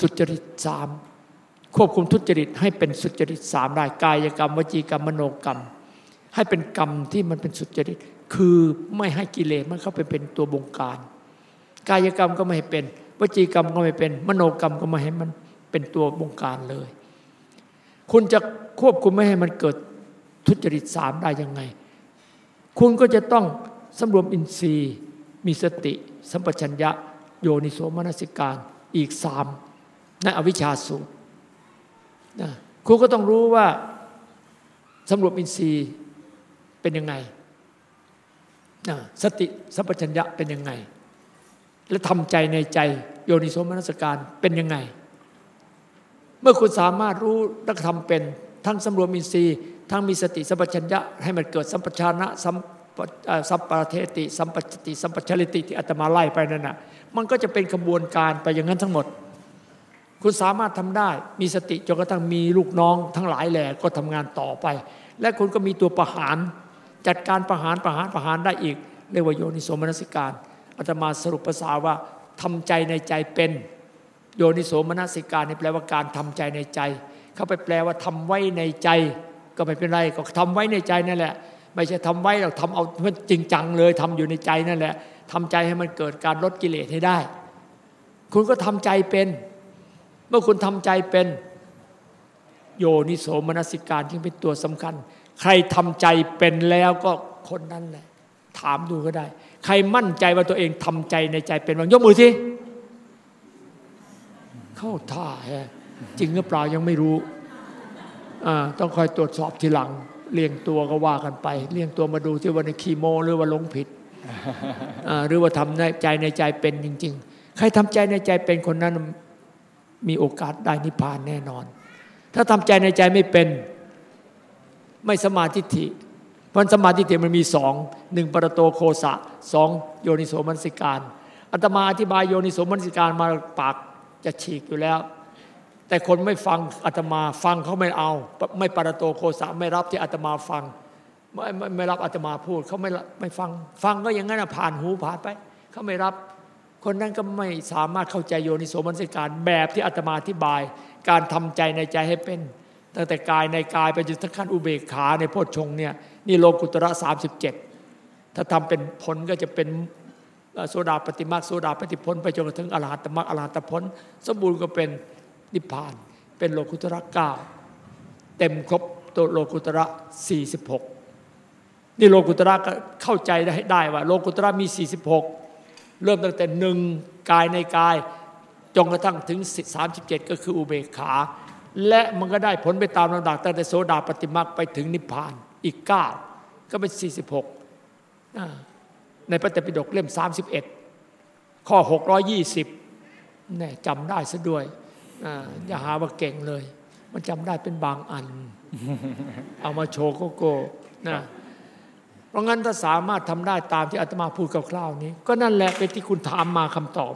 [SPEAKER 1] สุจริตสามควบคุมทุจริตให้เป็นสุจริตสามได้กายกรรมวจีกรรมมโนกรรม ให้เป็นกรรมที่มันเป็นสุจริต คือไม่ให้กิเลสมันเข้าไปเป็นตัวบงการ กายกรรมก็ไม่ให้เป็น วจีกรรมก็ไม่เป็น มโนกรรมก็ไม่ให้มันเป็นตัวบงการเลย คุณจะควบคุมไม่ให้มันเกิดทุจริตสามได้ยังไง คุณก็จะต้อง สำรวมอินทรีย์ มีสติ สัมปชัญญะ โยนิโสมนสิการอีกสามในอวิชชาสูตรนะคุณก็ต้องรู้ว่าสำรวมอินทรีย์เป็นยังไงนะสติสัมปชัญญะเป็นยังไง และทำใจในใจโยนิโสมนสการเป็นยังไง เมื่อคุณสามารถรู้และทำเป็นทั้งสำรวมอินทรีย์ ทั้งมีสติสัมปชัญญะให้มันเกิดสัมปชานะสัม สัมปะเทติสัมปติสัมปชลิติที่อาตมาไล่ไปนั่นน่ะมันก็จะเป็นกระบวนการไปอย่างนั้นทั้งหมด คุณสามารถทำได้มีสติจนกระทั่งมีลูกน้อง ทั้งหลายแหล่ก็ทำงานต่อไป และคุณก็มีตัวประหาร จัดการประหารประหารประหารได้อีกเรียกว่าโยนิโสมนสิการอาตมาสรุปภาษาว่าทำใจในใจเป็น โยนิโสมนสิการนี่แปลว่าการทำใจในใจ เขาไปแปลว่าทำไว้ในใจ ก็ไม่เป็นไรก็ทำไว้ในใจนั่นแหละ ไม่ใช่ทำไว้เราทำเอามันจริงจังเลยทำอยู่ในใจนั่นแหละทำใจให้มันเกิดการลดกิเลสให้ได้ คุณก็ทำใจเป็น เมื่อคุณทำใจเป็น โยนิโสมนสิการที่เป็นตัวสำคัญ ใครทำใจเป็นแล้วก็คนนั้นแหละถามดูก็ได้ ใครมั่นใจว่าตัวเองทำใจในใจเป็นบางยกมือสิเข้าท่าฮะจริงหรือเปล่ายังไม่รู้ต้องคอยตรวจสอบทีหลัง เลี้ยงตัวก็ว่ากันไป เลี้ยงตัวมาดูที่ว่าในคีโม หรือว่าลงผิดหรือว่าทำใจในใจเป็นจริง ๆ ใครทำใจในใจเป็นคนนั้นมีโอกาสได้นิพพานแน่นอน ถ้าทำใจในใจไม่เป็นไม่สมาธิิเพราะสมาธิิมันมีสองหนึ่งปรโตโคสะสองโยนิโสมนสิการอาตมาอธิบายโยนิโสมนสิการมาปากจะฉีกอยู่แล้ว แต่คนไม่ฟังอาตมาฟังเขาไม่เอา ไม่ปรโตโคสะไม่รับที่อาตมาฟัง ไม่ไม่ไม่รับอาตมาพูดเขาไม่ไม่ฟัง ฟังก็อย่างนั้นผ่านหูผ่านไปเขาไม่รับ คนนั้นก็ไม่สามารถเข้าใจโยนิโสมนสิการแบบที่อาตมาอธิบาย การทำใจในใจให้เป็น ตั้งแต่กายในกายไปจนถึงขั้นอุเบกขาในโพชฌงเนี่ยนี่โลกุตระสามสิบเจ็ดถ้าทำเป็นผลก็จะเป็นโซดาปฏิมาโซดาปฏิพลไปจนถึงอรหัตมรรคอรหัตผลสมบูรณ์ก็เป็น นิพพาน เป็นโลกุตระเก้าเต็มครบตัวโลกุตระ 46 นี่โลกุตระก็เข้าใจได้ได้ว่า โลกุตระมี 46 เริ่มตั้งแต่หนึ่งกายในกายจนกระทั่งถึง 37 ก็คืออุเบกขา และมันก็ได้ผลไปตามลำดับตั้งแต่โสดาปฏิมาไปถึงนิพพานอีก 9 ก็เป็น 46 ในพระเตปิฎกเล่ม 31 ข้อ 620 แน่จำได้ซะด้วย อย่าหาว่าเก่งเลย มันจำได้เป็นบางอัน เอามาโชว์โกโก้นะเพราะงั้นถ้าสามารถทำได้ตามที่อาตมาพูดคร่าวๆนี้ ก็นั่นแหละเป็นที่คุณถามมาคำตอบ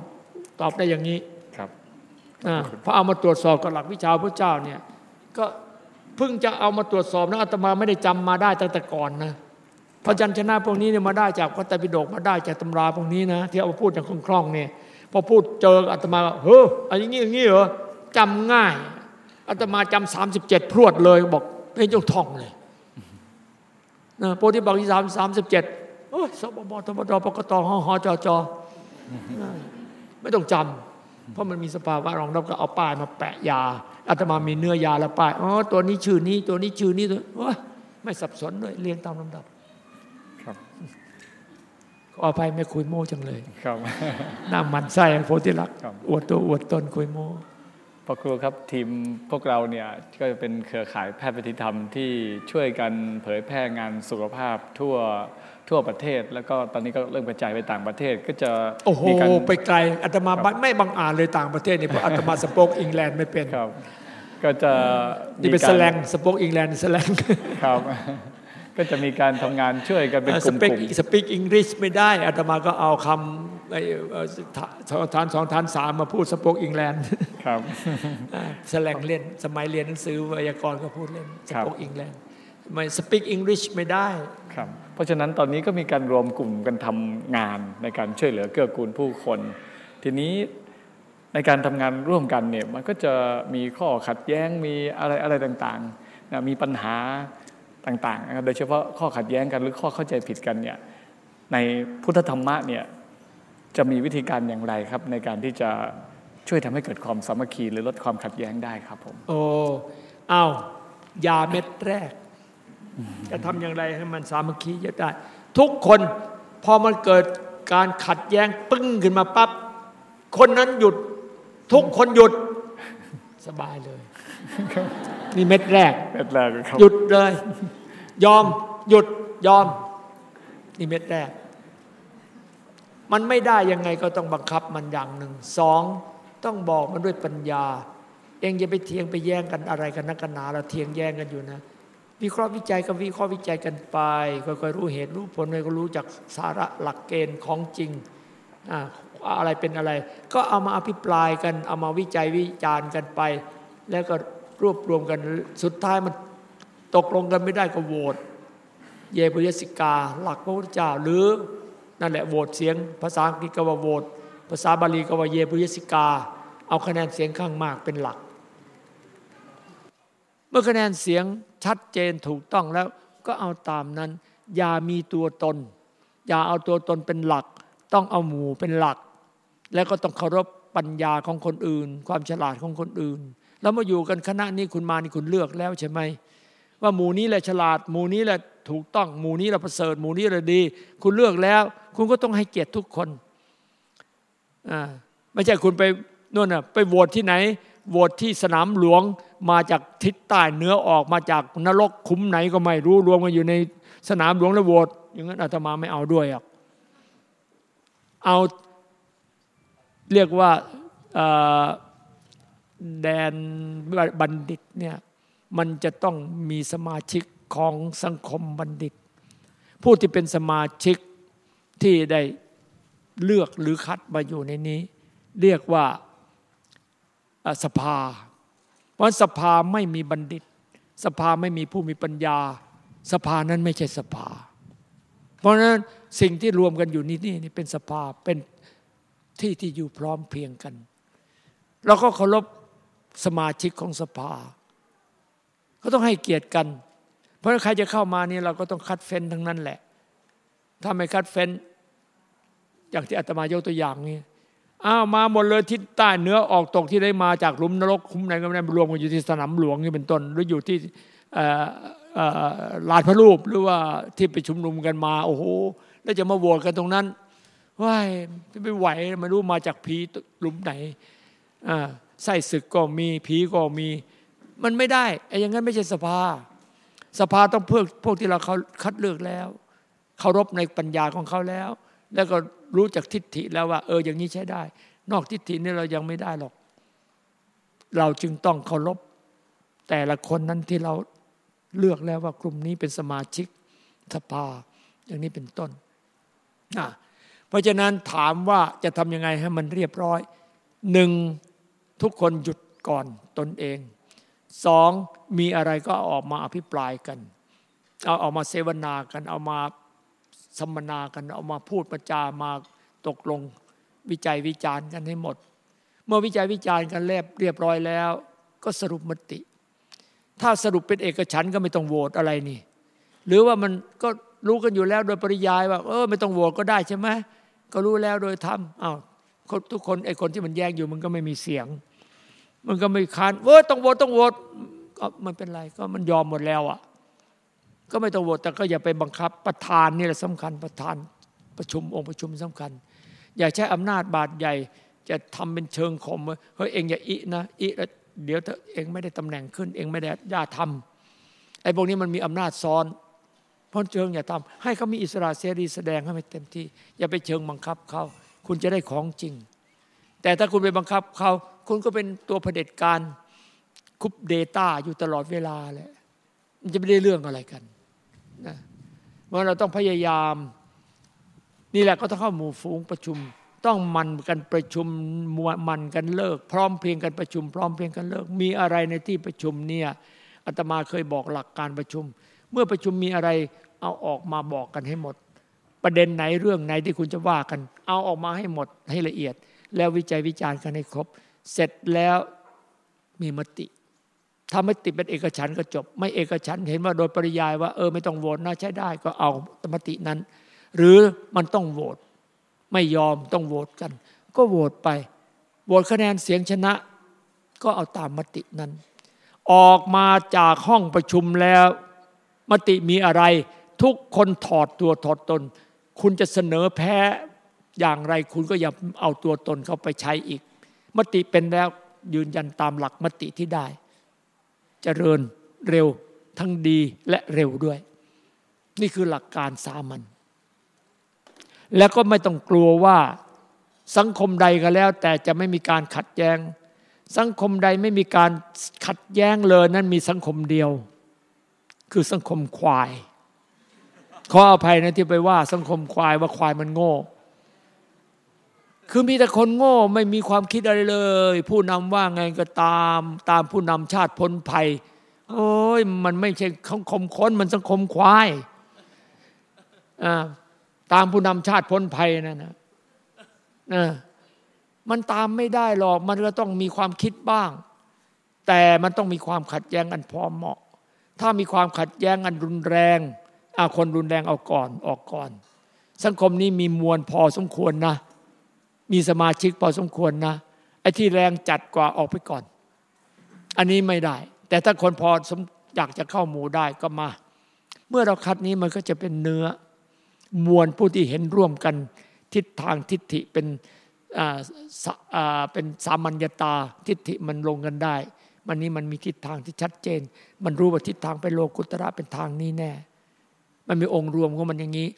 [SPEAKER 1] ตอบได้อย่างนี้
[SPEAKER 2] ครับ
[SPEAKER 1] พอเอามาตรวจสอบกับหลักวิชาพระเจ้าเนี่ยก็เพิ่งจะเอามาตรวจสอบนะอาตมาไม่ได้จำมาได้ตั้งแต่ก่อนนะพระจันชนะพวกนี้เนี่ยมาได้จากพระไตรปิฎกมาได้จากตำราพวกนี้นะที่เอามาพูดอย่างคล่องๆเนี่ยพอพูดเจออาตมาเฮ้ออะไรอย่างนี้อย่างนี้เหรอ จำง่ายอาตมาจำสามสิบเจ็ดพรวดเลย บอกเป็นจงท่องเลยนะโพธิบังที่สามสามสิบเจ็ดโอ้ยสบมธบดปกตหหจจไม่ต้องจำเพราะมันมีสภาวะรองรับก็เอาป้ายมาแปะยาอาตมามีเนื้อยาละป้ายอ๋อตัวนี้ชื่อนี้ ตัวนี้ชื่อนี้ตัวไม่สับสนเลยเรียงตามลำดับ
[SPEAKER 2] ครับ
[SPEAKER 1] ขออภัยไม่คุยโม้จังเลย
[SPEAKER 2] ครับ
[SPEAKER 1] น้ามันไส้โพธิลักษ์อวดตัวอวดตนคุยโม้
[SPEAKER 2] พอครูครับทีมพวกเราเนี่ยก็จะเป็นเครือข่ายแพทย์ปฏิธรรมที่ช่วยกันเผยแพร่งานสุขภาพทั่วทั่วประเทศ แล้วก็ตอนนี้ก็เริ่มกระจายไปต่างประเทศก็จะ
[SPEAKER 1] โอ้โหไปไกลอาตมาไม่บังอาจเลยต่างประเทศนี่เพราะอาตมาสปอกอังกฤษไม่เป็น
[SPEAKER 2] ครับ ก็จะ
[SPEAKER 1] นี่เป็นแสลงสปอกอังกฤษแสลง
[SPEAKER 2] ครับก็จะมีการทำงานช่วยกันเป็นกลุ่ม
[SPEAKER 1] สปีกอังกฤษไม่ได้อาตมาก็เอาคำ สองทานสองทานสามมาพูดสปอกอังกฤษ
[SPEAKER 2] ครับ
[SPEAKER 1] แสลงเล่นสมัยเรียนหนังสือไวยากรณ์ก็พูดเล่นสปอกอังกฤษไม่สปีกอังกฤษไม่ได้
[SPEAKER 2] ครับเพราะฉะนั้นตอนนี้ก็มีการรวมกลุ่มกันทำงานในการช่วยเหลือเกื้อกูลผู้คน ทีนี้ในการทำงานร่วมกันเนี่ยมันก็จะมีข้อขัดแย้งมีอะไรอะไรต่างๆนะมีปัญหาต่างๆนะครับโดยเฉพาะข้อขัดแย้งกันหรือข้อเข้าใจผิดกันเนี่ยในพุทธธรรมะเนี่ย จะมีวิธีการอย่างไรครับ ในการที่จะช่วยทำให้เกิดความสามัคคีหรือลดความขัดแย้งได้ครับผม
[SPEAKER 1] โอ้เอายาเม็ดแรก จะทำอย่างไรให้มันสามัคคีจะได้ ทุกคนพอมันเกิดการขัดแย้งปึ้งขึ้นมาปับ๊บคนนั้นหยุด ทุกคนหยุดสบายเลย นี่เม็ดแรก
[SPEAKER 2] เม็ดแรก
[SPEAKER 1] หยุดเลย ยอมหยุดยอม นี่เม็ดแรก มันไม่ได้ยังไงก็ต้องบังคับมันอย่างหนึ่งสองต้องบอกมันด้วยปัญญา เองอย่าไปเทียงไปแย่งกันอะไรกันนักกันหนาเราเทียงแย่งกันอยู่นะวิเคราะห์วิจัยก็วิเคราะห์วิจัยกันไปค่อยๆรู้เหตุรู้ผลเลยก็รู้จากสาระหลักเกณฑ์ของจริงอะไรเป็นอะไร ก็เอามาอภิปรายกันเอามาวิจัยวิจารณ์กันไป แล้วก็รวบรวมกันสุดท้ายมันตกลงกันไม่ได้ก็โหวตเยบุยสิกา หลักพระพุทธเจ้าหรือ นั่นแหละโหวตเสียง ภาษาอังกฤษก็ว่าโหวตภาษาบาลีก็ว่าเยบุยสิกา เอาคะแนนเสียงข้างมากเป็นหลัก เมื่อคะแนนเสียงชัดเจนถูกต้องแล้วก็เอาตามนั้น อย่ามีตัวตน อย่าเอาตัวตนเป็นหลัก ต้องเอาหมู่เป็นหลัก แล้วก็ต้องเคารพปัญญาของคนอื่น ความฉลาดของคนอื่น แล้วมาอยู่กันคณะนี้คุณมานี่คุณเลือกแล้วใช่ไหมว่าหมู่นี้แหละฉลาดหมู่นี้แหละถูกต้องหมู่นี้แหละประเสริฐหมู่นี้แหละดี คุณเลือกแล้ว คุณก็ต้องให้เกียรติทุกคนอ่าไม่ใช่คุณไปนู่นน่ะไปโหวตที่ไหนโหวตที่สนามหลวงมาจากทิศใต้เหนือออกมาจากนรกคุ้มไหนก็ไม่รู้รวมกันอยู่ในสนามหลวงแล้วโหวตอย่างนั้นอาตมาไม่เอาด้วยอะเอาเรียกว่าแดนบัณฑิตเนี่ยมันจะต้องมีสมาชิกของสังคมบัณฑิต ผู้ที่เป็นสมาชิก ที่ได้เลือกหรือคัดมาอยู่ในนี้ เรียกว่าสภา เพราะสภาไม่มีบัณฑิต สภาไม่มีผู้มีปัญญา สภานั้นไม่ใช่สภา เพราะฉะนั้นสิ่งที่รวมกันอยู่นี่นี่เป็นสภาเป็นที่ที่อยู่พร้อมเพียงกันเราก็เคารพสมาชิกของสภาก็ต้องให้เกียรติกัน เพราะใครจะเข้ามานี่เราก็ต้องคัดเฟ้นทั้งนั้นแหละ ถ้าไม่คัดเฟ้น อย่างที่อาตมายกตัวอย่างนี้อ้าวมาหมดเลยทิศใต้เนื้อออกตกที่ได้มาจากหลุมนรกคุ้มไหนก็ไม่ได้รวมกันอยู่ที่สนามหลวงนี่เป็นต้นหรืออยู่ที่ลานพระรูปหรือว่าที่ไปชุมนุมกันมาโอ้โหแล้วจะมาโหวตกันตรงนั้นว้ายไม่ไหวไม่รู้มาจากผีหลุมไหนไส้ศึกก็มีผีก็มีมันไม่ได้ไอ้อย่างนั้นไม่ใช่สภา สภาต้องเพื่อพวกที่เราเขาคัดเลือกแล้ว เคารพในปัญญาของเขาแล้ว แล้วก็รู้จักทิฏฐิแล้วว่า เอออย่างนี้ใช้ได้ นอกทิฏฐินี่เรายังไม่ได้หรอก เราจึงต้องเคารพ แต่ละคนนั้นที่เราเลือกแล้วว่ากลุ่มนี้เป็นสมาชิกสภาอย่างนี้เป็นต้นนะเพราะฉะนั้นถามว่าจะทำยังไงให้มันเรียบร้อยหนึ่งทุกคนหยุดก่อนตนเองสองมีอะไรก็ออกมาอภิปรายกัน เอาออกมาเสวนากัน เอามา สัมมนากันเอามาพูดประจามาตกลงวิจัยวิจารณ์กันให้หมด เมื่อวิจัยวิจารณ์กันเรียบเรียบร้อยแล้ว ก็สรุปมติ ถ้าสรุปเป็นเอกฉันก็ไม่ต้องโหวตอะไรนี่ หรือว่ามันก็รู้กันอยู่แล้วโดยปริยายว่าเออไม่ต้องโหวตก็ได้ใช่ไหมก็รู้แล้วโดยธรรมอ้าวทุกคนไอ้คนที่มันแย่งอยู่มันก็ไม่มีเสียง มันก็ไม่ค้านเว้ยต้องโหวตต้องโหวตก็มันเป็นไรก็มันยอมหมดแล้วอะ ก็ไม่ต้องโหวตแต่ก็อย่าไปบังคับประธานนี่แหละสำคัญประธานประชุมองค์ประชุมสำคัญ อย่าใช้อำนาจบาดใหญ่ จะทำเป็นเชิงข่มเฮ้ยเองอย่าอินะอิแล้วเดี๋ยวเองไม่ได้ตำแหน่งขึ้น เองไม่ได้ย่าทำไอ้พวกนี้มันมีอำนาจซ้อนพ้นเชิงอย่าทำให้เขามีอิสระเสรีแสดงให้เต็มที่ อย่าไปเชิงบังคับเขาคุณจะได้ของจริง แต่ถ้าคุณไปบังคับเขาคุณก็เป็นตัวเผด็จการคุบเดต้าอยู่ตลอดเวลาแหละมันจะไม่ได้เรื่องอะไรกัน นะเพราะเราต้องพยายาม นี่แหละก็ต้องเข้าหมู่ฝูงประชุม ต้องมันกันประชุมมมันกันเลิก พร้อมเพียงกันประชุม พร้อมเพียงกันเลิก มีอะไรในที่ประชุมเนี่ยอาตมาเคยบอกหลักการประชุม เมื่อประชุมมีอะไรเอาออกมาบอกกันให้หมด ประเด็นไหนเรื่องไหนที่คุณจะว่ากัน เอาออกมาให้หมดให้ละเอียด แล้ววิจัยวิจารณ์กันให้ครบ เสร็จแล้วมีมติ ถ้าไม่ติดเป็นเอกฉันก็จบ ไม่เอกฉันเห็นว่าโดยปริยายว่าเออไม่ต้องโหวตนะใช้ได้ก็เอามตินั้น หรือมันต้องโหวตไม่ยอมต้องโหวตกัน ก็โหวตไปโหวตคะแนนเสียงชนะ ก็เอาตามมตินั้น ออกมาจากห้องประชุมแล้ว มติมีอะไร ทุกคนถอดตัวถอดตน คุณจะเสนอแพ้อย่างไรคุณก็อย่าเอาตัวตนเข้าไปใช้อีก มติเป็นแล้วยืนยันตามหลักมติที่ได้ เจริญเร็วทั้งดีและเร็วด้วย นี่คือหลักการสามัญแล้วก็ไม่ต้องกลัวว่าสังคมใดก็แล้ว แต่จะไม่มีการขัดแย้ง สังคมใดไม่มีการขัดแย้งเลยนั้นมีสังคมเดียว คือสังคมควาย ขออภัยนะที่ไปว่าสังคมควายว่าควายมันโง่ คือมีแต่คนโง่ไม่มีความคิดอะไรเลย ผู้นำว่าไงก็ตาม ตามผู้นำชาติพ้นภัย โอ้ยมันไม่ใช่สังคมคนมันสังคมควายตามผู้นำชาติพ้นภัยนั่นนะมันตามไม่ได้หรอก มันก็ต้องมีความคิดบ้าง แต่มันต้องมีความขัดแย้งอันพอเหมาะ ถ้ามีความขัดแย้งอันรุนแรงอาคนรุนแรงเอาก่อนออกก่อน สังคมนี้มีมวลพอสมควรนะ มีสมาชิกพอสมควรนะไอ้ที่แรงจัดกว่าออกไปก่อน อันนี้ไม่ได้ แต่ถ้าคนพออยากจะเข้าหมู่ได้ก็มา เมื่อเราคัดนี้มันก็จะเป็นเนื้อ มวลผู้ที่เห็นร่วมกัน ทิศทางทิฏฐิเป็นเป็นสามัญญาตาทิฏฐิมันลงกันได้ มันนี้มันมีทิศทางที่ชัดเจน มันรู้ว่าทิศทางไปโลกุตระเป็นทางนี้แน่ มันมีองค์รวมของมันอย่างนี้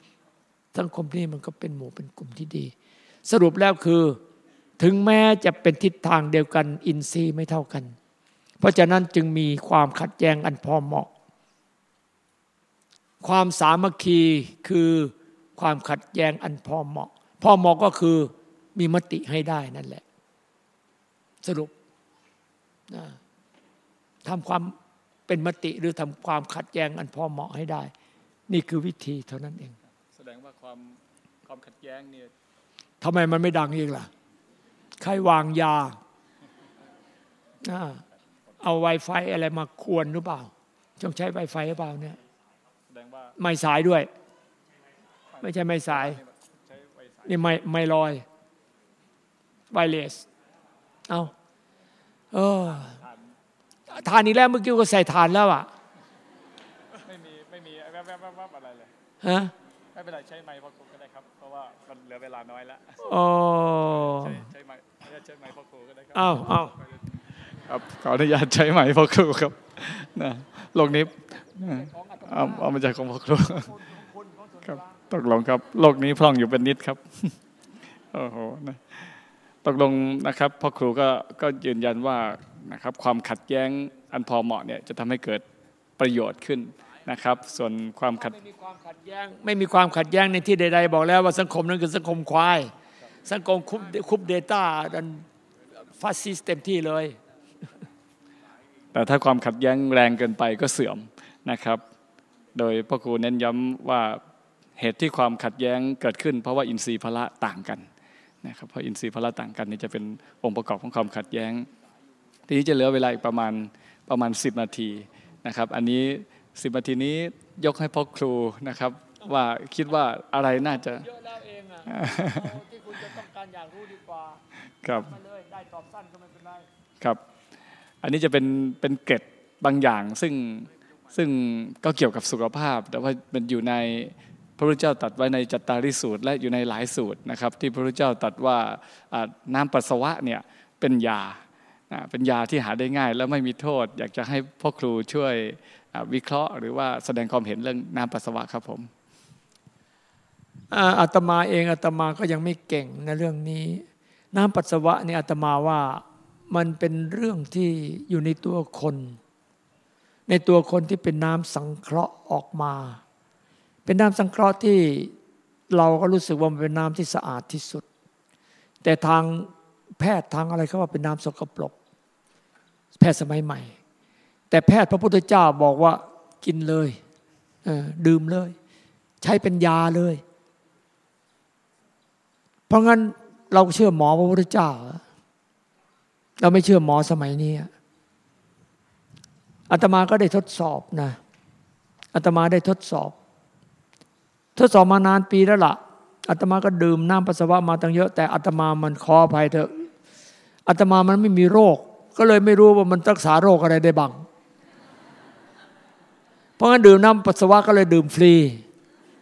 [SPEAKER 1] สังคมนี้มันก็เป็นหมู่เป็นกลุ่มที่ดี สรุปแล้วคือ ถึงแม้จะเป็นทิศทางเดียวกัน อินทรีย์ไม่เท่ากัน เพราะฉะนั้นจึงมีความขัดแย้งอันพอเหมาะ ความสามัคคีคือความขัดแย้งอันพอเหมาะ พอเหมาะก็คือมีมติให้ได้นั่นแหละ สรุปทำความเป็นมติหรือทำความขัดแย้งอันพอเหมาะให้ได้ นี่คือวิธีเท่านั้นเอง
[SPEAKER 2] แสดงว่าความความขัดแย้งเนี่ย
[SPEAKER 1] ทำไมมันไม่ดังอีกล่ะ ใครวางยาอ่าเอา Wi-Fi อะไรมาควรหรือเปล่าต้องใช้ Wi-Fi หรือเปล่าเนี่ย
[SPEAKER 2] แสดงว่า
[SPEAKER 1] ไม่สายด้วย ไม่ใช่ไม่สาย
[SPEAKER 2] ใช้ไวสาย
[SPEAKER 1] นี่ไม่ไม่ลอยไวเลส เอาเออ
[SPEAKER 2] ทาน
[SPEAKER 1] ทานอีกแล้วเมื่อกี้ก็ใส่ทานแล้วอะ
[SPEAKER 2] ไม่มี ไม่มีแวบแวบแวบแวบอะไรเลย
[SPEAKER 1] ฮะ
[SPEAKER 2] ไม่เป็นไรใช้ไมค์พอ ว่ามันเหลือเวลาน้อยแล้ว
[SPEAKER 1] โอ้
[SPEAKER 2] ใช้ใช้ไมค์ใช้ไมค์พอครูก็ได้ครั
[SPEAKER 1] อ้าวอ้าว
[SPEAKER 2] ครับขออนุญาตใช้ไมค์พอครูครับนะโลกนี้เอาเอามาจากของพอครูครับตกลงครับ โลกนี้พร่องอยู่เป็นนิดครับโอ้โหนะตกลงนะครับพ่อครูก็ก็ยืนยันว่านะครับความขัดแย้งอันพอเหมาะเนี่ยจะทำให้เกิดประโยชน์ขึ้น นะครับ ส่วนความขัด
[SPEAKER 1] ไม่มีความขัดแย้งไม่มีความขัดแย้งในที่ใด ๆ บอกแล้วว่าสังคมนั้นคือสังคมควาย สังคมคุบคุบเดต้าดันฟาสซิสเต็มที่เลย
[SPEAKER 2] แต่ถ้าความขัดแย้งแรงเกินไปก็เสื่อมนะครับ โดยพ่อครูเน้นย้ำว่าเหตุที่ความขัดแย้งเกิดขึ้น เพราะว่าอินทรีย์พละต่างกันนะครับเพราะอินทรีย์พละต่างกันนี่จะเป็นองค์ประกอบของความขัดแย้ง ทีนี้จะเหลือเวลาอีกประมาณประมาณ 10 นาทีนะครับ อันนี้ 10นาทีนี้ยกให้พ่อครูนะครับ ว่าคิดว่าอะไรน่าจะ
[SPEAKER 1] เยอะแล้วเองอะที่คุณจะต้องการอยากรู้ดีกว่า
[SPEAKER 2] ครับ
[SPEAKER 1] มาเลยได้ตอบสั้นก็ไม่เป็นไร
[SPEAKER 2] ครับ อันนี้จะเป็นเป็นเกร็ดบางอย่างซึ่งซึ่งก็เกี่ยวกับสุขภาพ แต่ว่ามันอยู่ในพระพุทธเจ้าตรัดไว้ในจัตตาริสูตร และอยู่ในหลายสูตรนะครับ ที่พระพุทธเจ้าตรัดว่าอ่าน้ำปัสสาวะเนี่ยเป็นยานะเป็นยาที่หาได้ง่าย และไม่มีโทษ อยากจะให้พ่อครูช่วยอ่า วิเคราะห์หรือว่าแสดงความเห็นเรื่องน้ำปัสสาวะครับผม
[SPEAKER 1] อาอาตมาเองอาตมาก็ยังไม่เก่งในเรื่องนี้ น้ำปัสสาวะนี่อาตมาว่ามันเป็นเรื่องที่อยู่ในตัวคน ในตัวคนที่เป็นน้ำสังเคราะห์ออกมา เป็นน้ำสังเคราะห์ที่เราก็รู้สึกว่ามันเป็นน้ำที่สะอาดที่สุด แต่ทางแพทย์ทางอะไรเขาว่าเป็นน้ำสกปรกแพทย์สมัยใหม่ แต่แพทย์พระพุทธเจ้าบอกว่ากินเลยดื่มเลย ใช้เป็นยาเลย เพราะงั้นเราเชื่อหมอพระพุทธเจ้า เราไม่เชื่อหมอสมัยนี้อาตมาก็ได้ทดสอบนะอาตมาได้ทดสอบ ทดสอบมานานปีแล้วละ่ะอาตมาก็ดื่มน้ำปัสสาวะมาตั้งเยอะ แต่อาตมามันขออภัยเถอะอาตมามันไม่มีโรค ก็เลยไม่รู้ว่ามันรักษาโรคอะไรได้บ้าง เพราะงั้นดื่มน้ำปัสสาวะก็เลยดื่มฟรี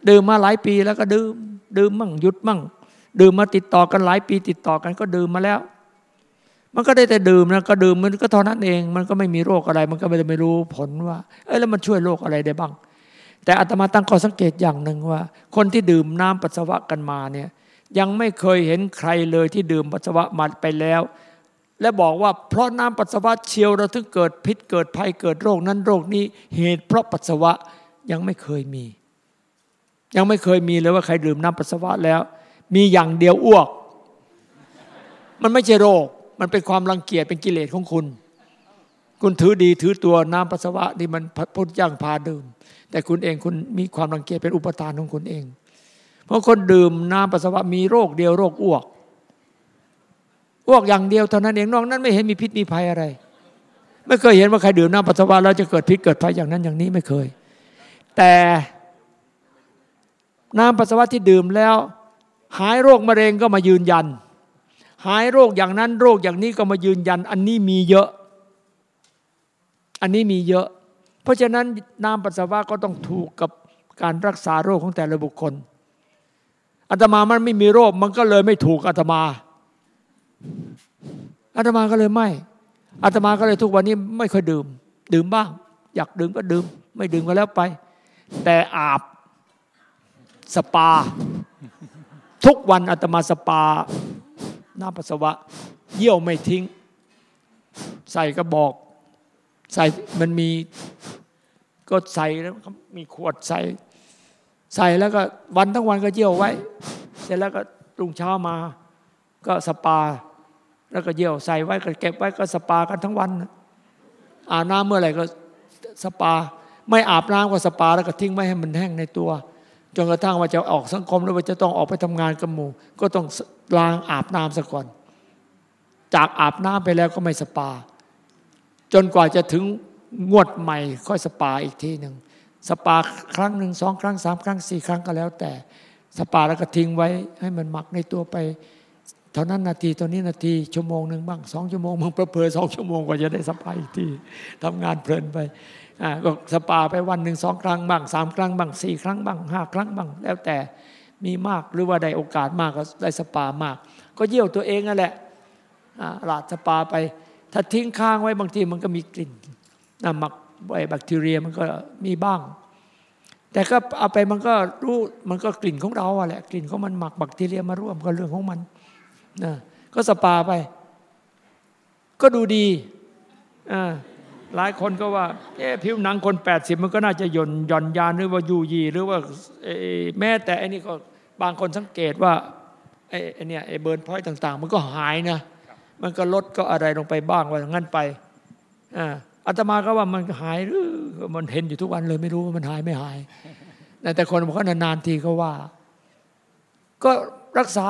[SPEAKER 1] ดื่มมาหลายปีแล้วก็ดื่ม ดื่มมั่งหยุดมั่ง ดื่มมาติดต่อกันหลายปีติดต่อกันก็ดื่มมาแล้ว มันก็ได้แต่ดื่มนะก็ดื่มมันก็เท่านั้นเอง มันก็ไม่มีโรคอะไร มันก็ไม่ได้ไม่รู้ผลว่า เอ้แล้วมันช่วยโรคอะไรได้บ้าง แต่อาตมาตั้งข้อสังเกตอย่างหนึ่งว่า คนที่ดื่มน้ำปัสสาวะกันมาเนี่ยยังไม่เคยเห็นใครเลยที่ดื่มปัสสาวะมาไปแล้ว และบอกว่าเพราะน้ำปัสสาวะเชียวเราถึงเกิดพิษเกิดภัยเกิดโรคนั้นโรคนี้เหตุเพราะปัสสาวะยังไม่เคยมี ยังไม่เคยมีเลยว่าใครดื่มน้ำปัสสาวะแล้ว มีอย่างเดียวอ้วก มันไม่ใช่โรค มันเป็นความรังเกียจเป็นกิเลสของคุณ คุณถือดีถือตัวน้ำปัสสาวะที่มันพุทธเจ้าพาดื่ม แต่คุณเองคุณมีความรังเกียจเป็นอุปทานของคุณเอง เพราะคนดื่มน้ำปัสสาวะมีโรคเดียวโรคอ้วก อ้วกอย่างเดียวเท่านั้นเองนอกนั้นไม่เห็นมีพิษมีภัยอะไร ไม่เคยเห็นว่าใครดื่มน้ำปัสสาวะแล้วจะเกิดพิษเกิดภัยอย่างนั้นอย่างนี้ไม่เคย แต่น้ำปัสสาวะที่ดื่มแล้ว หายโรคมะเร็งก็มายืนยัน หายโรคอย่างนั้นโรคอย่างนี้ก็มายืนยัน อันนี้มีเยอะ อันนี้มีเยอะ เพราะฉะนั้นน้ำปัสสาวะก็ต้องถูกกับการรักษาโรคของแต่ละบุคคลอาตมามันไม่มีโรคมันก็เลยไม่ถูกอาตมา อาตมาก็เลยไม่อาตมาก็เลยทุกวันนี้ไม่ค่อยดื่ม ดื่มบ้าง อยากดื่มก็ดื่ม ไม่ดื่มก็แล้วไป แต่อาบสปา ทุกวันอาตมาสปาน้ำปัสสาวะ เยี่ยวไม่ทิ้ง ใส่กระบอก ใส่มันมีก็ใส่แล้วมีขวดใส่ ใส่แล้วก็วันทั้งวันก็เยี่ยวไว้ เสร็จแล้วก็รุ่งเช้ามา ก็สปา แล้วก็เยี่ยวใส่ไว้ก็เก็บไว้ก็สปากันทั้งวัน อาบน้ำเมื่อไหร่ก็สปา ไม่อาบน้ำก็สปาแล้วก็ทิ้งไว้ให้มันแห้งในตัว จนกระทั่งว่าจะออกสังคมแล้วว่าจะต้องออกไปทำงานกับหมู่ ก็ต้องล้างอาบน้ำซะก่อน จากอาบน้ำไปแล้วก็ไม่สปา จนกว่าจะถึงงวดใหม่ค่อยสปาอีกทีหนึ่งสปาครั้งหนึ่งสองครั้งสามครั้งสี่ครั้งก็แล้วแต่ สปาแล้วก็ทิ้งไว้ให้มันหมักในตัวไป เท่านั้นนาทีตอนนี้นาทีชั่วโมงหนึ่งบ้างสองชั่วโมงมึงเพลิสองชั่วโมงกว่าจะได้สปาอีกทีทำงานเพลินไปก็สปาไปวันหนึ่งสองครั้งบ้างสามครั้งบ้างสี่ครั้งบ้างห้าครั้งบ้างแล้วแต่มีมากหรือว่าได้โอกาสมากก็ได้สปามาก ก็เยี่ยวตัวเองนั่นแหละลาดสปาไป ถ้าทิ้งค้างไว้บางทีมันก็มีกลิ่นน้ำหมักไอแบคทีเรียมันก็มีบ้าง แต่ก็เอาไปมันก็รู้มันก็กลิ่นของเราอะแหละกลิ่นของมันหมักแบคทีเรียมาร่วมก็เรื่องของมันน ก็สปาไป ก็ดูดีหลายคนก็ว่าเอ๊ผิวหนังคน 80 มันก็น่าจะหย่นหย่อนยานหรือว่ายูยี หรือว่าแม้แต่อันนี้ก็บางคนสังเกตว่าไอ้นี่ไอ้เบิร์นพอยต์ต่าง ๆ มันก็หายนะ มันก็ลดก็อะไรลงไปบ้างว่างั้นไปอ่าอาตมาก็ว่ามันหายหรือมันเห็นอยู่ทุกวันเลยไม่รู้ว่ามันหายไม่หายแต่คนบอกว่านานๆทีก็ว่า ก็รักษา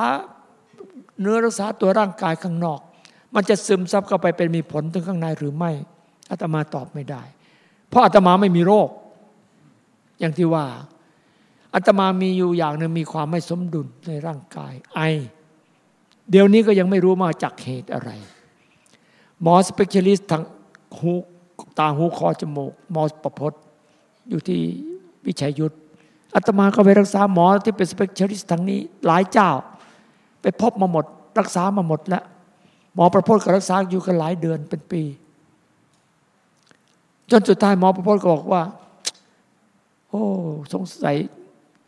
[SPEAKER 1] เนื้อรักษาตัวร่างกายข้างนอก มันจะซึมซับเข้าไปเป็นมีผลถึงข้างในหรือไม่อาตมาตอบไม่ได้ เพราะอาตมาไม่มีโรค อย่างที่ว่าอาตมามีอยู่อย่างหนึ่งมีความไม่สมดุลในร่างกาย ไอ เดี๋ยวนี้ก็ยังไม่รู้มาจากเหตุอะไร หมอ specialist ทางหูตาหูคอจมูกหมอประพศอยู่ที่วิชัยยุทธอาตมาก็ไปรักษาหมอที่เป็น specialist ทางนี้หลายเจ้า ไปพบมาหมด รักษามาหมดแล้วหมอประพศก็รักษาอยู่กันหลายเดือนเป็นปี จนสุดท้ายหมอประพจน์ก็บอกว่า โอ้สงสัย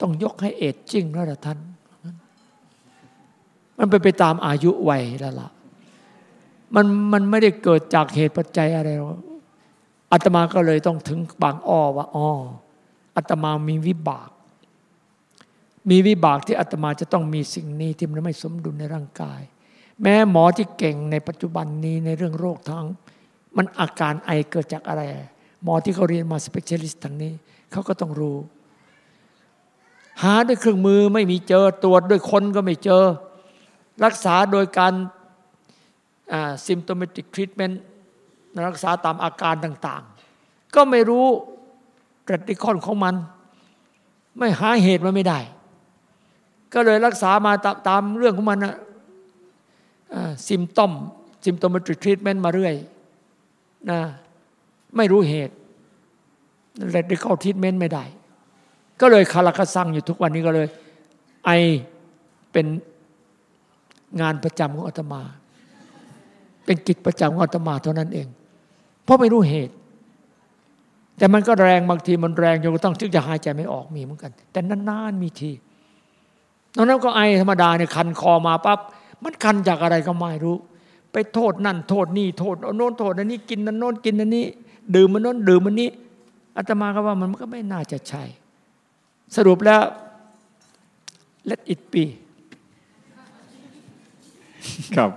[SPEAKER 1] ต้องยกให้เอจจิ้งแล้วละท่าน มันเป็นไปตามอายุวัยแล้วล่ะมันมันไม่ได้เกิดจากเหตุปัจจัยอะไรหรอกอาตมาก็เลยต้องถึงบางอ้อว่าอ๋ออาตมามีวิบาก มีวิบากที่อาตมาจะต้องมีสิ่งนี้ที่มันไม่สมดุลในร่างกาย แม้หมอที่เก่งในปัจจุบันนี้ในเรื่องโรคทั้ง มันอาการไอเกิดจากอะไร หมอที่เขาเรียนมา specialist ทางนี้เขาก็ต้องรู้ หาด้วยเครื่องมือไม่มีเจอตรวจด้วยคนก็ไม่เจอ รักษาโดยการ symptomatic treatment รักษาตามอาการต่าง ๆ ก็ไม่รู้กรดิคอนของมัน ไม่หาเหตุมันไม่ได้ ก็เลยรักษามาตตามเรื่องของมันนะซิมตอมซิมโตม a ตริกทรีทเมนต์มาเรื่อยนะไม่รู้เหตุเลยได้เข้าทิศเม้นไม่ได้ ก็เลยคาราคาซังอยู่ทุกวันนี้ก็เลย ไอเป็นงานประจำของอาตมา เป็นกิจประจำของอาตมาเท่านั้นเอง เพราะไม่รู้เหตุ แต่มันก็แรงบางทีมันแรงจนกระทั่งถึงจะหายใจไม่ออกมีเหมือนกัน แต่นานๆมีที ตอนนั้นก็ไอธรรมดาเนี่ยคันคอมาปั๊บมันคันจากอะไรก็ไม่รู้ ไปโทษนั่นโทษนี่โทษโน้นโทษอันนี้กินนั่นโน้นกินอันนี้ ดื่มมันโน้นดื่มมันนี้อาตมาก็ว่ามันก็ไม่น่าจะใช่ สรุปแล้ว let it be
[SPEAKER 2] ครับ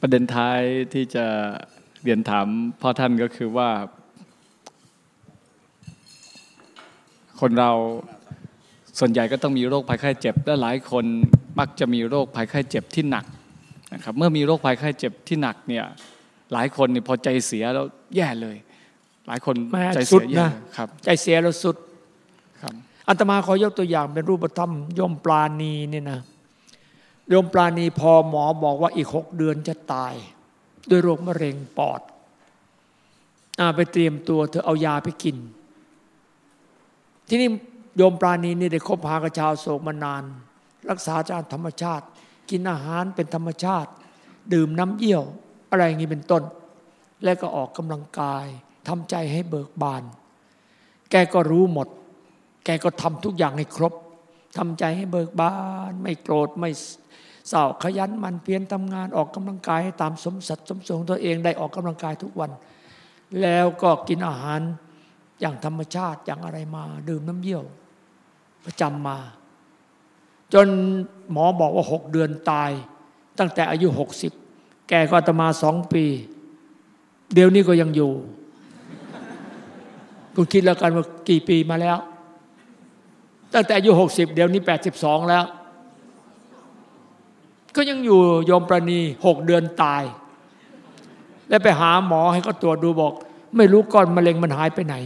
[SPEAKER 2] ประเด็นท้ายที่จะเรียนถามพ่อท่านก็คือว่า คนเรา ส่วนใหญ่ก็ต้องมีโรคภัยไข้เจ็บ และหลายคนมักจะมีโรคภัยไข้เจ็บที่หนักนะครับเมื่อมีโรคภัยไข้เจ็บที่หนักเนี่ยหลายคนนี่พอใจเสียแล้วแย่เลย หลายคนใจเสียแย่ครับ
[SPEAKER 1] ใจเสียแล้วสุดครับอัตมาขอยกตัวอย่างเป็นรูปธรรมยมปลาณีเนี่ยนะยมปลาณีพอหมอบอกว่าอีกหกเดือนจะตาย ด้วยโรคมะเร็งปอดอไปเตรียมตัวเธอเอายาไปกิน ที่นี่ โยมปราณีนี่ได้คบหากับชาวโศกมานาน รักษาจารธรรมชาติ กินอาหารเป็นธรรมชาติ ดื่มน้ำเยี่ยว อะไรอย่างนี้เป็นต้น และก็ออกกำลังกายทำใจให้เบิกบาน แกก็รู้หมด แกก็ทำทุกอย่างให้ครบทำใจให้เบิกบาน ไม่โกรธไม่เศร้าขยันมันเพียรทำงานออกกำลังกายให้ตามสมสัตว์สมสงตัวเองได้ออกกำลังกายทุกวัน แล้วก็กินอาหารอย่างธรรมชาติอย่างอะไรมา ดื่มน้ำเยี่ยว ประจำมา จนหมอบอกว่าหกเดือนตาย ตั้งแต่อายุหกสิบแกก็ตมาสองปี เดี๋ยวนี้ก็ยังอยู่ คุณคิดแล้วกันว่ากี่ปีมาแล้ว ตั้งแต่อายุหกสิบเดี๋ยวนี้แปดสิบสองแล้ว ก็ยังอยู่ยมประณีหกเดือนตาย แล้วไปหาหมอให้เขาตรวจดูบอก ไม่รู้ก้อนมะเร็งมันหายไปไหน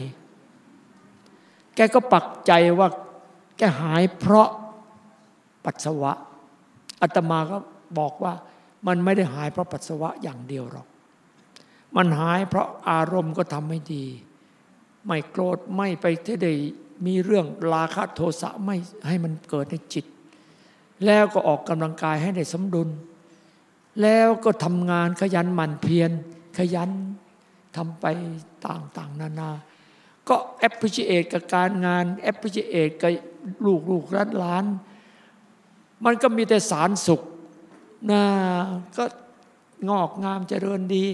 [SPEAKER 1] แกก็ปักใจว่า แกหายเพราะปัสสาวะอาตมาก็บอกว่ามันไม่ได้หายเพราะปัสสาวะอย่างเดียวหรอก มันหายเพราะอารมณ์ก็ทำไม่ดี ไม่โกรธไม่ไปที่ได้มีเรื่องราคะโทสะไม่ให้มันเกิดในจิต แล้วก็ออกกำลังกายให้ได้สมดุล แล้วก็ทำงานขยันหมั่นเพียรขยันทำไปต่างๆ นานา ก็แอปพลิเคกับการงานแอปพลิเคกับ ลูกลูกรัดล้าน มันก็มีแต่สารสุขนะก็งอกงามเจริญดี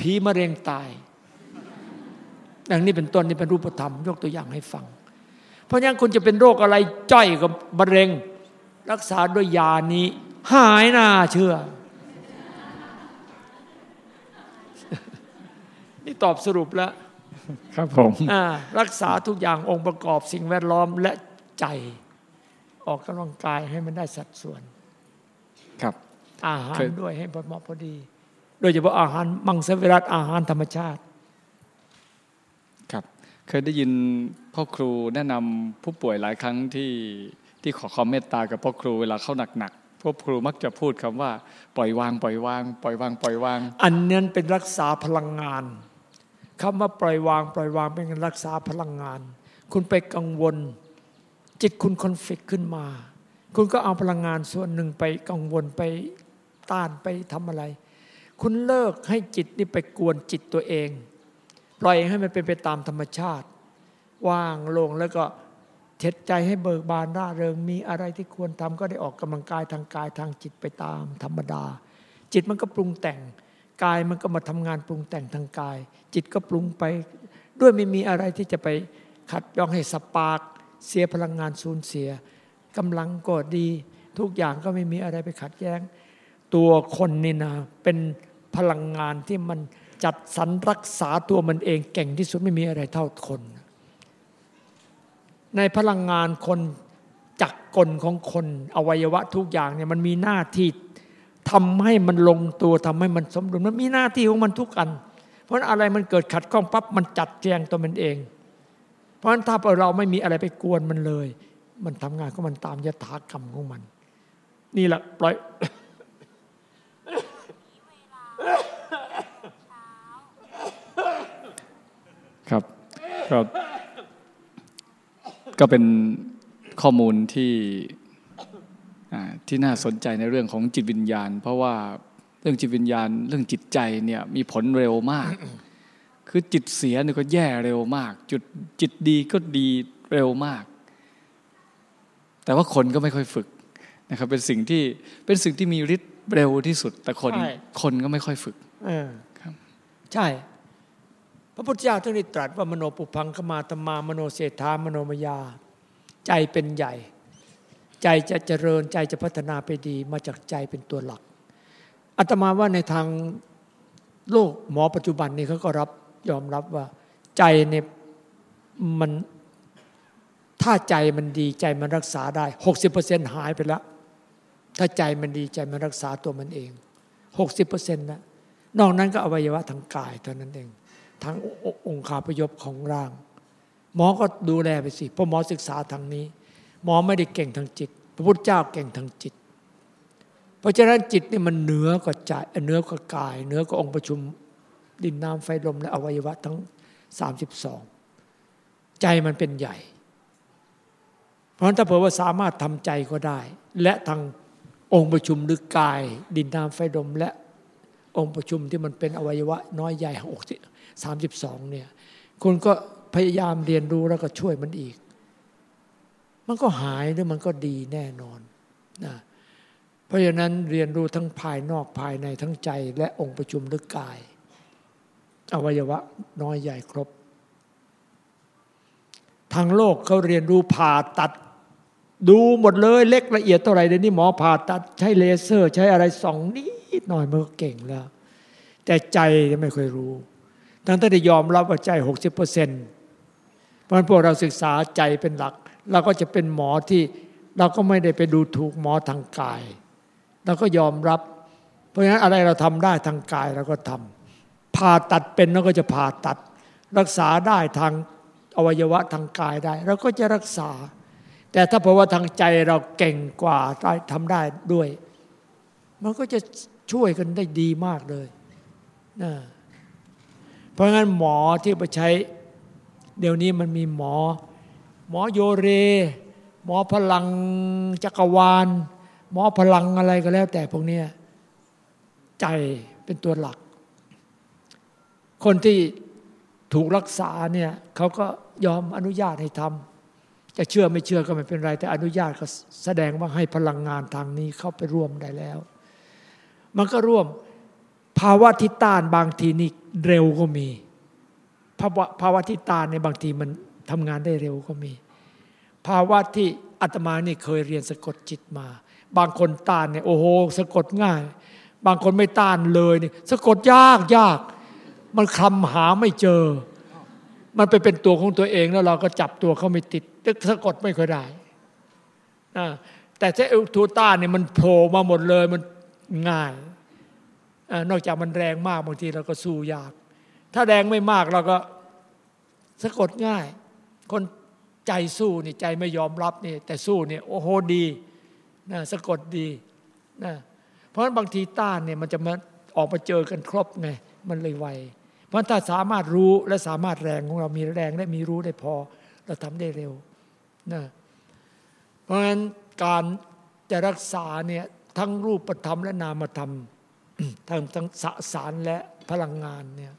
[SPEAKER 1] ผีมะเร็งตายอย่างนี้เป็นต้นนี่เป็นรูปธรรม ยกตัวอย่างให้ฟัง เพราะงั้นคุณจะเป็นโรคอะไรจ้อยกับมะเร็ง รักษาด้วยยานี้ หายน่าเชื่อ นี่ตอบสรุปแล้ว
[SPEAKER 2] ครับผม
[SPEAKER 1] รักษาทุกอย่างองค์ประกอบสิ่งแวดล้อมและใจ ออกกำลังกายให้มันได้สัดส่วน
[SPEAKER 2] ครับ
[SPEAKER 1] อาหารด้วยให้พอเหมาะพอดี โดยเฉพาะอาหารมังสวิรัตอาหารธรรมชาติ
[SPEAKER 2] เคยได้ยินพ่อครูแนะนำผู้ป่วยหลายครั้งที่ที่ขอความเมตตากับพ่อครูเวลาเข้าหนักๆพ่อครูมักจะพูดคำว่า ปล่อยวาง ปล่อยวาง ปล่อยวาง ปล่อยวาง
[SPEAKER 1] อันนั้นเป็นรักษาพลังงาน คำว่าปล่อยวาง ปล่อยวางเป็นการรักษาพลังงาน คุณไปกังวล จิตคุณคอนฟ lict ขึ้นมา คุณก็เอาพลังงานส่วนหนึ่งไปกังวลไปต้านไปทำอะไร คุณเลิกให้จิตนี่ไปกวนจิตตัวเอง ปล่อยให้มันเป็นไปตามธรรมชาติ ว่างลงแล้วก็เช็ดใจให้เบิกบานร่าเริงมีอะไรที่ควรทำก็ได้ออกกำลังกายทางกายทางจิตไปตามธรรมดา จิตมันก็ปรุงแต่ง กายมันก็มาทำงานปรุงแต่งทางกาย จิตก็ปรุงไป ด้วยไม่มีอะไรที่จะไปขัดยองให้สปาร์กเสียพลังงานสูญเสียกำลังก็ดี ทุกอย่างก็ไม่มีอะไรไปขัดแย้ง ตัวคนนี่นะเป็นพลังงานที่มันจัดสรรรักษาตัวมันเองเก่งที่สุดไม่มีอะไรเท่าคน ในพลังงานคนจักกลของคน อวัยวะทุกอย่างเนี่ยมันมีหน้าที่ ทำให้มันลงตัวทำให้มันสมดุลมันมีหน้าที่ของมันทุกอัน เพราะอะไรมันเกิดขัดข้องปั๊บมันจัดแจงตัวมันเอง เพราะฉะนั้นถ้าเราไม่มีอะไรไปกวนมันเลย มันทำงานของมันตามยถากรรมของมัน นี่แหละปล่อย
[SPEAKER 2] ครับก็ก็เป็นข้อมูลที่ ที่น่าสนใจในเรื่องของจิตวิญญาณ เพราะว่าเรื่องจิตวิญญาณ เรื่องจิตใจเนี่ยมีผลเร็วมาก คือจิตเสียเนี่ยก็แย่เร็วมาก จุดจิตดีก็ดีเร็วมาก แต่ว่าคนก็ไม่ค่อยฝึกนะครับ เป็นสิ่งที่เป็นสิ่งที่มีฤทธิ์เร็วที่สุด แต่คนคนก็ไม่ค่อยฝึก
[SPEAKER 1] ครับใช่ พระพุทธเจ้าท่านได้ตรัสว่ามโนปุพังขมาตมามโนเศรษฐามโนมยา ใจเป็นใหญ่ ใจจะเจริญใจจะพัฒนาไปดีมาจากใจเป็นตัวหลักอาตมาว่าในทางโลกหมอปัจจุบันนี้เขาก็รับยอมรับว่า ใจเนี่ยมันถ้าใจมันดีใจมันรักษาได้หกสิบเปอร์เซ็นหายไปแล้ว ถ้าใจมันดีใจมันรักษาตัวมันเองหกสิบเปอร์เซ็นต์นะนอกนั้นก็อวัยวะทางกายเท่านั้นเองทั้งองค์คาพยพของร่าง หมอก็ดูแลไปสิเพราะหมอศึกษาทางนี้ หมอไม่ได้เก่งทางจิต พระพุทธเจ้าเก่งทางจิต เพราะฉะนั้นจิตนี่มันเหนือกว่าใจเหนือกว่ากายเหนือกว่าองค์ประชุมดินน้ำไฟลมและอวัยวะทั้ง 32 ใจมันเป็นใหญ่ เพราะฉะนั้นถ้าเผื่อว่าสามารถทำใจก็ได้ และทางองค์ประชุมหรือกาย ดินน้ำไฟลมและองค์ประชุมที่มันเป็นอวัยวะ น้อยใหญ่หก32เนี่ยคุณก็พยายามเรียนรู้แล้วก็ช่วยมันอีก มันก็หายหรือมันก็ดีแน่นอนนะเพราะฉะนั้นเรียนรู้ทั้งภายนอกภายในทั้งใจและองค์ประชุมลึกกาย อวัยวะน้อยใหญ่ครบ ทางโลกเขาเรียนรู้ผ่าตัด ดูหมดเลยเล็กละเอียดเท่าไหร่เดี๋ยวนี้หมอผ่าตัดใช้เลเซอร์ ใช้อะไรสองนิดหน่อยมันก็เก่งแล้ว แต่ใจไม่เคยรู้ ทั้งที่ได้ยอมรับว่าใจหกสิบเปอร์เซ็นต์เพราะฉะนั้นพวกเราศึกษาใจเป็นหลัก เราก็จะเป็นหมอที่เราก็ไม่ได้ไปดูถูกหมอทางกาย เราก็ยอมรับ เพราะฉะนั้นอะไรเราทำได้ทางกายเราก็ทำผ่าตัดเป็นเราก็จะผ่าตัด รักษาได้ทางอวัยวะทางกายได้เราก็จะรักษา แต่ถ้าเพราะว่าทางใจเราเก่งกว่าได้ทำได้ด้วย มันก็จะช่วยกันได้ดีมากเลยนะเพราะงั้นหมอที่ไปใช้ เดี๋ยวนี้มันมีหมอ หมอโยเร หมอพลังจักรวาล หมอพลังอะไรก็แล้ว แต่พวกนี้ใจเป็นตัวหลัก คนที่ถูกรักษาเนี่ยเขาก็ยอมอนุญาตให้ทำจะเชื่อไม่เชื่อก็ไม่เป็นไร แต่อนุญาตก็แสดงว่าให้พลังงานทางนี้เข้าไปร่วมได้แล้ว มันก็ร่วมภาวะที่ต้านบางทีนี่เร็วก็มี ภาวะภาวะที่ต้านในบางทีมัน ทำงานได้เร็วก็มี ภาวะที่อาตมานี่เคยเรียนสะกดจิตมา บางคนต้านเนี่ยโอ้โหสะกดง่าย บางคนไม่ต้านเลยเนี่ยสะกดยากยาก มันคลำหาไม่เจอ มันไปเป็นตัวของตัวเองแล้วเราก็จับตัวเขาไม่ติดสะกดไม่ค่อยได้แต่ถ้าเอทูต้านเนี่ยมันโผล่มาหมดเลยมันง่ายนอกจากมันแรงมากบางทีเราก็สู้ยาก ถ้าแรงไม่มากเราก็สะกดง่าย คนใจสู้นี่ใจไม่ยอมรับนี่แต่สู้เนี่ยโอ้โหดีนะสะกดดีนะเพราะฉะนั้นบางทีต้านเนี่ยมันจะมาออกมาเจอกันครบไงมันเลยไวเพราะถ้าสามารถรู้และสามารถแรงของเรามีแรงและมีรู้ได้พอ เราทำได้เร็วนะเพราะฉะนั้นการจะรักษาเนี่ยทั้งรูปธรรมและนามธรรมทั้งทั้งสสารและพลังงานเนี่ย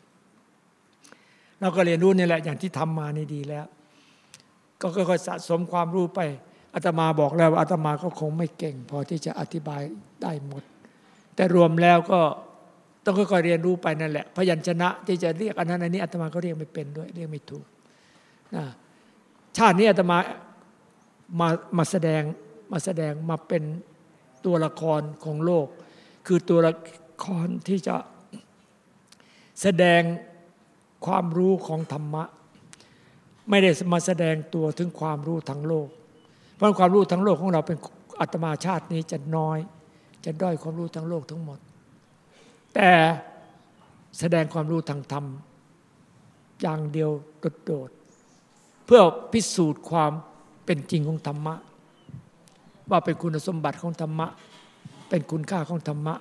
[SPEAKER 1] เราก็เรียนรู้นี่แหละอย่างที่ทำมานี่ดีแล้ว ก็ค่อยๆสะสมความรู้ไปอาตมาบอกแล้วว่าอาตมาก็คงไม่เก่ง พอที่จะอธิบายได้หมด แต่รวมแล้วก็ต้องค่อยๆเรียนรู้ไปนั่นแหละ พยัญชนะที่จะเรียกอันนั้นอันนี้อาตมาก็เรียกไม่เป็นด้วยเรียกไม่ถูกนะชาตินี้อาตมามามาแสดงมาแสดงมาเป็นตัวละครของโลก คือตัวละครที่จะแสดงความรู้ของธรรมะ ไม่ได้มาแสดงตัวถึงความรู้ทั้งโลก เพราะความรู้ทั้งโลกของเราเป็นอัตมาชาตินี้จะน้อย จะด้อยความรู้ทั้งโลกทั้งหมด แต่แสดงความรู้ทางธรรม อย่างเดียวโดดๆเพื่อพิสูจน์ความเป็นจริงของธรรมะ ว่าเป็นคุณสมบัติของธรรมะ เป็นคุณค่าของธรรมะ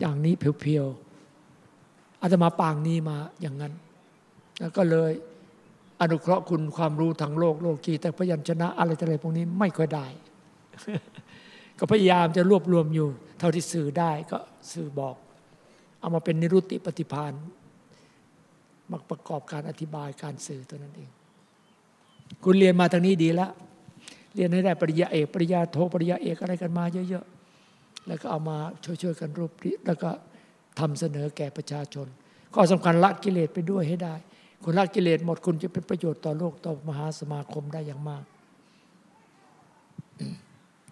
[SPEAKER 1] อย่างนี้เพียวๆอาตมาปางนี้มาอย่างนั้น แล้วก็เลย อนุเคราะห์คุณความรู้ทางโลกโลกีแต่พยัญชนะอะไรอะไรพวกนี้ไม่ค่อยได้ ก็พยายามจะรวบรวมอยู่ เท่าที่สื่อได้ก็สื่อบอก เอามาเป็นนิรุติปฏิพานมาประกอบการอธิบายการสื่อตัวนั้นเอง คุณเรียนมาทางนี้ดีแล้วเรียนให้ได้ปริญญาเอกปริญญาโทปริญญาเอกอะไรกันมาเยอะๆ แล้วก็เอามาช่วยๆกันรูปแล้วก็ทำเสนอแก่ประชาชน ข้อสำคัญละกิเลสไปด้วยให้ได้ คุณละกิเลสหมดคุณจะเป็นประโยชน์ต่อโลกต่อมหาสมาคมได้อย่างมาก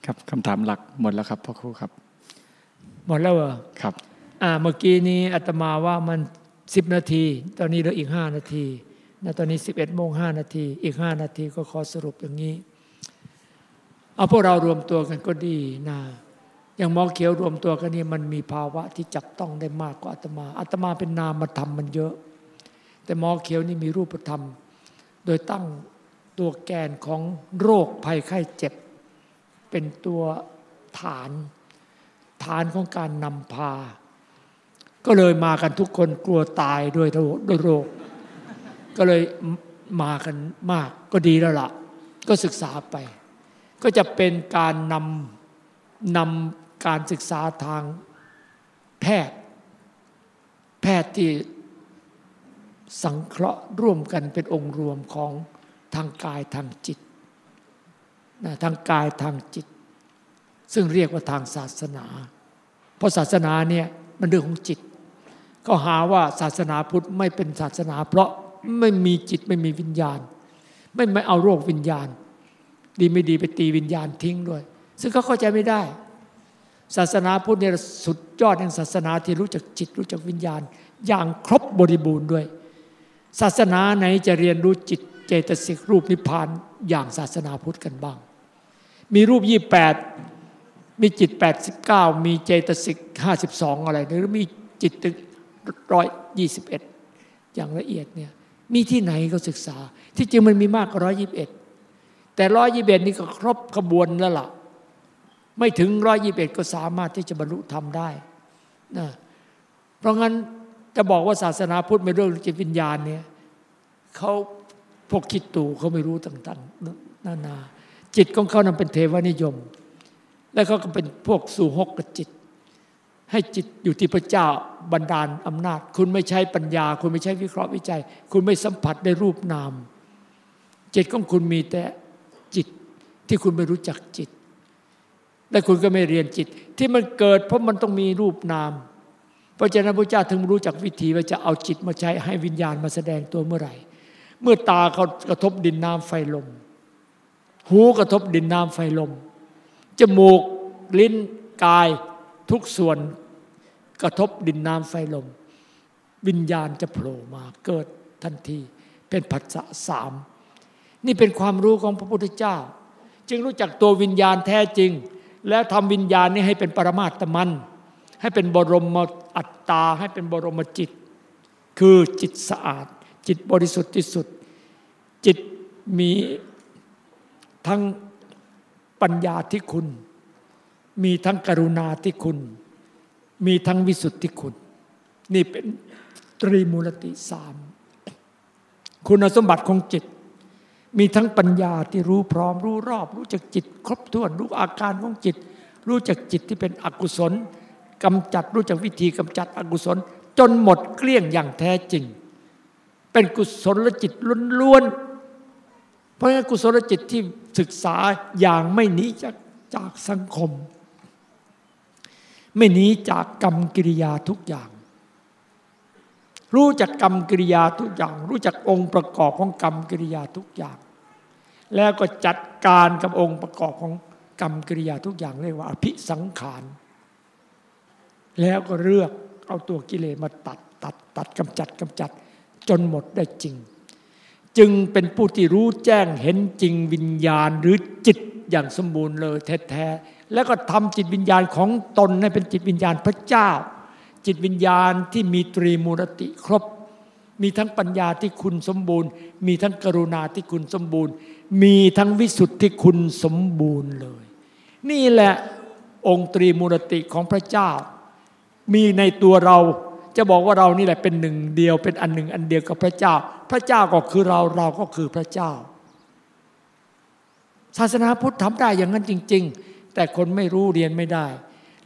[SPEAKER 2] ครับคำถามหลักหมดแล้วครับพ่อครูครับ
[SPEAKER 1] หมดแล้วเหรอ
[SPEAKER 2] ครับ
[SPEAKER 1] อ่าเมื่อกี้นี้อาตมาว่ามันสิบนาที ตอนนี้เหลืออีกห้านาทีนะตอนนี้สิบเอ็ดโมงห้านาที อีกห้านาทีก็ขอสรุปอย่างนี้ เอาพวกเรารวมตัวกันก็ดีนะอย่างมอเขียวรวมตัวกันนี่มันมีภาวะที่จับต้องได้มากกว่าอาตมาอาตมาเป็นนามธรรมมันเยอะ แต่หมอเขียวนี่มีรูปธรรม โดยตั้งตัวแกนของโรคภัยไข้เจ็บ เป็นตัวฐาน ฐานของการนำพา ก็เลยมากันทุกคนกลัวตายด้วยด้วยโรค ก็เลยมากันมากก็ดีแล้วละ่ะ ก็ศึกษาไป ก็จะเป็นการนำนำการศึกษาทางแพทย์ แพทย์ที่ สังเคราะห์ร่วมกันเป็นองค์รวมของทางกายทางจิตนะทางกายทางจิต ซึ่งเรียกว่าทางศาสนา เพราะศาสนาเนี่ยมันเรื่องของจิตเขาหาว่าศาสนาพุทธไม่เป็นศาสนา เพราะไม่มีจิตไม่มีวิญญาณ ไม่ไม่เอาโรควิญญาณ ดีไม่ดีไปตีวิญญาณทิ้งด้วย ซึ่งเขาเข้าใจไม่ได้ ศาสนาพุทธเนี่ยสุดยอดแห่งศาสนาที่รู้จักจิต รู้จักวิญญาณ อย่างครบบริบูรณ์ด้วย ศาสนาไหนจะเรียนรู้จิตเจตสิกรูปนิพพานอย่างศาสนาพุทธกันบ้าง มีรูปยี่แปดมีจิต 89 มีเจตสิก52 อะไร หรือมีจิตตึกร้อยยี่สิบเอ็ดอย่างละเอียดเนี่ยมีที่ไหนก็ศึกษา ที่จริงมันมีมากกว่าร้อยยี่สิบเอ็ดแต่ร้อยยี่สิบเอ็ดนี่ก็ครบขบวนแล้วล่ะ ไม่ถึงร้อยยี่สิบเอ็ดก็สามารถที่จะบรรลุธรรมได้นะเพราะงั้น จะบอกว่าศาสนาพุทธไม่เรื่องจิตวิญญาณเนี่ยเขาพวกคิดตูเขาไม่รู้ต่างๆนานา จิตของเขานั้นเป็นเทวนิยม และเขาก็เป็นพวกสู่หกกับจิต ให้จิตอยู่ที่พระเจ้าบันดาลอำนาจ คุณไม่ใช้ปัญญา คุณไม่ใช้วิเคราะห์วิจัย คุณไม่สัมผัสได้รูปนาม จิตของคุณมีแต่จิตที่คุณไม่รู้จักจิตและคุณก็ไม่เรียนจิต ที่มันเกิดเพราะมันต้องมีรูปนาม เพราะฉะนั้นพระเจ้าถึงรู้จักวิธีว่าจะเอาจิตมาใช้ให้วิญญาณมาแสดงตัวเมื่อไหร่ เมื่อตาเขากระทบดินน้ำไฟลม หูกระทบดินน้ำไฟลม จมูกลิ้นกายทุกส่วนกระทบดินน้ำไฟลม วิญญาณจะโผล่มาเกิดทันที เป็นผัสสะสามนี่เป็นความรู้ของพระพุทธเจ้า จึงรู้จักตัววิญญาณแท้จริง แล้วทำวิญญาณนี้ให้เป็นปรมาตมัน ให้เป็นบรมอัตตา ให้เป็นบรมจิต คือจิตสะอาด จิตบริสุทธิ์ที่สุด จิตมีทั้งปัญญาที่คุณ มีทั้งกรุณาที่คุณ มีทั้งวิสุทธิคุณ นี่เป็นตรีมูลติสามคุณสมบัติของจิต มีทั้งปัญญาที่รู้พร้อมรู้รอบ รู้จักจิต ครบถ้วนรู้อาการของจิต รู้จักจิตที่เป็นอกุศล กำจัดรู้จักวิธีกำจัดอกุศล จนหมดเกลี้ยงอย่างแท้จริง เป็นกุศลจิตล้วนๆเพราะงั้นกุศลจิตที่ศึกษาอย่างไม่หนีจากจากสังคม ไม่หนีจากกรรมกิริยาทุกอย่าง รู้จักกรรมกิริยาทุกอย่าง รู้จักองค์ประกอบของกรรมกิริยาทุกอย่าง แล้วก็จัดการกับองค์ประกอบของกรรมกิริยาทุกอย่างเรียกว่าอภิสังขาร แล้วก็เลือกเอาตัวกิเลสมาตัดตัดตัดกำจัดกำจัด จนหมดได้จริง จึงเป็นผู้ที่รู้แจ้งเห็นจริงวิญญาณหรือจิตอย่างสมบูรณ์เลยแท้ๆแล้วก็ทำจิตวิญญาณของตนให้เป็นจิตวิญญาณพระเจ้า จิตวิญญาณที่มีตรีมูรติครบ มีทั้งปัญญาที่คุณสมบูรณ์ มีทั้งกรุณาที่คุณสมบูรณ์ มีทั้งวิสุทธิคุณสมบูรณ์เลย นี่แหละองค์ตรีมูรติของพระเจ้า มีในตัวเรา จะบอกว่าเรานี่แหละเป็นหนึ่งเดียวเป็นอันหนึ่งอันเดียวกับพระเจ้า พระเจ้าก็คือเราเราก็คือพระเจ้า ศาสนาพุทธทำได้อย่างนั้นจริง ๆ แต่คนไม่รู้เรียนไม่ได้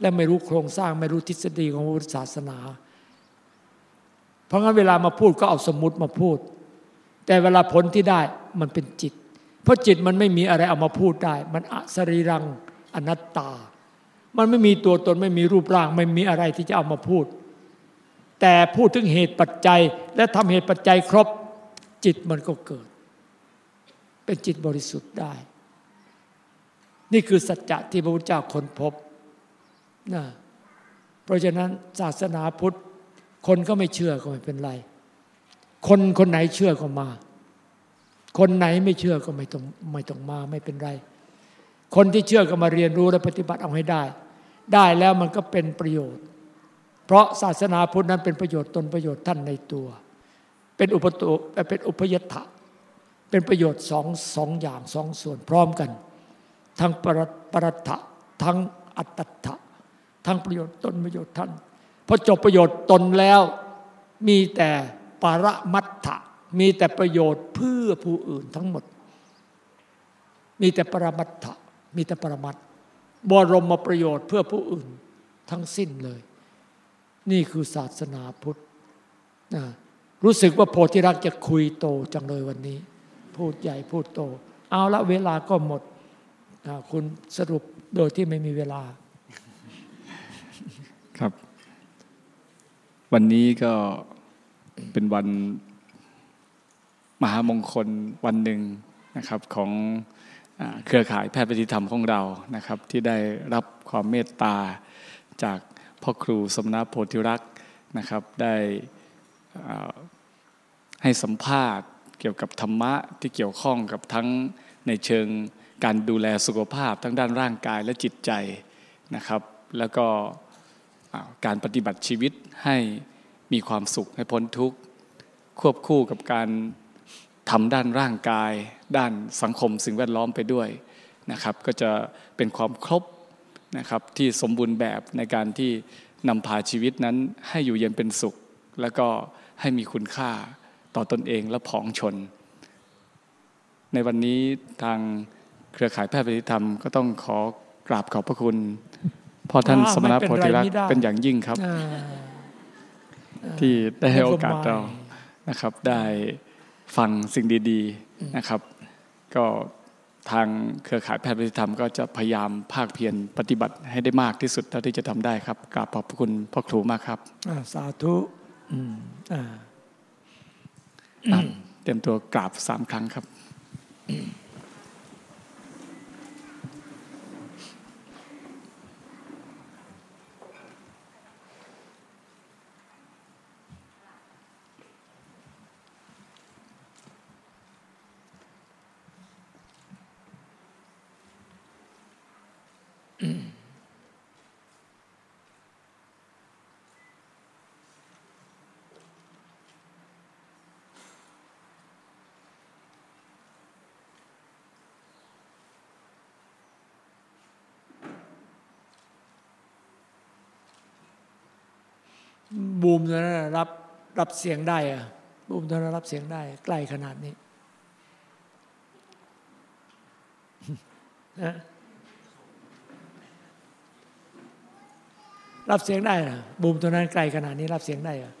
[SPEAKER 1] และไม่รู้โครงสร้างไม่รู้ทฤษฎีของพุทธศาสนา เพราะงั้นเวลามาพูดก็เอาสมมติมาพูด แต่เวลาผลที่ได้มันเป็นจิต เพราะจิตมันไม่มีอะไรเอามาพูดได้ มันอสรีรังอนัตตา มันไม่มีตัวตนไม่มีรูปร่าง ไม่มีอะไรที่จะเอามาพูด แต่พูดถึงเหตุปัจจัย และทำเหตุปัจจัยครบ จิตมันก็เกิด เป็นจิตบริสุทธิ์ได้ นี่คือสัจจะที่พระพุทธเจ้าค้นพบนะเพราะฉะนั้นศาสนาพุทธ คนก็ไม่เชื่อก็ไม่เป็นไร คนคนไหนเชื่อก็มา คนไหนไม่เชื่อก็ไม่ต้องไม่ต้องมาไม่เป็นไร คนที่เชื่อก็มาเรียนรู้และปฏิบัติเอาให้ได้ ได้แล้วมันก็เป็นประโยชน์ เพราะศาสนาพุทธนั้นเป็นประโยชน์ตนประโยชน์ท่านในตัว เป็นอุปตุเป็นอุปยถะเป็นประโยชน์สองสองอย่างสองส่วนพร้อมกัน ทั้งปรปรัตถะทั้งอัตถะทั้งประโยชน์ตนประโยชน์ท่านพอจบประโยชน์ตนแล้วมีแต่ปรมัตถะมีแต่ประโยชน์เพื่อผู้อื่นทั้งหมด มีแต่ปรมัตถะ มีแต่ปรมัตบรมประโยชน์เพื่อผู้อื่นทั้งสิ้นเลย นี่คือศาสนาพุทธนะรู้สึกว่าโพธิรักจะคุยโตจังเลยวันนี้ พูดใหญ่พูดโต เอาละเวลาก็หมด คุณสรุปโดยที่ไม่มีเวลา
[SPEAKER 2] ครับ วันนี้ก็เป็นวันมหามงคลวันหนึ่งนะครับของ เครือข่ายแพทย์ปฏิธรรมของเรานะครับ ที่ได้รับความเมตตาจากพ่อครูสมณโพธิรักษ์นะครับ ได้ให้สัมภาษณ์เกี่ยวกับธรรมะที่เกี่ยวข้องกับทั้งในเชิงการดูแลสุขภาพทั้งด้านร่างกายและจิตใจนะครับ แล้วก็การปฏิบัติชีวิตให้มีความสุขให้พ้นทุกข์ควบคู่กับการ ทำด้านร่างกาย ด้านสังคมสิ่งแวดล้อมไปด้วยนะครับ ก็จะเป็นความครบนะครับที่สมบูรณ์แบบในการที่นำพาชีวิตนั้นให้อยู่เย็นเป็นสุข แล้วก็ให้มีคุณค่าต่อตอนเองและผองชน ในวันนี้ทางเครือข่ายแพทย์ปฏิธรรม ก็ต้องขอกราบขอบพระคุณพ่อท่านสมณโพธิรักษ์เป็นอย่างยิ่งครับ ที่ได้ให้โอกาสเรานะครับได้ ฟังสิ่งดีๆนะครับ ก็ทางเครือข่ายแพทย์ปฏิธรรมก็จะพยายามภาคเพียรปฏิบัติให้ได้มากที่สุดเท่าที่จะทำได้ครับกราบขอบพระคุณพ่อครูมากครับ
[SPEAKER 1] สาธุ
[SPEAKER 2] เตรียมตัวกราบสามครั้งครับ
[SPEAKER 1] บูมตัวนั้นรับรับเสียงได้อะบูมตัวนั้นรับเสียงได้ ใกล้ขนาดนี้รับเสียงได้อะบูมตัวนั้นไกลขนาดนี้รับเสียงได้อะ